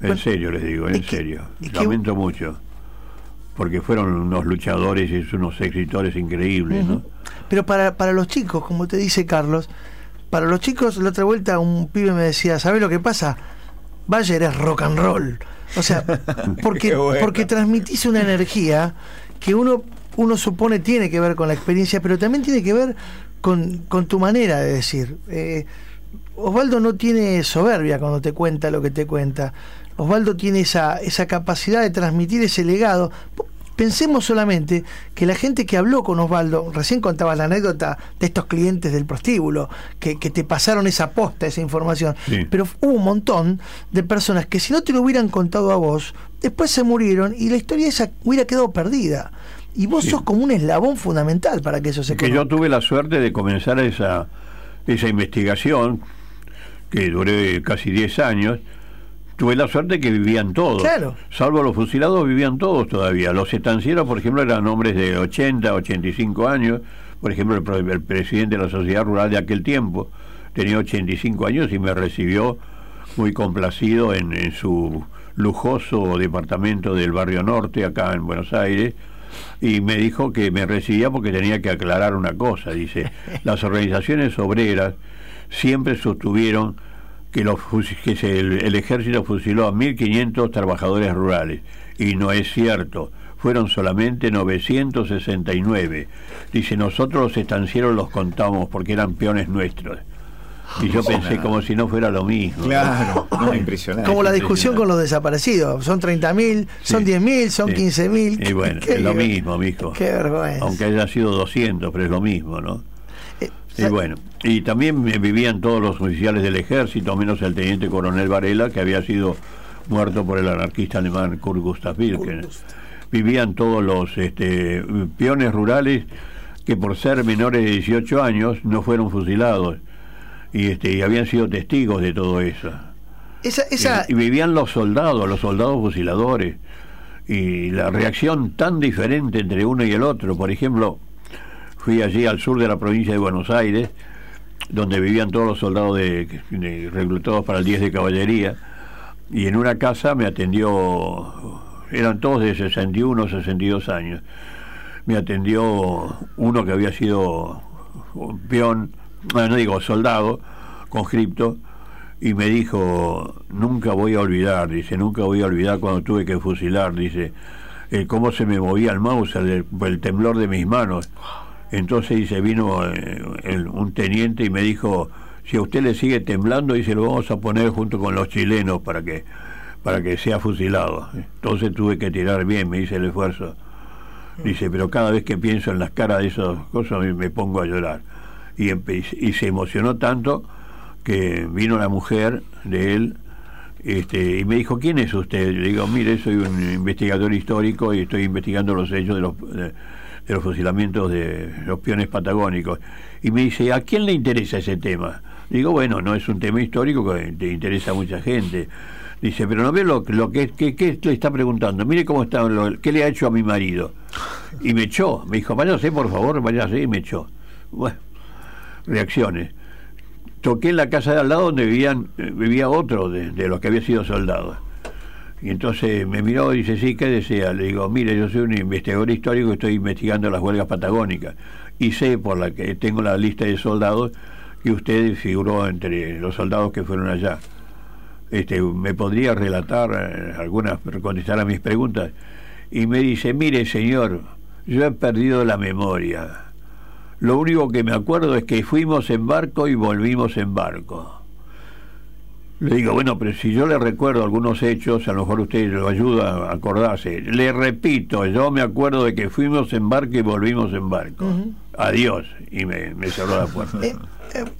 En serio les digo, en serio. Lamento mucho. Porque fueron unos luchadores y unos escritores increíbles, ¿no? Pero para, para los chicos, como te dice Carlos, para los chicos, la otra vuelta un pibe me decía, ¿sabes lo que pasa? Bayer es rock and roll. O sea, porque, bueno. porque transmitís una energía que uno, uno supone tiene que ver con la experiencia, pero también tiene que ver con, con tu manera de decir. Eh, Osvaldo no tiene soberbia cuando te cuenta lo que te cuenta. Osvaldo tiene esa, esa capacidad de transmitir ese legado. Pensemos solamente que la gente que habló con Osvaldo, recién contabas la anécdota de estos clientes del prostíbulo, que, que te pasaron esa posta, esa información, Sí. pero hubo un montón de personas que si no te lo hubieran contado a vos, después se murieron y la historia esa hubiera quedado perdida. Y vos sos como un eslabón fundamental para que eso se que yo tuve la suerte de comenzar esa, esa investigación, que duré casi 10 años, tuve la suerte que vivían todos. Claro. Salvo los fusilados, vivían todos todavía. Los estancieros, por ejemplo, eran hombres de 80, 85 años. Por ejemplo, el, el presidente de la sociedad rural de aquel tiempo tenía 85 años y me recibió muy complacido en, en su lujoso departamento del barrio norte, acá en Buenos Aires, y me dijo que me recibía porque tenía que aclarar una cosa. Dice, las organizaciones obreras siempre sostuvieron que, los, fusi- que se- el, el ejército fusiló a 1.500 trabajadores rurales. Y no es cierto. Fueron solamente 969. Dice, nosotros los estancieros los contamos porque eran peones nuestros. Y yo pensé como si no fuera lo mismo. Claro, no, impresionante. Como la discusión con los desaparecidos. Son 30.000, son 10.000, son Sí. 15.000. Y bueno, es lo mismo, mijo. Qué vergüenza. Aunque haya sido 200, pero es lo mismo, ¿no? Y bueno, y también vivían todos los oficiales del ejército, menos el teniente coronel Varela, que había sido muerto por el anarquista alemán Kurt Gustav Wilken. Vivían todos los este, peones rurales que por ser menores de 18 años no fueron fusilados y, este, y habían sido testigos de todo eso. Esa, esa, Y, y vivían los soldados, los soldados fusiladores. Y la reacción tan diferente entre uno y el otro. Por ejemplo, fui allí al sur de la provincia de Buenos Aires, donde vivían todos los soldados reclutados para el 10 de caballería. Y en una casa me atendió, eran todos de 61, 62 años. Me atendió uno que había sido peón, ah, no digo soldado, conscripto, y me dijo, nunca voy a olvidar, dice, nunca voy a olvidar cuando tuve que fusilar, dice, cómo se me movía el mouse, el, el temblor de mis manos. Entonces dice, vino eh, el- un teniente y me dijo, si a usted le sigue temblando, dice, lo vamos a poner junto con los chilenos para que para que sea fusilado. Entonces tuve que tirar bien, me hice el esfuerzo. Dice, pero cada vez que pienso en las caras de esas cosas me- pongo a llorar. Y, y se emocionó tanto que vino la mujer de él este, y me dijo, ¿quién es usted? Le digo, mire, soy un investigador histórico y estoy investigando los hechos de los, de, de los fusilamientos de los peones patagónicos. Y me dice, ¿a quién le interesa ese tema? Digo, bueno, no es un tema histórico que te interesa a mucha gente. Dice, pero no ve lo, que, que, que le está preguntando. Mire cómo está, lo, qué le ha hecho a mi marido. Y me echó. Me dijo, váyase, por favor, váyase, y me echó. Bueno, reacciones. Toqué en la casa de al lado donde vivían, eh, vivía otro de, de los que había sido soldados. Y entonces me miró y dice, sí, ¿qué desea? Le digo, mire, yo soy un investigador histórico, estoy investigando las huelgas patagónicas. Y sé, por la que tengo la lista de soldados, que usted figuró entre los soldados que fueron allá. Este, ¿Me podría relatar eh, algunas, contestar a mis preguntas? Y me dice, mire, señor, yo he perdido la memoria. Lo único que me acuerdo es que fuimos en barco y volvimos en barco. Le digo, bueno, pero si yo le recuerdo algunos hechos, a lo mejor usted lo ayuda a acordarse. Le repito, yo me acuerdo de que fuimos en barco y volvimos en barco. Adiós. Y me, me cerró la puerta. Eh,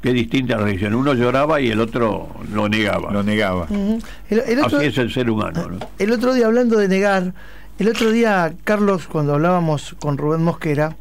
Qué distinta reacción. Uno lloraba y el otro lo negaba. Lo negaba. Ujú. El- el otro- Así es el ser humano. ¿no? El otro día, hablando de negar, el otro día, Carlos, cuando hablábamos con Rubén Mosquera,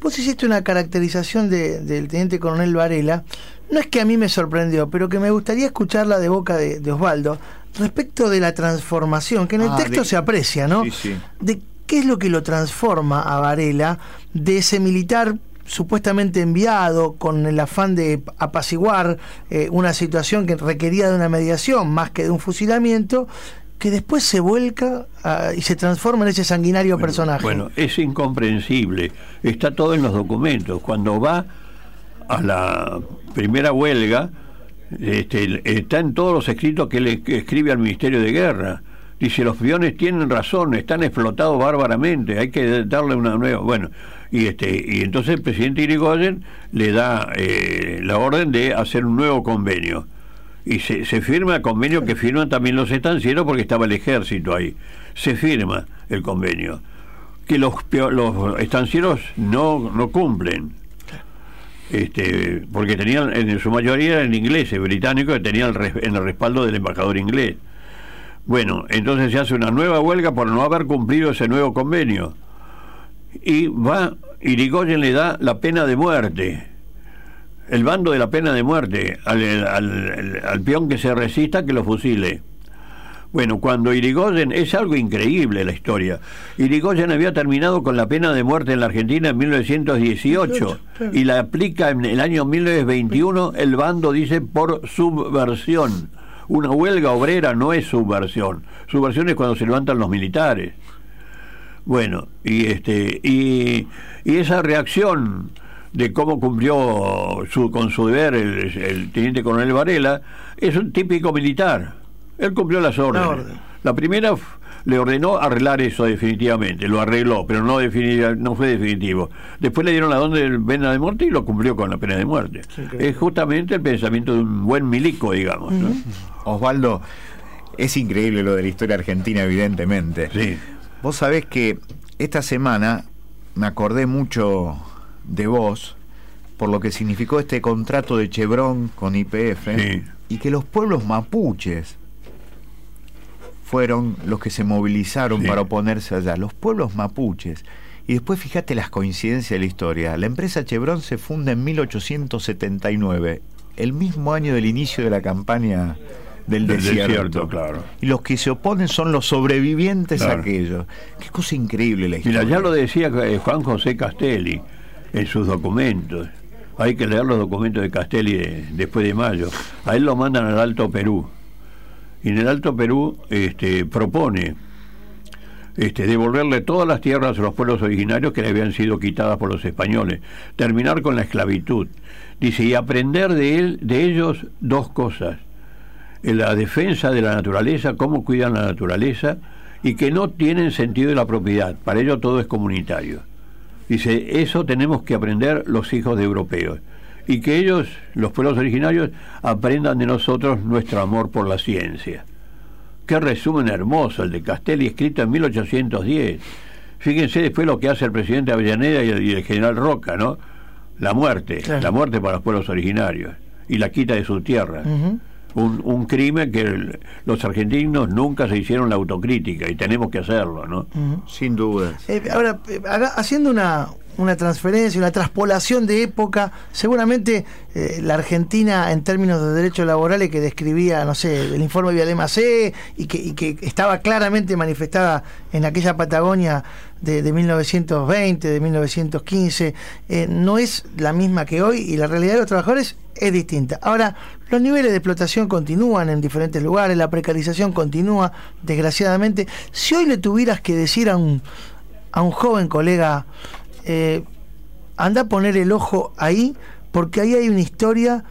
vos hiciste una caracterización de- del teniente coronel Varela. No es que a mí me sorprendió, pero que me gustaría escucharla de boca de, de Osvaldo respecto de la transformación, que en el Ah, texto de- se aprecia, ¿no? Sí, sí. De qué es lo que lo transforma a Varela de ese militar supuestamente enviado con el afán de apaciguar eh, una situación que requería de una mediación más que de un fusilamiento, que después se vuelca ah, y se transforma en ese sanguinario personaje. Bueno, es incomprensible. Está todo en los documentos. Cuando va a la primera huelga, este, está en todos los escritos que le escribe al Ministerio de Guerra. Dice, los peones tienen razón, están explotados bárbaramente, hay que darle una nueva... Bueno, y este y entonces el presidente Irigoyen le da eh, la orden de hacer un nuevo convenio. Y se, se firma el convenio que firman también los estancieros porque estaba el ejército ahí. Se firma el convenio. Que los, los estancieros no, no cumplen. Este, porque tenían, en su mayoría eran ingleses, británicos, tenían el en el respaldo del embajador inglés. Bueno, entonces se hace una nueva huelga por no haber cumplido ese nuevo convenio. Y va, Irigoyen le da la pena de muerte. El bando de la pena de muerte al- al- al peón que se resista que lo fusile. Bueno, cuando Irigoyen, es algo increíble la historia. Irigoyen había terminado con la pena de muerte en la Argentina en 1918 y la aplica en el año 1921, el bando dice por subversión. Una huelga obrera no es subversión. Subversión es cuando se levantan los militares. Bueno, y este y, y esa reacción de cómo cumplió su, con su deber el, el teniente coronel Varela es un típico militar. Él cumplió las órdenes. La, primera le ordenó arreglar eso definitivamente, lo arregló, pero no, no fue definitivo. Después le dieron la orden de pena de muerte y lo cumplió con la pena de muerte. Es justamente el pensamiento de un buen milico, digamos. ¿no? Osvaldo, es increíble lo de la historia argentina, evidentemente. Sí. Vos sabés que esta semana me acordé mucho de vos por lo que significó este contrato de Chevron con IPF y que los pueblos mapuches fueron los que se movilizaron Sí. para oponerse allá, los pueblos mapuches. Y después fíjate las coincidencias de la historia. La empresa Chevron se funda en 1879, el mismo año del inicio de la campaña del, Del desierto. desierto, claro. Y los que se oponen son los sobrevivientes a aquellos. Qué cosa increíble la historia. Mira, ya lo decía eh, Juan José Castelli en sus documentos. Hay que leer los documentos de Castelli de- después de mayo. A él lo mandan al Alto Perú. Y en el Alto Perú este, propone este, devolverle todas las tierras a los pueblos originarios que le habían sido quitadas por los españoles, terminar con la esclavitud. Dice, y aprender de él, de ellos dos cosas. La defensa de la naturaleza, cómo cuidan la naturaleza, y que no tienen sentido de la propiedad. Para ello todo es comunitario. Dice, eso tenemos que aprender los hijos de europeos. Y que ellos, los pueblos originarios, aprendan de nosotros nuestro amor por la ciencia. Qué resumen hermoso el de Castelli, escrito en 1810. Fíjense después lo que hace el presidente Avellaneda y el, y el general Roca, ¿no? La muerte, la muerte para los pueblos originarios y la quita de su tierra. Un, un crimen que el- los argentinos nunca se hicieron la autocrítica y tenemos que hacerlo, ¿no? Sin duda. Eh, ahora, eh, haciendo una, una transferencia, una traspolación de época. Seguramente eh, la Argentina, en términos de derechos laborales, que describía, no sé, el informe Vialema C y que, estaba claramente manifestada en aquella Patagonia de, de 1920, de 1915, eh, no es la misma que hoy y la realidad de los trabajadores es distinta. Ahora, los niveles de explotación continúan en diferentes lugares, la precarización continúa, desgraciadamente. Si hoy le tuvieras que decir a un, a un joven colega, eh, anda a poner el ojo ahí, porque ahí hay una historia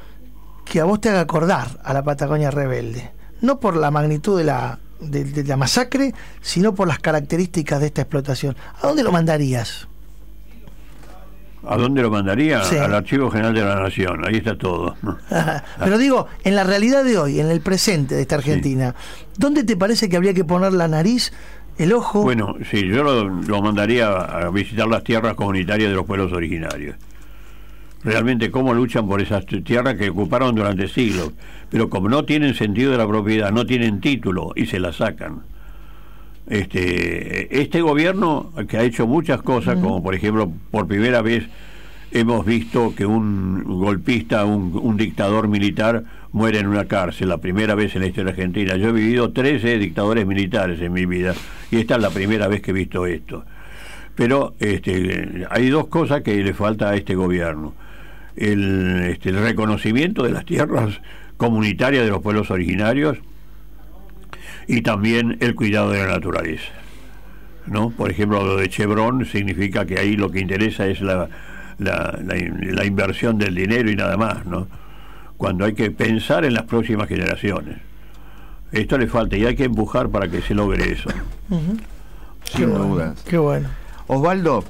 que a vos te haga acordar a la Patagonia rebelde. No por la magnitud de la, de, de la masacre, sino por las características de esta explotación. ¿A dónde lo mandarías? ¿A dónde lo mandaría? Sí. Al Archivo General de la Nación, ahí está todo. Pero digo, en la realidad de hoy, en el presente de esta Argentina, ¿dónde te parece que habría que poner la nariz, el ojo? Bueno, sí, yo lo, lo mandaría a visitar las tierras comunitarias de los pueblos originarios. Realmente cómo luchan por esas tierras que ocuparon durante siglos, pero como no tienen sentido de la propiedad, no tienen título y se las sacan. Este, este gobierno que ha hecho muchas cosas, como por ejemplo, por primera vez hemos visto que un golpista, un, un dictador militar muere en una cárcel, la primera vez en la historia argentina. Yo he vivido 13 dictadores militares en mi vida y esta es la primera vez que he visto esto. Pero este, hay dos cosas que le falta a este gobierno. El, este, el reconocimiento de las tierras comunitarias de los pueblos originarios y también el cuidado de la naturaleza. ¿no? Por ejemplo, lo de Chevron significa que ahí lo que interesa es la, la, la la inversión del dinero y nada más, ¿no? Cuando hay que pensar en las próximas generaciones. Esto le falta y hay que empujar para que se logre eso. Sin Qué bueno, dudas. Qué bueno. Osvaldo,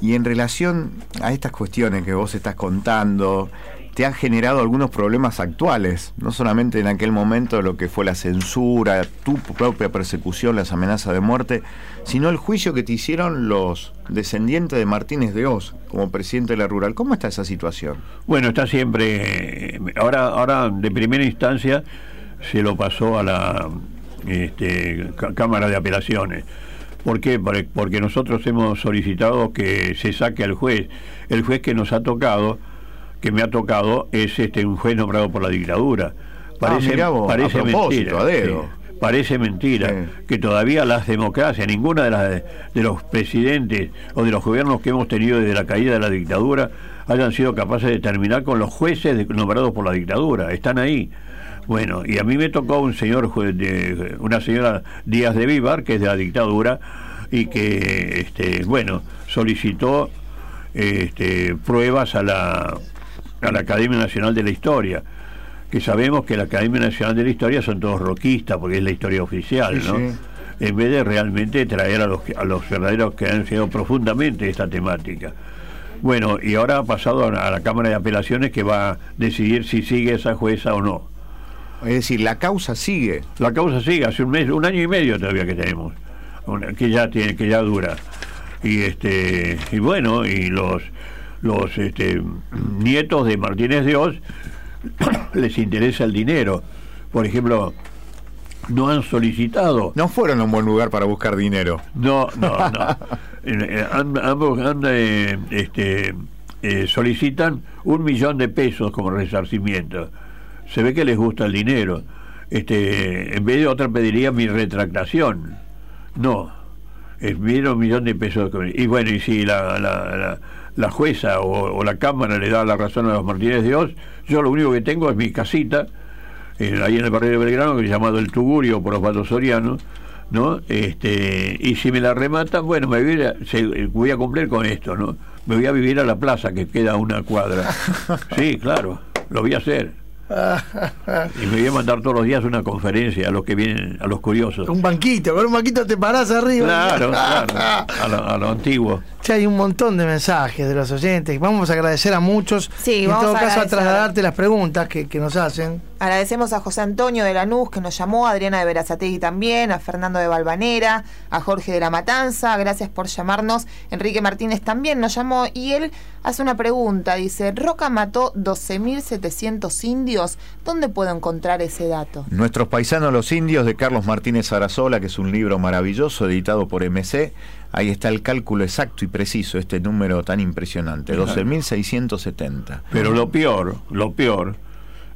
y en relación a estas cuestiones que vos estás contando, te han generado algunos problemas actuales, no solamente en aquel momento lo que fue la censura, tu propia persecución, las amenazas de muerte, sino el juicio que te hicieron los descendientes de Martínez de Oz como presidente de la Rural. ¿Cómo está esa situación? Bueno, está siempre. Ahora, ahora de primera instancia se lo pasó a la este, Cá- Cámara de Apelaciones. ¿Por qué? Por- Porque nosotros hemos solicitado que se saque al juez. El juez que nos ha tocado, que me ha tocado, es este un juez nombrado por la dictadura. Parece, Ah, vos, parece mentira. a dedo. sí. parece mentira que todavía las democracias, ninguna de, las, de los presidentes o de los gobiernos que hemos tenido desde la caída de la dictadura hayan sido capaces de terminar con los jueces de- nombrados por la dictadura. Están ahí. Bueno, y a mí me tocó un señor, juez de, una señora Díaz de Vivar, que es de la dictadura, y que, este, bueno, solicitó este, pruebas a la, a la Academia Nacional de la Historia, que sabemos que la Academia Nacional de la Historia son todos roquistas, porque es la historia oficial, Sí, ¿no? sí. En vez de realmente traer a los, a los verdaderos que han sido profundamente esta temática. Bueno, y ahora ha pasado a la Cámara de Apelaciones que va a decidir si sigue esa jueza o no. Es decir, la causa sigue. La causa sigue, hace un mes, un año y medio todavía que tenemos, que ya tiene, que ya dura. Y este, y bueno, y los los este, nietos de Martínez de Oz les interesa el dinero. Por ejemplo, no han solicitado. No fueron a un buen lugar para buscar dinero. No, no, no. Han- ambos han, eh, este, eh, solicitan un millón de pesos como resarcimiento. Se ve que les gusta el dinero. Este, en vez de otra pediría mi retractación. No. Es un millón de pesos. Y bueno, y si la, la, la- la jueza o, o la Cámara le da la razón a los Martínez de Oz, yo lo único que tengo es mi casita, eh, ahí en el barrio de Belgrano, que es llamado El Tugurio por Osvaldo Soriano, ¿no? Este, y si me la rematan, bueno, me voy a, se- voy a cumplir con esto, ¿no? Me voy a vivir a la plaza, que queda una cuadra. Sí, claro, lo voy a hacer. Y me voy a mandar todos los días una conferencia a los que vienen, a los curiosos. Un banquito, con un banquito te parás arriba. Claro, claro, a lo, a lo antiguo. Ya hay un montón de mensajes de los oyentes. Vamos a agradecer a muchos. Sí, y en vamos todo a caso, a trasladarte las preguntas que, que nos hacen. Agradecemos a José Antonio de Lanús que nos llamó, a Adriana de Verazategui también, a Fernando de Valvanera, a Jorge de la Matanza, gracias por llamarnos. Enrique Martínez también nos llamó y él hace una pregunta, dice, Roca mató 12.700 indios, ¿dónde puedo encontrar ese dato? Nuestros paisanos los indios de Carlos Martínez Arazola, que es un libro maravilloso editado por MC. Ahí está el cálculo exacto y preciso, este número tan impresionante, 12.670. Pero lo peor, lo peor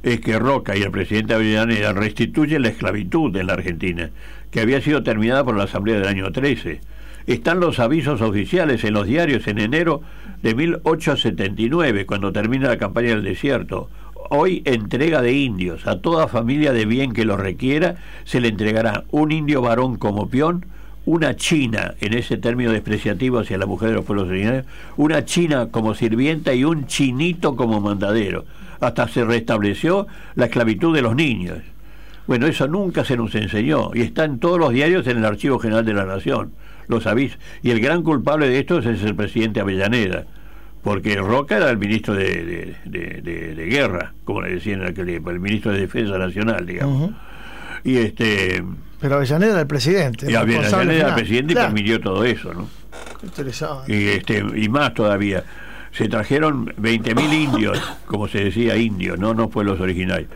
es que Roca y el presidente Avellaneda restituyen la esclavitud en la Argentina, que había sido terminada por la Asamblea del año 13. Están los avisos oficiales en los diarios en enero de 1879, cuando termina la campaña del desierto. Hoy entrega de indios. A toda familia de bien que lo requiera se le entregará un indio varón como peón, una china, en ese término despreciativo hacia la mujer de los pueblos originarios, una china como sirvienta y un chinito como mandadero hasta se restableció la esclavitud de los niños. Bueno, eso nunca se nos enseñó y está en todos los diarios en el Archivo General de la Nación. Lo sabéis. Y el gran culpable de esto es el presidente Avellaneda, porque Roca era el ministro de, de, guerra, como le decían en aquel tiempo, el ministro de Defensa Nacional, digamos. Y este. Pero Avellaneda era el presidente. Y Avellaneda era el presidente y permitió todo eso, ¿no? Interesante. Y, este, y más todavía se trajeron 20.000 indios, como se decía indios, no, no pueblos originales.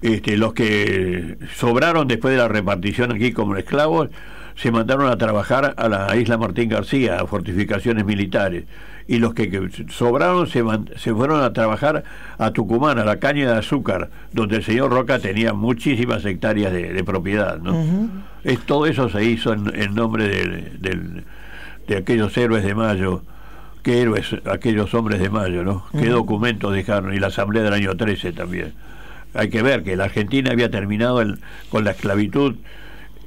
Este, los que sobraron después de la repartición aquí como esclavos se mandaron a trabajar a la isla Martín García, a fortificaciones militares. Y los que, sobraron se, se, fueron a trabajar a Tucumán, a la caña de azúcar, donde el señor Roca tenía muchísimas hectáreas de, propiedad. ¿no? es, todo eso se hizo en, nombre de, de aquellos héroes de Mayo qué héroes aquellos hombres de mayo, ¿no? Qué documentos dejaron, y la asamblea del año 13 también. Hay que ver que la Argentina había terminado con la esclavitud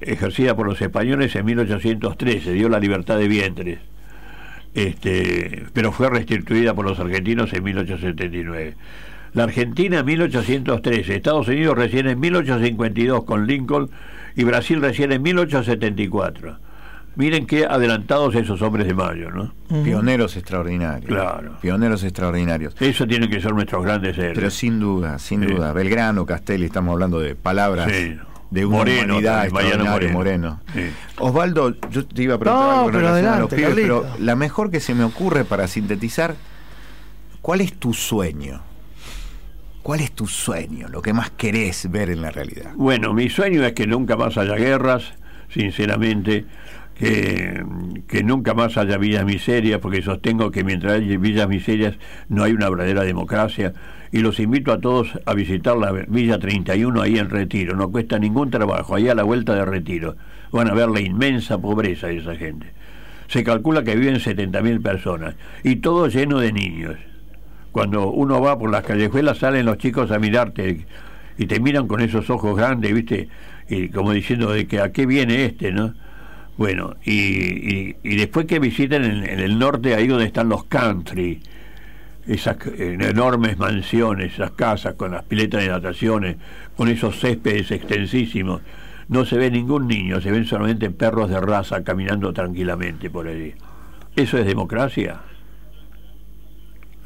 ejercida por los españoles en 1813, dio la libertad de vientres, este, pero fue restituida por los argentinos en 1879. La Argentina en 1813, Estados Unidos recién en 1852 con Lincoln y Brasil recién en 1874 Miren qué adelantados esos hombres de mayo, ¿no? Pioneros extraordinarios. Claro. Pioneros extraordinarios. Eso tiene que ser nuestros grandes héroes. Pero sin duda, sin duda. Belgrano, Castelli, estamos hablando de palabras. De una Moreno, humanidad Moreno. Moreno. Osvaldo, yo te iba a preguntar algo pero adelante, a los pero la mejor que se me ocurre para sintetizar, ¿cuál es tu sueño? ¿Cuál es tu sueño? Lo que más querés ver en la realidad. Bueno, mi sueño es que nunca más haya guerras, sinceramente que, nunca más haya villas miserias, porque sostengo que mientras haya villas miserias no hay una verdadera democracia. Y los invito a todos a visitar la Villa 31 ahí en Retiro. No cuesta ningún trabajo, ahí a la vuelta de Retiro. Van a ver la inmensa pobreza de esa gente. Se calcula que viven 70.000 personas y todo lleno de niños. Cuando uno va por las callejuelas salen los chicos a mirarte y te miran con esos ojos grandes, ¿viste? Y como diciendo de que a qué viene este, ¿no? Bueno, y, y, después que visiten en, el norte, ahí donde están los country, esas enormes mansiones, esas casas con las piletas de nataciones, con esos céspedes extensísimos, no se ve ningún niño, se ven solamente perros de raza caminando tranquilamente por allí. ¿Eso es democracia?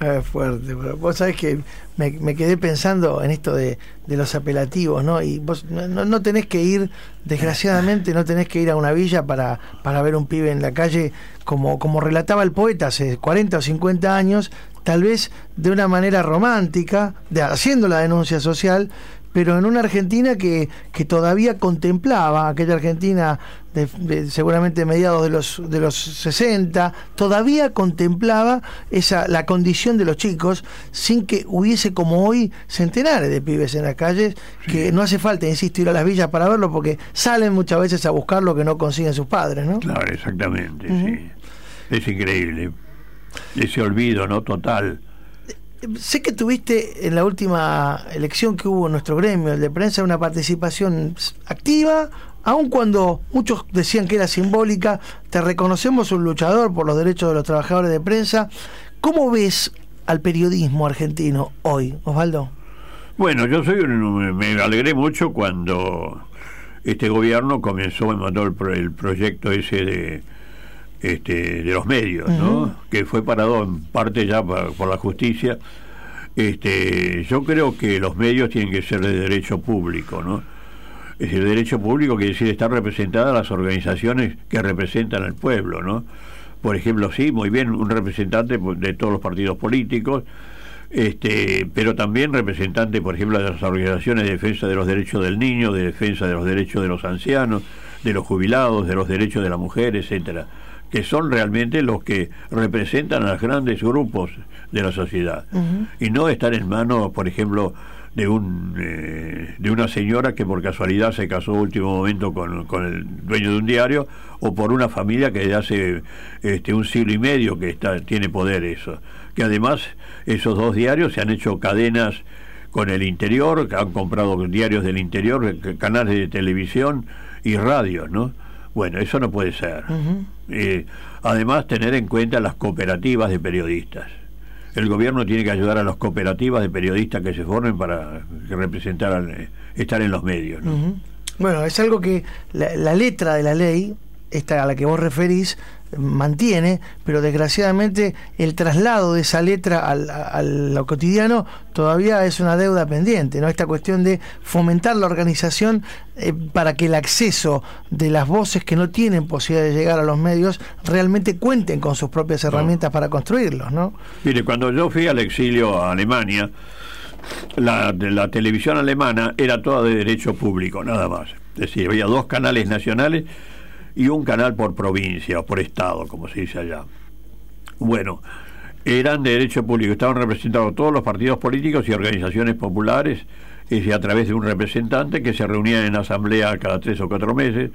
Es fuerte, vos sabés que me, quedé pensando en esto de, los apelativos, ¿no? Y vos no, tenés que ir, desgraciadamente, no tenés que ir a una villa para, para ver un pibe en la calle, como, como relataba el poeta hace 40 o 50 años, tal vez de una manera romántica, de, haciendo la denuncia social, pero en una Argentina que, que todavía contemplaba, aquella Argentina de, seguramente mediados de los, de los 60, todavía contemplaba esa, la condición de los chicos sin que hubiese como hoy centenares de pibes en las calles, que no hace falta, insisto, ir a las villas para verlo porque salen muchas veces a buscar lo que no consiguen sus padres, ¿no? Claro, exactamente, sí. Es increíble. Ese olvido, ¿no? Total sé que tuviste en la última elección que hubo en nuestro gremio, el de prensa, una participación activa, aun cuando muchos decían que era simbólica, te reconocemos un luchador por los derechos de los trabajadores de prensa. ¿Cómo ves al periodismo argentino hoy, Osvaldo? Bueno, yo soy me alegré mucho cuando este gobierno comenzó, me mandó el, proyecto ese de este, de los medios, ¿no? que fue parado en parte ya por la justicia, Este, yo creo que los medios tienen que ser de derecho público, ¿no? Es decir, derecho público quiere decir estar representadas las organizaciones que representan al pueblo, ¿no? Por ejemplo, sí, muy bien, un representante de todos los partidos políticos, este, pero también representante, por ejemplo, de las organizaciones de defensa de los derechos del niño, de defensa de los derechos de los ancianos, de los jubilados, de los derechos de la mujer, etcétera, que son realmente los que representan a los grandes grupos de la sociedad. Y no estar en manos, por ejemplo, de un eh, de una señora que por casualidad se casó último momento con, con, el dueño de un diario o por una familia que desde hace este, un siglo y medio que está tiene poder eso. Que además esos dos diarios se han hecho cadenas con el interior que han comprado diarios del interior canales de televisión y radios no bueno eso no puede ser. Eh, además tener en cuenta las cooperativas de periodistas. El gobierno tiene que ayudar a las cooperativas de periodistas que se formen para representar, eh, estar en los medios. Bueno, es algo que la, la, letra de la ley, esta a la que vos referís, mantiene, pero desgraciadamente el traslado de esa letra al, a lo cotidiano todavía es una deuda pendiente, ¿no? Esta cuestión de fomentar la organización eh, para que el acceso de las voces que no tienen posibilidad de llegar a los medios realmente cuenten con sus propias herramientas para construirlos, ¿no? Mire, cuando yo fui al exilio a Alemania, la, la televisión alemana era toda de derecho público, nada más. Es decir, había dos canales nacionales y un canal por provincia o por estado, como se dice allá. Bueno, eran de derecho público, estaban representados todos los partidos políticos y organizaciones populares, y a través de un representante que se reunía en asamblea cada tres o cuatro meses.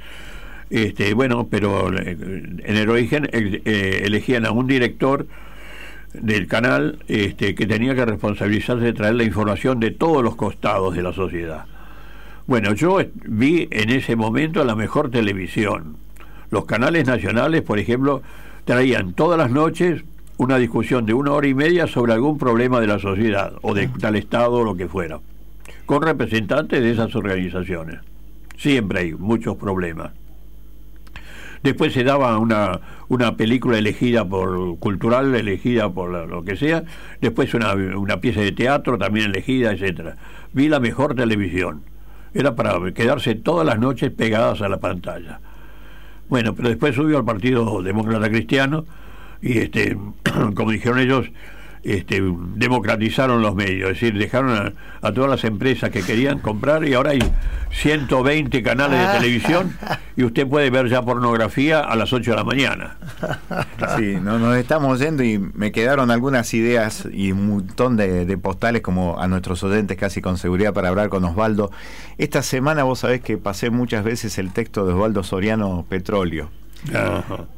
Este, bueno, pero eh, en el origen eh, elegían a un director del canal este, que tenía que responsabilizarse de traer la información de todos los costados de la sociedad. Bueno, yo vi en ese momento la mejor televisión, los canales nacionales, por ejemplo, traían todas las noches una discusión de una hora y media sobre algún problema de la sociedad o de tal estado o lo que fuera, con representantes de esas organizaciones. Siempre hay muchos problemas. Después se daba una, una película elegida por cultural, elegida por lo que sea. Después una, una pieza de teatro también elegida, etcétera. Vi la mejor televisión. Era para quedarse todas las noches pegadas a la pantalla. Bueno, pero después subió al Partido Demócrata Cristiano y, este, como dijeron ellos, este, democratizaron los medios, es decir, dejaron a, todas las empresas que querían comprar y ahora hay 120 canales de televisión y usted puede ver ya pornografía a las 8 de la mañana. Sí, no, nos estamos yendo y me quedaron algunas ideas y un montón de, de, postales como a nuestros oyentes casi con seguridad para hablar con Osvaldo. Esta semana vos sabés que pasé muchas veces el texto de Osvaldo Soriano Petróleo.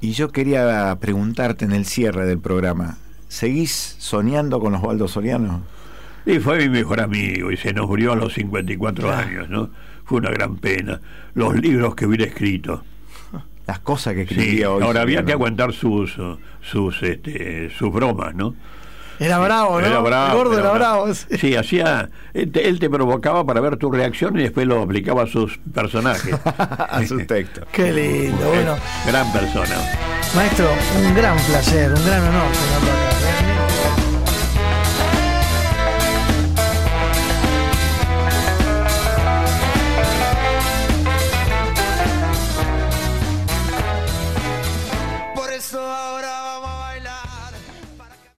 Y yo quería preguntarte en el cierre del programa, ¿Seguís soñando con Osvaldo Soriano? Y fue mi mejor amigo y se nos murió a los 54 años, ¿no? Fue una gran pena. Los libros que hubiera escrito. Las cosas que escribía hoy. Ahora había que aguantar sus, sus, este, sus bromas, ¿no? Era bravo, ¿no? Era bravo. El gordo era, bravo. Sí, hacía. Él te, él te, provocaba para ver tu reacción y después lo aplicaba a sus personajes. a sus textos. Qué lindo, bueno. Gran persona. Maestro, un gran placer, un gran honor tenerlo acá.